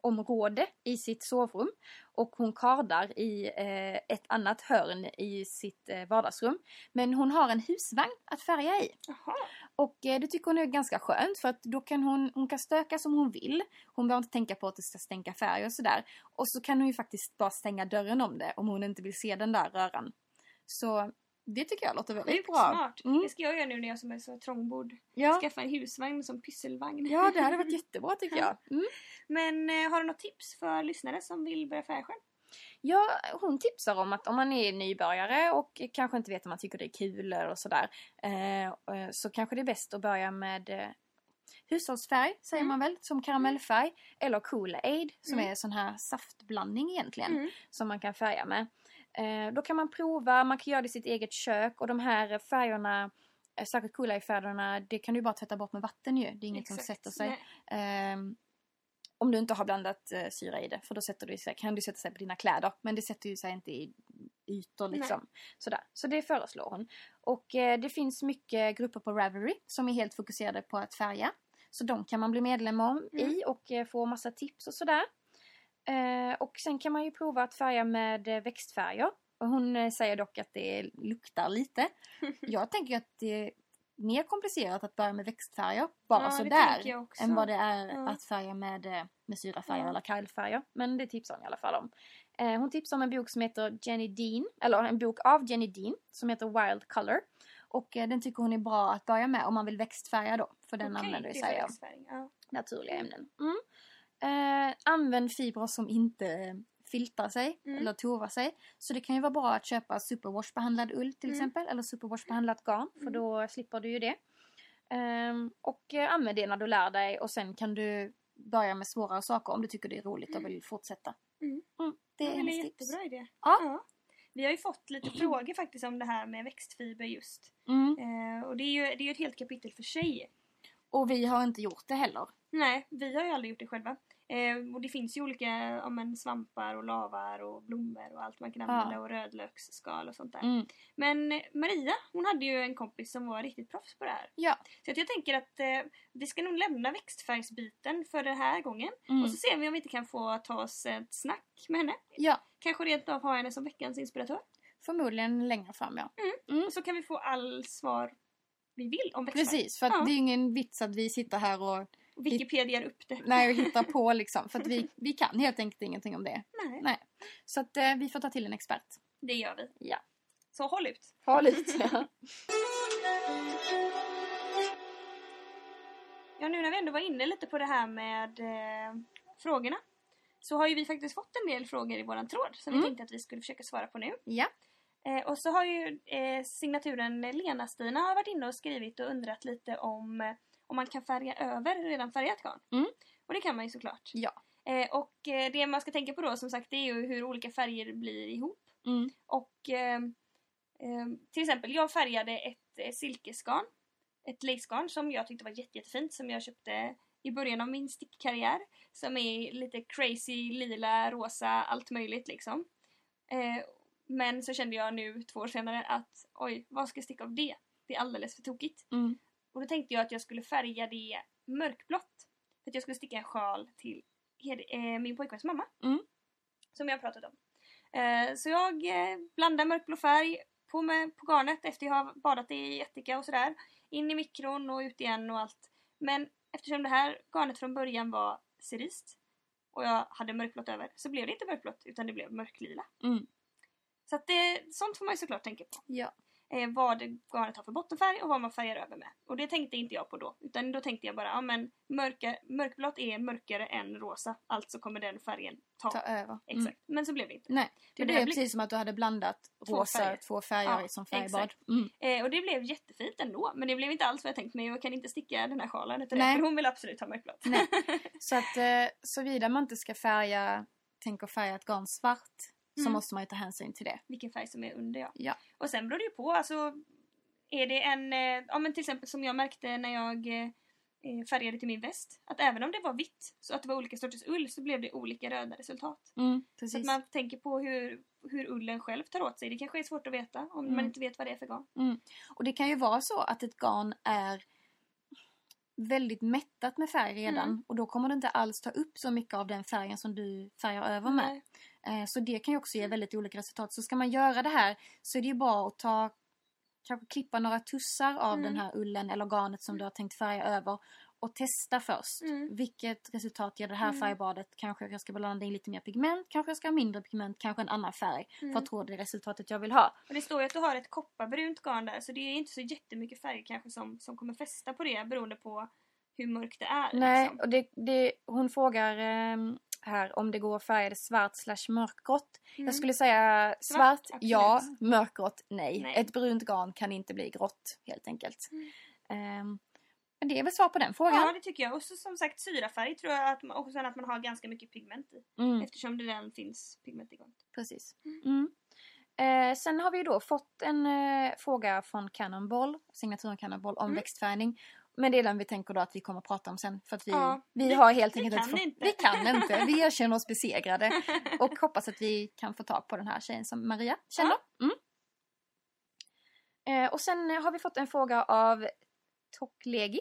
område i sitt sovrum. Och hon kardar i eh, ett annat hörn i sitt eh, vardagsrum. Men hon har en husvagn att färga i. Jaha. Och eh, det tycker hon är ganska skönt för att då kan hon, hon kan stöka som hon vill. Hon behöver inte tänka på att det ska stänka färg och sådär. Och så kan hon ju faktiskt bara stänga dörren om det om hon inte vill se den där röran. Så det tycker jag låter väldigt Sjukt bra. smart. Mm. Det ska jag göra nu när jag som är så trångbodd. Ja. Skaffa en husvagn som pysselvagn. ja, det hade varit jättebra tycker jag. Mm. Men eh, har du något tips för lyssnare som vill börja färga själv? Ja, hon tipsar om att om man är nybörjare och kanske inte vet om man tycker det är kul och sådär. Eh, eh, så kanske det är bäst att börja med eh, hushållsfärg, säger Mm. man väl, som karamellfärg. Eller Kool-Aid, som Mm. är sån här saftblandning egentligen. Mm. Som man kan färga med. Eh, då kan man prova, man kan göra det i sitt eget kök och de här färgerna Särskilt Kool-Aid-färgerna, det kan du bara tvätta bort med vatten ju. Det är inget som Exakt. sätter sig. Nej. Om du inte har blandat eh, syra i det, för då sätter du sig, kan du sätta sig på dina kläder. Men det sätter ju sig inte i ytor liksom. Sådär. Så det föreslår hon. Och eh, det finns mycket grupper på Ravelry som är helt fokuserade på att färga. Så de kan man bli medlem om Mm. i och eh, få massa tips och sådär. Eh, och sen kan man ju prova att färga med eh, växtfärger. Och hon eh, säger dock att det luktar lite. Jag tänker att det mer komplicerat att börja med växtfärger. Bara Ja, sådär än vad det är Ja. att färga med, eh, med syrafärger Ja. eller kajlfärger. Men det tipsar hon i alla fall om. Eh, hon tipsar om en bok som heter Jenny Dean, eller en bok av Jenny Dean som heter Wild Color. Och eh, den tycker hon är bra att börja med om man vill växtfärga då. För den Okej, använder sig av. Ja. naturliga ämnen. Mm. Eh, använd fibrer som inte filtar sig Mm. eller tovar sig. Så det kan ju vara bra att köpa superwash-behandlad ull till Mm. exempel. Eller superwash-behandlat garn. För Mm. då slipper du ju det. Ehm, och eh, använd det när du lär dig och sen kan du börja med svårare saker om du tycker det är roligt och vill fortsätta. Mm. det är Ja, men hennes en jättebra idé. Ja. Vi har ju fått lite frågor faktiskt om det här med växtfiber just. Mm. Eh, och det är ju det är ju ett helt kapitel för sig. Och vi har inte gjort det heller. Nej, vi har ju aldrig gjort det själva. Eh, och det finns ju olika ja, men, svampar och lavar och blommor och allt man kan använda och rödlöksskal och sånt där. Mm. Men Maria, hon hade ju en kompis som var riktigt proffs på det här. Ja. Så jag tänker att eh, vi ska nog lämna växtfärgsbiten för den här gången. Mm. Och så ser vi om vi inte kan få ta oss ett snack med henne. Ja, Kanske rent av ha henne som veckans inspiratör. förmodligen längre fram ja. Och så kan vi få all svar vi vill om växtfärg. Precis, för att Ja. det är ingen vits att vi sitter här Och Wikipedia upp det. Nej, och hitta på liksom. För att vi, vi kan helt enkelt ingenting om det. Nej, Nej. Så att eh, vi får ta till en expert. det gör vi. Ja. Så håll ut. Ha lite. Ja. Ja, nu när vi ändå var inne lite på det här med eh, frågorna. Så har ju vi faktiskt fått en del frågor i våran tråd som vi Mm. tänkte att vi skulle försöka svara på nu. ja. Eh, och så har ju eh, signaturen Lena-Stina varit inne och skrivit och undrat lite om eh, om man kan färga över redan färgat garn. Mm. Och det kan man ju såklart. Ja. Eh, och eh, det man ska tänka på då som sagt det är ju hur olika färger blir ihop. Mm. Och eh, eh, till exempel jag färgade ett eh, silkesgarn. Ett lacegarn som jag tyckte var jätte, jättefint som jag köpte i början av min stickkarriär. Som är lite crazy, lila, rosa, allt möjligt liksom. Eh, Men så kände jag nu två år senare att oj, vad ska jag sticka av det? Det är alldeles för tokigt. Mm. Och då tänkte jag att jag skulle färga det mörkblått. För att jag skulle sticka en sjal till eh, min pojkväns mamma. Mm. Som jag pratat om. Eh, så jag eh, blandar mörkblå färg på, med, på garnet efter jag har badat det i ättika och sådär. In i mikron och ut igen och allt. Men eftersom det här garnet från början var cerist och jag hade mörkblått över så blev det inte mörkblått utan det blev mörklila. Mm. Så att det, sånt får man ju såklart tänka på. Ja. Eh, vad det- garnet har för bottenfärg och vad man färgar över med. Och det tänkte inte jag på då. Utan då tänkte jag bara, ja men mörka, mörkblått är mörkare än rosa. Alltså kommer den färgen ta. Ta över. Exakt. Mm. Men så blev det inte. Nej, det Men blev precis som att du hade blandat Två rosa, färger. två färger Ja, som färgbad. Mm. Eh, och det blev jättefint ändå. Men det blev inte alls vad jag tänkt mig. Jag kan inte sticka den här sjalen efter Nej. det. För hon vill absolut ha mörkblått. Nej. Så att eh, såvida man inte ska färga, tänker färga ett garn svart så Mm. måste man ju ta hänsyn till det. Vilken färg som är under ja. Ja. Och sen beror det ju på. Alltså, är det en, eh, ja men till exempel som jag märkte när jag eh, eh, färgade till min väst. Att även om det var vitt, så att det var olika sorters ull, så blev det olika röda resultat. Mm, Så att man tänker på hur, hur ullen själv tar åt sig. Det kanske är svårt att veta om Mm. man inte vet vad det är för garn. Och det kan ju vara så att ett garn är väldigt mättat med färg redan Mm. och då kommer det inte alls ta upp så mycket av den färgen som du färgar över med. Eh, Så det kan ju också ge väldigt olika resultat. Så ska man göra det här så är det ju bra att ta kanske klippa några tussar av Mm. den här ullen eller garnet som du har tänkt färga över och testa först. Mm. Vilket resultat ger det här Mm. färgbadet? Kanske jag ska blanda in lite mer pigment, kanske jag ska ha mindre pigment, kanske en annan färg Mm. för att få det resultatet jag vill ha. Och det står ju att du har ett kopparbrunt garn där så det är inte så jättemycket färg kanske som, som kommer fästa på det beroende på hur mörkt det är. Nej, liksom. och det, det, hon frågar ehm, här om det går att färga det svart slash mörkgrått. Mm. Jag skulle säga Svart, svart, ja, mörkgrått, nej. Nej. Ett brunt garn kan inte bli grått helt enkelt. Mm. Ehm, men det är väl svar på den frågan. Ja det tycker jag. Och så, som sagt syrafärg tror jag att man, och sen att man har ganska mycket pigment i. Mm, Eftersom det redan finns pigment i garnet. precis. Mm. Mm. Eh, sen har vi då fått en eh, fråga från Cannonball, signaturen Cannonball, om Mm. växtfärgning. Men det är den vi tänker då att vi kommer att prata om sen. För att vi, Ja, vi vi- har helt vi enkelt kan fått- inte. Vi kan inte. Vi erkänner oss besegrade. Och hoppas att vi kan få tag på den här tjejen som Maria känner. Mm. Eh, och sen har vi fått en fråga av Toklegi.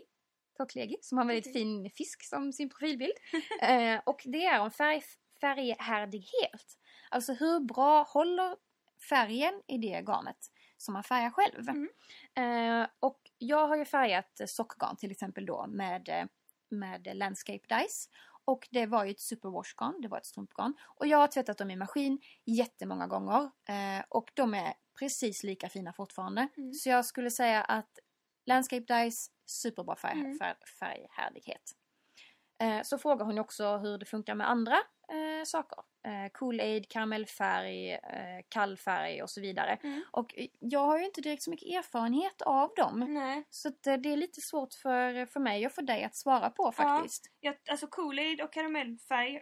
Toklegi som har en väldigt fin fisk som sin profilbild. eh, och det är om färg, färghärdighet. Alltså hur bra håller färgen i det garnet som man färgar själv. Mm. Eh, och jag har ju färgat sockgarn till exempel då med, med Landscape Dice. Och det var ju ett superwashgarn, det var ett strumpgarn. Och jag har tvättat dem i maskin jättemånga gånger. Eh, och de är precis lika fina fortfarande. Mm. Så jag skulle säga att Landscape Dice, superbra färg, Mm. färg, färghärdighet. Eh, så frågar hon också hur det funkar med andra eh, saker. Eh, Kool-Aid, karamellfärg, eh, kallfärg och så vidare. Mm. Och jag har ju inte direkt så mycket erfarenhet av dem. Nej. Så att, eh, det är lite svårt för, för mig och för dig att svara på faktiskt. Jag, alltså Kool-Aid och karamellfärg.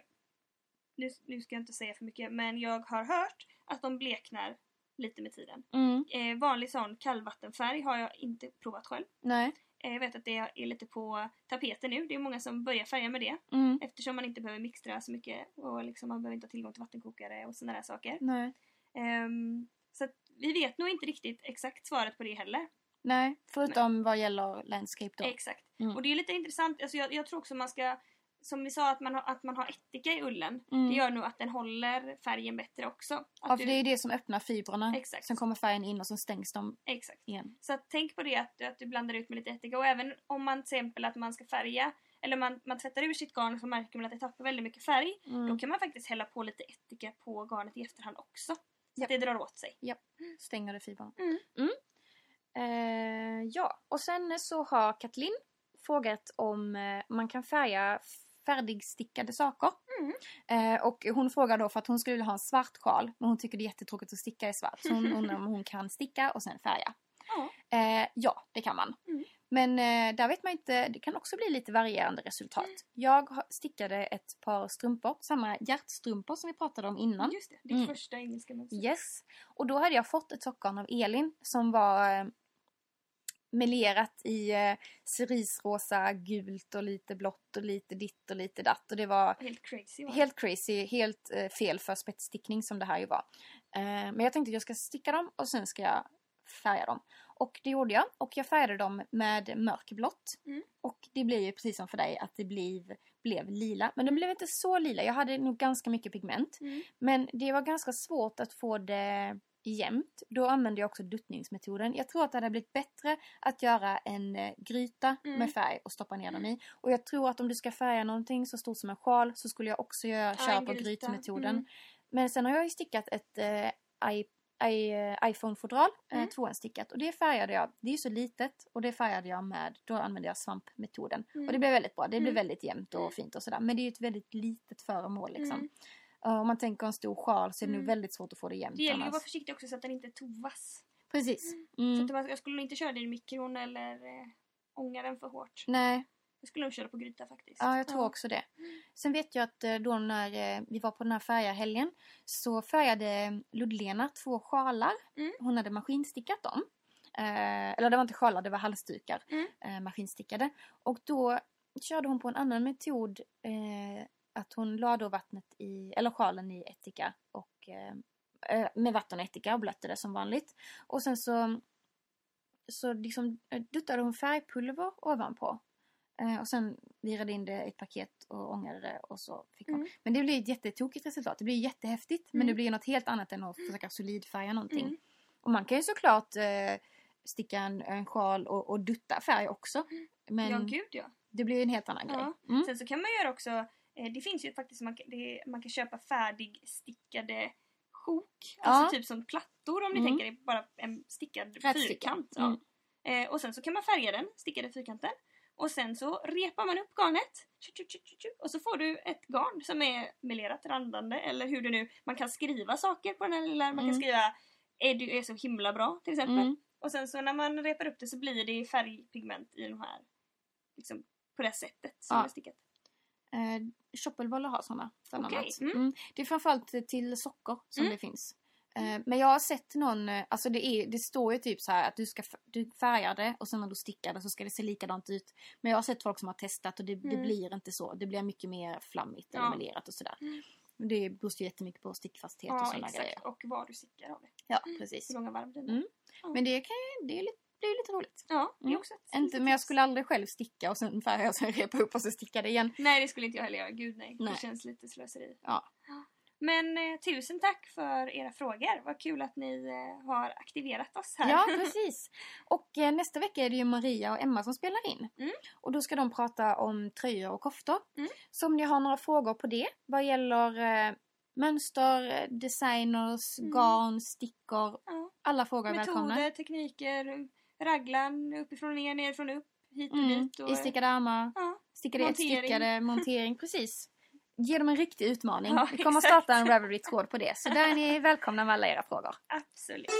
Nu, nu ska jag inte säga för mycket men jag har hört att de bleknar lite med tiden. Mm, Eh, vanlig sån kallvattenfärg har jag inte provat själv. nej. Eh, jag vet att det är lite på tapeten nu. Det är många som börjar färga med det. Mm, Eftersom man inte behöver mixtra så mycket och liksom man behöver inte ha tillgång till vattenkokare och sådana där saker. nej. Ehm, så vi vet nog inte riktigt exakt svaret på det heller. Nej, förutom vad gäller landscape då. Exakt. Mm. Och det är lite intressant. Alltså jag, jag tror också man ska, som vi sa, att man har, att man har ättika i ullen. Mm. Det gör nog att den håller färgen bättre också. Att Ja, för du- det är det som öppnar fibrerna. Exakt. Sen kommer färgen in och så stängs de Exakt. igen. Så tänk på det att, att du blandar ut med lite ättika och även om man till exempel att man ska färga eller man, man tvättar ur sitt garn och så märker man att det tappar väldigt mycket färg. Mm. Då kan man faktiskt hälla på lite ättika på garnet i efterhand också. Så Ja. att det drar åt sig. Stänger det fibrerna. Mm. Eh, ja, och sen så har Katlin frågat om eh, man kan färga färdigstickade saker. Mm. Eh, och hon frågar då för att hon skulle vilja ha en svart sjal men hon tycker det är jättetråkigt att sticka i svart. Så hon undrar om hon kan sticka och sen färga. Ja. Eh, ja, det kan man. Mm. Men eh, där vet man inte, det kan också bli lite varierande resultat. Jag har- stickade ett par strumpor, samma hjärtstrumpor som vi pratade om innan. Just det, ditt Mm. första engelska mönster. Yes. Och då hade jag fått ett sockgarn av Elin som var eh, melerat i eh, cerisrosa, gult och lite blått och lite ditt och lite datt. Och det var Helt crazy va? helt crazy, helt eh, fel för spetsstickning som det här ju var. Eh, men jag tänkte att jag ska sticka dem och sen ska jag färga dem. Och det gjorde jag. Och jag färgade dem med mörkblått. Mm. Och det blev ju precis som för dig att det blev, blev lila. Men det blev inte så lila. Jag hade nog ganska mycket pigment. Mm. Men det var ganska svårt att få det jämnt. Då använde jag också duttningsmetoden. Jag tror att det hade blivit bättre att göra en eh, gryta Mm. med färg och stoppa ner dem i. Och jag tror att om du ska färga någonting så stort som en sjal så skulle jag också göra, Ja, köra på grytmetoden. Mm. Men sen har jag ju stickat ett eh, i, i, eh, iPhone-fodral, eh, Mm. tvåhandstickat. Och det färgade jag, det är så litet, och det färgade jag med, då använde jag svampmetoden. Mm. Och det blev väldigt bra, det blev Mm. väldigt jämnt och Mm. fint och sådär. Men det är ju ett väldigt litet föremål liksom. Mm. Om man tänker en stor sjal så är det Mm. väldigt svårt att få det jämnt Det gäller ju att vara försiktig också så att den inte tovas. Precis. Så Mm. att man, jag skulle inte köra den i mikron eller eh, ånga den för hårt. Nej, Jag skulle nog köra på gryta faktiskt. ja jag tror också det. Sen vet jag att eh, då när eh, vi var på den här färgarhelgen så färgade Ludlena två sjalar. Mm. Hon hade maskinstickat dem. Eh, eller det var inte sjalar, det var halsdukar. Mm. Eh, maskinstickade. Och då körde hon på en annan metod. Eh, att hon la då vattnet i, eller sjalen i ättika och eh, eh, med vatten och blötte det som vanligt. Och sen så så liksom eh, duttade hon färgpulver ovanpå. Eh, och sen virade in det i ett paket och ångade det och så fick hon. Mm. Men det blev ett jättetokigt resultat. Det blir jättehäftigt men Mm. det blir något helt annat än att försöka solidfärga någonting. Mm. Och man kan ju såklart eh, sticka en, en sjal och, och dutta färg också. Men Ja, gud ja. det blir ju en helt annan Ja. grej. Mm. Sen så kan man göra också, det finns ju faktiskt, man det, man kan köpa färdigstickade sjok. Ja. Alltså typ som plattor om ni Mm. tänker er bara en stickad fyrkant. Mm. Ja. Eh, och sen så kan man färga den, stickade fyrkanten. Och sen så repar man upp garnet. Och så får du ett garn som är melerat randande eller hur det nu, man kan skriva saker på den här lilla, man kan Mm. skriva är du är så himla bra till exempel. Mm. Och sen så när man repar upp det så blir det färgpigment i de här, liksom på det sättet som Ja. är stickat. Eh, Choppelboller har sådana. annat. mm. Mm. Det är framförallt till socker som Mm. det finns. Eh, men jag har sett någon, eh, alltså det, är, det står ju typ så att du ska du färgar det och sen när du stickar det så ska det se likadant ut. Men jag har sett folk som har testat och det, det Mm. blir inte så. Det blir mycket mer flammigt eller Ja. melerat och sådär. Mm. Det beror ju jättemycket på stickfasthet och Ja sådana exakt. grejer. Och vad du stickar av det. Ja, precis. Hur långa varv det är. Mm. Men det, kan, det är lite, det är lite roligt. Ja, det är Mm. också ett Inte, litet men jag skulle aldrig själv sticka och sen färga och sen repa upp och så sticka det igen. Nej det skulle inte jag heller göra, gud nej. Nej. Det känns lite slöseri. Ja. Men eh, tusen tack för era frågor. Vad kul att ni eh, har aktiverat oss här. Ja, precis. Och eh, nästa vecka är det ju Maria och Emma som spelar in. Mm. Och då ska de prata om tröjor och koftor. Mm. Så om ni har några frågor på det, vad gäller eh, mönster, designers, Mm. garn, stickor. Ja. Alla frågor är välkomna. Metoder, tekniker, raglan, uppifrån och ner, nerifrån och upp, hit och Mm. dit. Och, I stickade armar, ja, stickade, Montering. stickade, montering. Precis. Ge dem en riktig utmaning. Ja, Vi kommer att starta en Ravelry-tråd på det. Så där är ni välkomna med alla era frågor. absolut.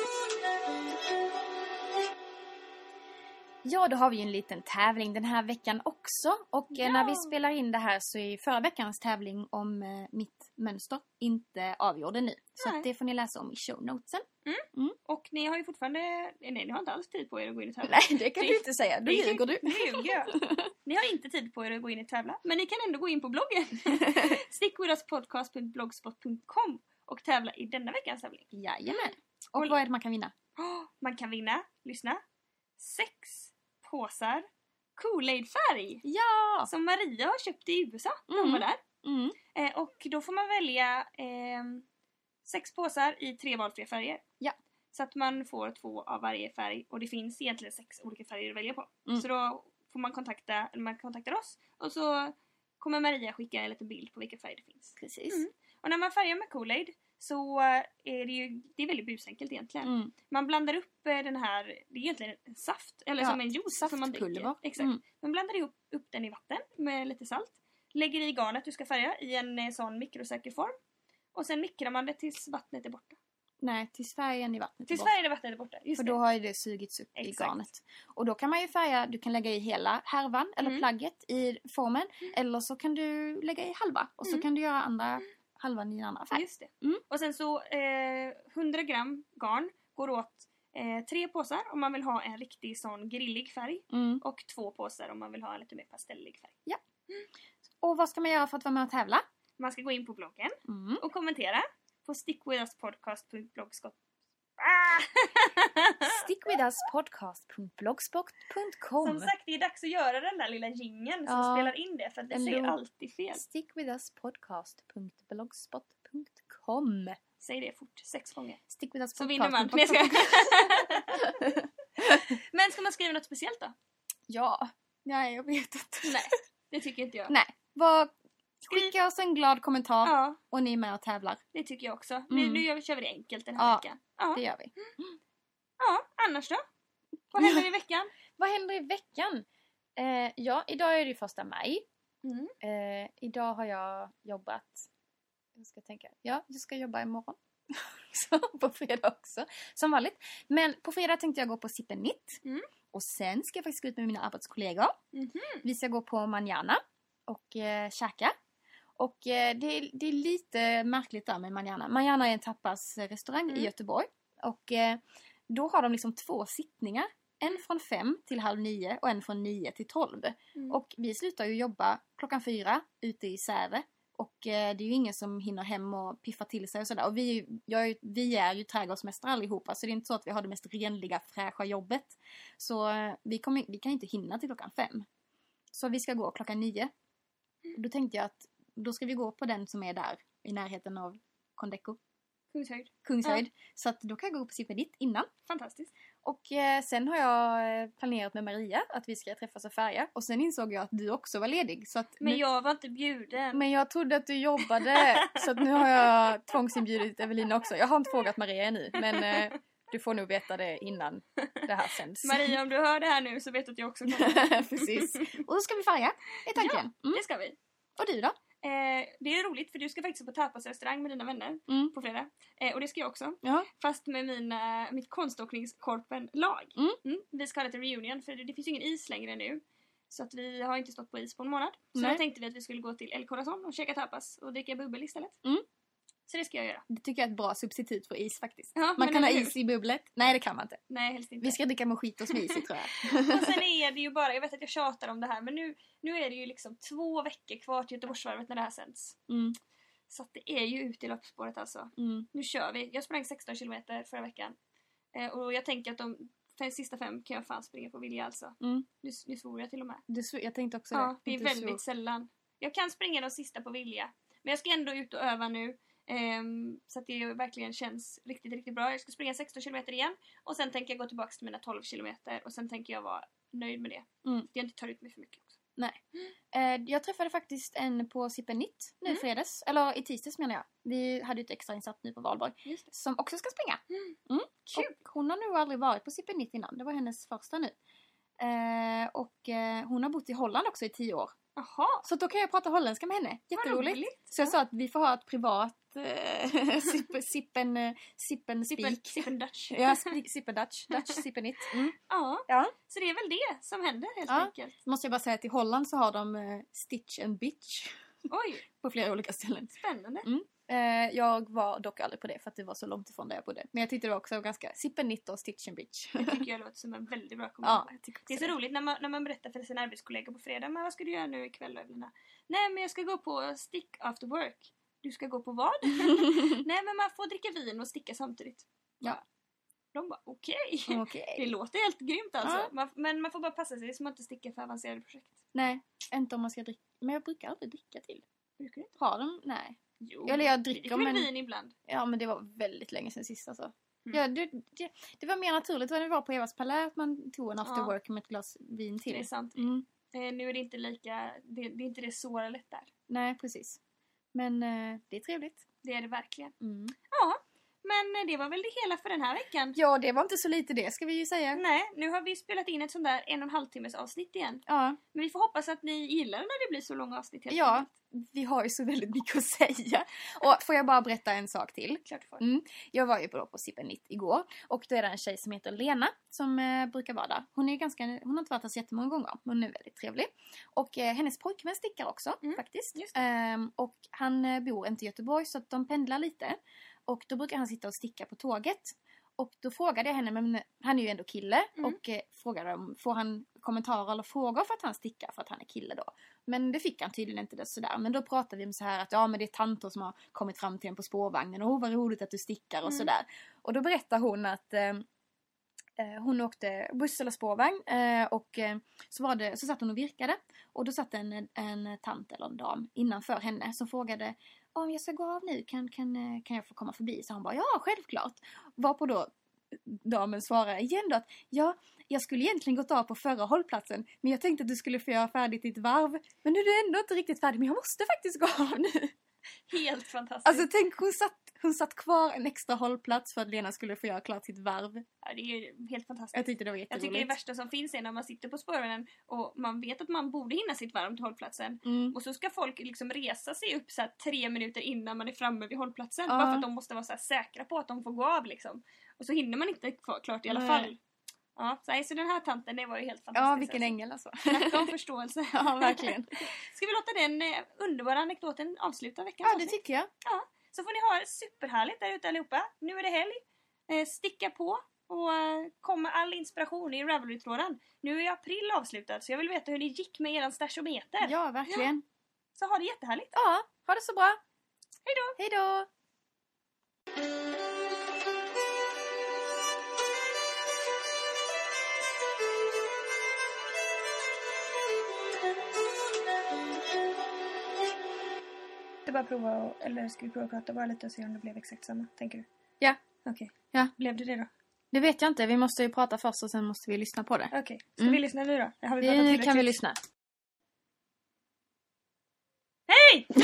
Ja, då har vi ju en liten tävling den här veckan också. Och eh, Ja. när vi spelar in det här så är ju förra veckans tävling om eh, mitt mönster inte avgjord ännu. Så det får ni läsa om i shownotesen. Och ni har ju fortfarande, nej ni har inte alls tid på er att gå in och tävla. Nej, det kan Det- du inte säga. Då ljuger du. Ljuger. Ni har inte tid på er att gå in och tävla. Men ni kan ändå gå in på bloggen. Stickwithuspodcast.blogspot.com och tävla i denna veckans tävling. Jajamän. Och Och- vad är det man kan vinna? Man kan vinna, lyssna, sex påsar Kool-Aid-färg Ja! som Maria har köpt i USA när hon Mm. var där. Mm. Eh, och då får man välja ehm, sex påsar i tre valfria färger. Ja. Så att man får två av varje färg och det finns egentligen sex olika färger att välja på. Mm. Så då får man kontakta, eller man kontaktar oss och så kommer Maria skicka en liten bild på vilka färger det finns. Precis. Mm. Och när man färgar med Kool-Aid så är det ju det är väldigt busenkelt egentligen. Mm. Man blandar upp eh, den här, det är egentligen en saft, eller Ja, som en juice som man dricker. Exakt. Mm. Man blandar ihop upp den i vatten med lite salt. Lägger i garnet du ska färga i en eh, sån mikrosäker form. Och sen mikrar man det tills vattnet är borta. Nej, tills färgen i vattnet är Tills borta. färgen i vattnet är borta. Just För det. då har ju det sugits upp i Exakt. garnet. Och då kan man ju färga, du kan lägga i hela härvan eller Mm. plagget i formen. Eller så kan du lägga i halva och så Mm. kan du göra andra halvan i en annan färg. Just det. Mm. Och sen så eh, 100 gram garn går åt eh, tre påsar om man vill ha en riktig sån grillig färg. Mm. Och två påsar om man vill ha en lite mer pastellig färg. Och vad ska man göra för att vara med och tävla? Man ska gå in på bloggen Mm. och kommentera på stickwithuspodcast.blogspot... Ah! Stickwithuspodcast.blogspot.com Som sagt, det är dags att göra den där lilla jingeln som Ja. spelar in det för det säger alltid fel. Stickwithuspodcast.blogspot.com Säg det fort, sex gånger. Så vinner man. Nej, skojar. Men ska man skriva något speciellt då? Ja. Nej, jag vet inte. Nej, det tycker inte jag. Nej. Vad, skicka oss en glad kommentar Ja, och ni är med och tävlar. det tycker jag också. Nu, Mm. nu gör vi, kör vi det enkelt den här Ja. veckan. Ja. Det gör vi. ja, annars då? Vad händer i veckan? Vad händer i veckan? Eh, ja, idag är det ju första maj. Mm. Eh, idag har jag jobbat... Jag ska tänka. Ja, jag ska jobba imorgon. På fredag också. Som vanligt. Men på fredag tänkte jag gå på Sippen Nitt. Mm. Och sen ska jag faktiskt gå ut med mina arbetskollegor. Mhm. Vi ska gå på Manjana och eh, käka. Och eh, det, är, det är lite märkligt där med Manjana. Manjana är en tapasrestaurang Mm. i Göteborg. Och eh, då har de liksom två sittningar. En från fem till halv nio och en från nio till tolv. Mm. Och vi slutar ju jobba klockan fyra ute i Säve. Och eh, det är ju ingen som hinner hem och piffa till sig och sådär. Och vi, är ju- jag, vi är ju trädgårdsmästare allihopa så det är inte så att vi har det mest renliga fräscha jobbet. Så vi, kommer, vi kan inte hinna till klockan fem. Så vi ska gå klockan nio. Och då tänkte jag att då ska vi gå på den som är där i närheten av Condeco, Kungshöjd. Kungshöjd. Så att då kan jag gå på Sippen dit innan. Fantastiskt. Och eh, sen har jag eh, planerat med Maria att vi ska träffas och färga. Och sen insåg jag att du också var ledig. Så att Men nu, jag var inte bjuden. men jag trodde att du jobbade. så att nu har jag tvångsinbjudit Evelina också. Jag har inte frågat Maria ännu. Men eh, du får nog veta det innan det här sänds. Maria, om du hör det här nu så vet du att jag också kommer. Precis. Och då ska vi färga. Det är tanken. Mm. Det ska vi. Och du då? Eh, det är roligt för du ska faktiskt på tapasrestaurang med dina vänner Mm. på fredag. Eh, och det ska jag också. Ja. Fast med mina, mitt konståkningskorpen-lag. Mm. Vi ska ha lite reunion för det, det finns ju ingen is längre nu. Så att vi har inte stått på is på en månad. Så Nej. då tänkte vi att vi skulle gå till El Corazon och käka tapas och dricka bubbel istället. Mm. Så det ska jag göra. Det tycker jag är ett bra substitut för is faktiskt. Ja, Man kan ha is i bubblet. Nej, det kan man inte. Nej, helst inte. Vi ska dricka mojitos med is tror jag. Och sen är det ju bara, jag vet att jag tjatar om det här men nu, nu är det ju liksom två veckor kvar till Göteborgsvarvet när det här sänds. Mm. Så det är ju ute i loppspåret alltså. Mm. Nu kör vi. Jag sprang 16 kilometer förra veckan. Eh, och jag tänker att de fem, sista fem kan jag fan springa på vilja alltså. Mm. Nu, nu svor jag till och med. Du, jag tänkte också Ja, det är Du väldigt svor. sällan. Jag kan springa de sista på vilja. Men jag ska ändå ut och öva nu. Ehm, så att det verkligen känns riktigt, riktigt bra. Jag ska springa 16 kilometer igen. Och sen tänker jag gå tillbaka till mina 12 kilometer. Och sen tänker jag vara nöjd med det. Mm. Så att jag inte tar ut mig för mycket också. Eh, jag träffade faktiskt en på Sippen Nitt nu Mm. fredags. Eller i tisdags menar jag. Vi hade ju ett extra insatt nu på valborg. Som också ska springa. Kul! Och hon har nog aldrig varit på Sippen Nitt innan. Det var hennes första nu. Eh, och eh, hon har bott i Holland också i tio år. Jaha! Så då kan jag prata holländska med henne. Jätteroligt. roligt. Så jag sa att vi får ha ett privat sippen, eh, sippen Sippen, speak. sippen Dutch. Ja, sippen Dutch. Dutch Sippen Nitt. Mm. Ja, Ja. så det är väl det som händer helt Ja. enkelt. Måste jag bara säga att i Holland så har de eh, Stitch and Bitch Oj, på flera olika ställen. spännande. Eh, jag var dock aldrig på det för att det var så långt ifrån där jag bodde. Men jag tyckte det var också ganska Sippen Nitt och Stitch and Bitch. Det tycker jag låter som en väldigt bra ja, jag tycker Det är så roligt när man, när man berättar för sina arbetskollegor på fredag. Men vad ska du göra nu ikväll då Evelina? Nej men jag ska gå på stick after work. Du ska gå på vad? Nej men man får dricka vin och sticka samtidigt. Ja. De bara okej. Okej. Det låter helt grymt alltså. Ja. Man, men man får bara passa sig så man inte stickar för avancerade projekt. Nej, inte om man ska dricka. Men jag brukar aldrig dricka till. Brukar du inte? Har de? Nej. Jo. Eller jag dricker dricker men... vin ibland. Ja men det var väldigt länge sedan sist alltså. Mm. Ja, det, det, det var mer naturligt när vi var på Evas palä att man tog en after work med ett glas vin Det är till. sant. Mm. Eh, nu är det inte lika, det, det är inte det så lätt där. Nej, precis. Men eh, det är trevligt. Det är det verkligen. Mm. Ja, men det var väl det hela för den här veckan. Ja, det var inte så lite det ska vi ju säga. Nej, nu har vi spelat in ett sånt där en och en halv timmes avsnitt igen. Ja, Men vi får hoppas att ni gillar när det blir så långa avsnitt helt Ja. enkelt. Vi har ju så väldigt mycket att säga. Och får jag bara berätta en sak till? Klart du får. Mm. Jag var ju på, på Sippen Nitt igår och då är det en tjej som heter Lena som eh, brukar vara där. Hon är ganska, hon har inte varit där så jättemånga gånger men hon är väldigt trevlig. Och eh, hennes pojkvän stickar också Mm, faktiskt. Ehm, och han eh, bor inte i Göteborg så att de pendlar lite. Och då brukar han sitta och sticka på tåget. Och då frågade jag henne, men han är ju ändå kille, Mm. och eh, frågade om får han kommentarer eller frågor för att han stickar för att han är kille då. Men det fick han tydligen inte det sådär. Men då pratade vi om så här att ja men det är tanter som har kommit fram till en på spårvagnen. Och oh, vad roligt att du stickar och Mm. sådär. Och då berättar hon att eh, eh, hon åkte buss eller spårvagn eh, och eh, så, var det, så satt hon och virkade. Och då satt en, en tant eller en dam innanför henne som frågade om jag ska gå av nu, kan, kan, kan jag få komma förbi? Så han bara ja, självklart. Varpå då damen svarar igen då att ja, jag skulle egentligen gått av på förra hållplatsen men jag tänkte att du skulle få göra färdigt ditt varv. Men nu är du ändå inte riktigt färdig men jag måste faktiskt gå av nu. Helt fantastiskt. Alltså tänk hon satt, hon satt kvar en extra hållplats för att Lena skulle få göra klart sitt varv. ja, det är ju helt fantastiskt. Jag tyckte det var Jag jätteroligt. tycker det värsta som finns är när man sitter på spårvagnen och man vet att man borde hinna sitt varv till hållplatsen. Mm. Och så ska folk liksom resa sig upp så här tre minuter innan man är framme vid hållplatsen. Ja. Bara för att de måste vara så här säkra på att de får gå av liksom. Och så hinner man inte klart i alla Nej. fall. Ja, så, nej, så den här tanten, det var ju helt fantastiskt. Ja, vilken ängel alltså. Snacka om förståelse. Ja, verkligen. Ska vi låta den eh, underbara anekdoten avsluta veckans Ja, det avsnitt? tycker jag. Så får ni ha det superhärligt där ute allihopa. Nu är det helg. Eh, sticka på och eh, kom med all inspiration i Ravelry-tråden. Nu är april avslutad så jag vill veta hur det gick med eran stashometer. Ja, verkligen. Så ha det jättehärligt. Ja, ha det så bra. Hej då! Hej då! Det bara prova och, eller ska vi prova att prata bara lite och se om det blev exakt samma, tänker du? Ja. Okej. Ja. Blev det det då? Det vet jag inte. Vi måste ju prata först och sen måste vi lyssna på det. Okej. Ska Mm. vi lyssna nu då? Har vi pratat Nu kan vi lyssna. Hej!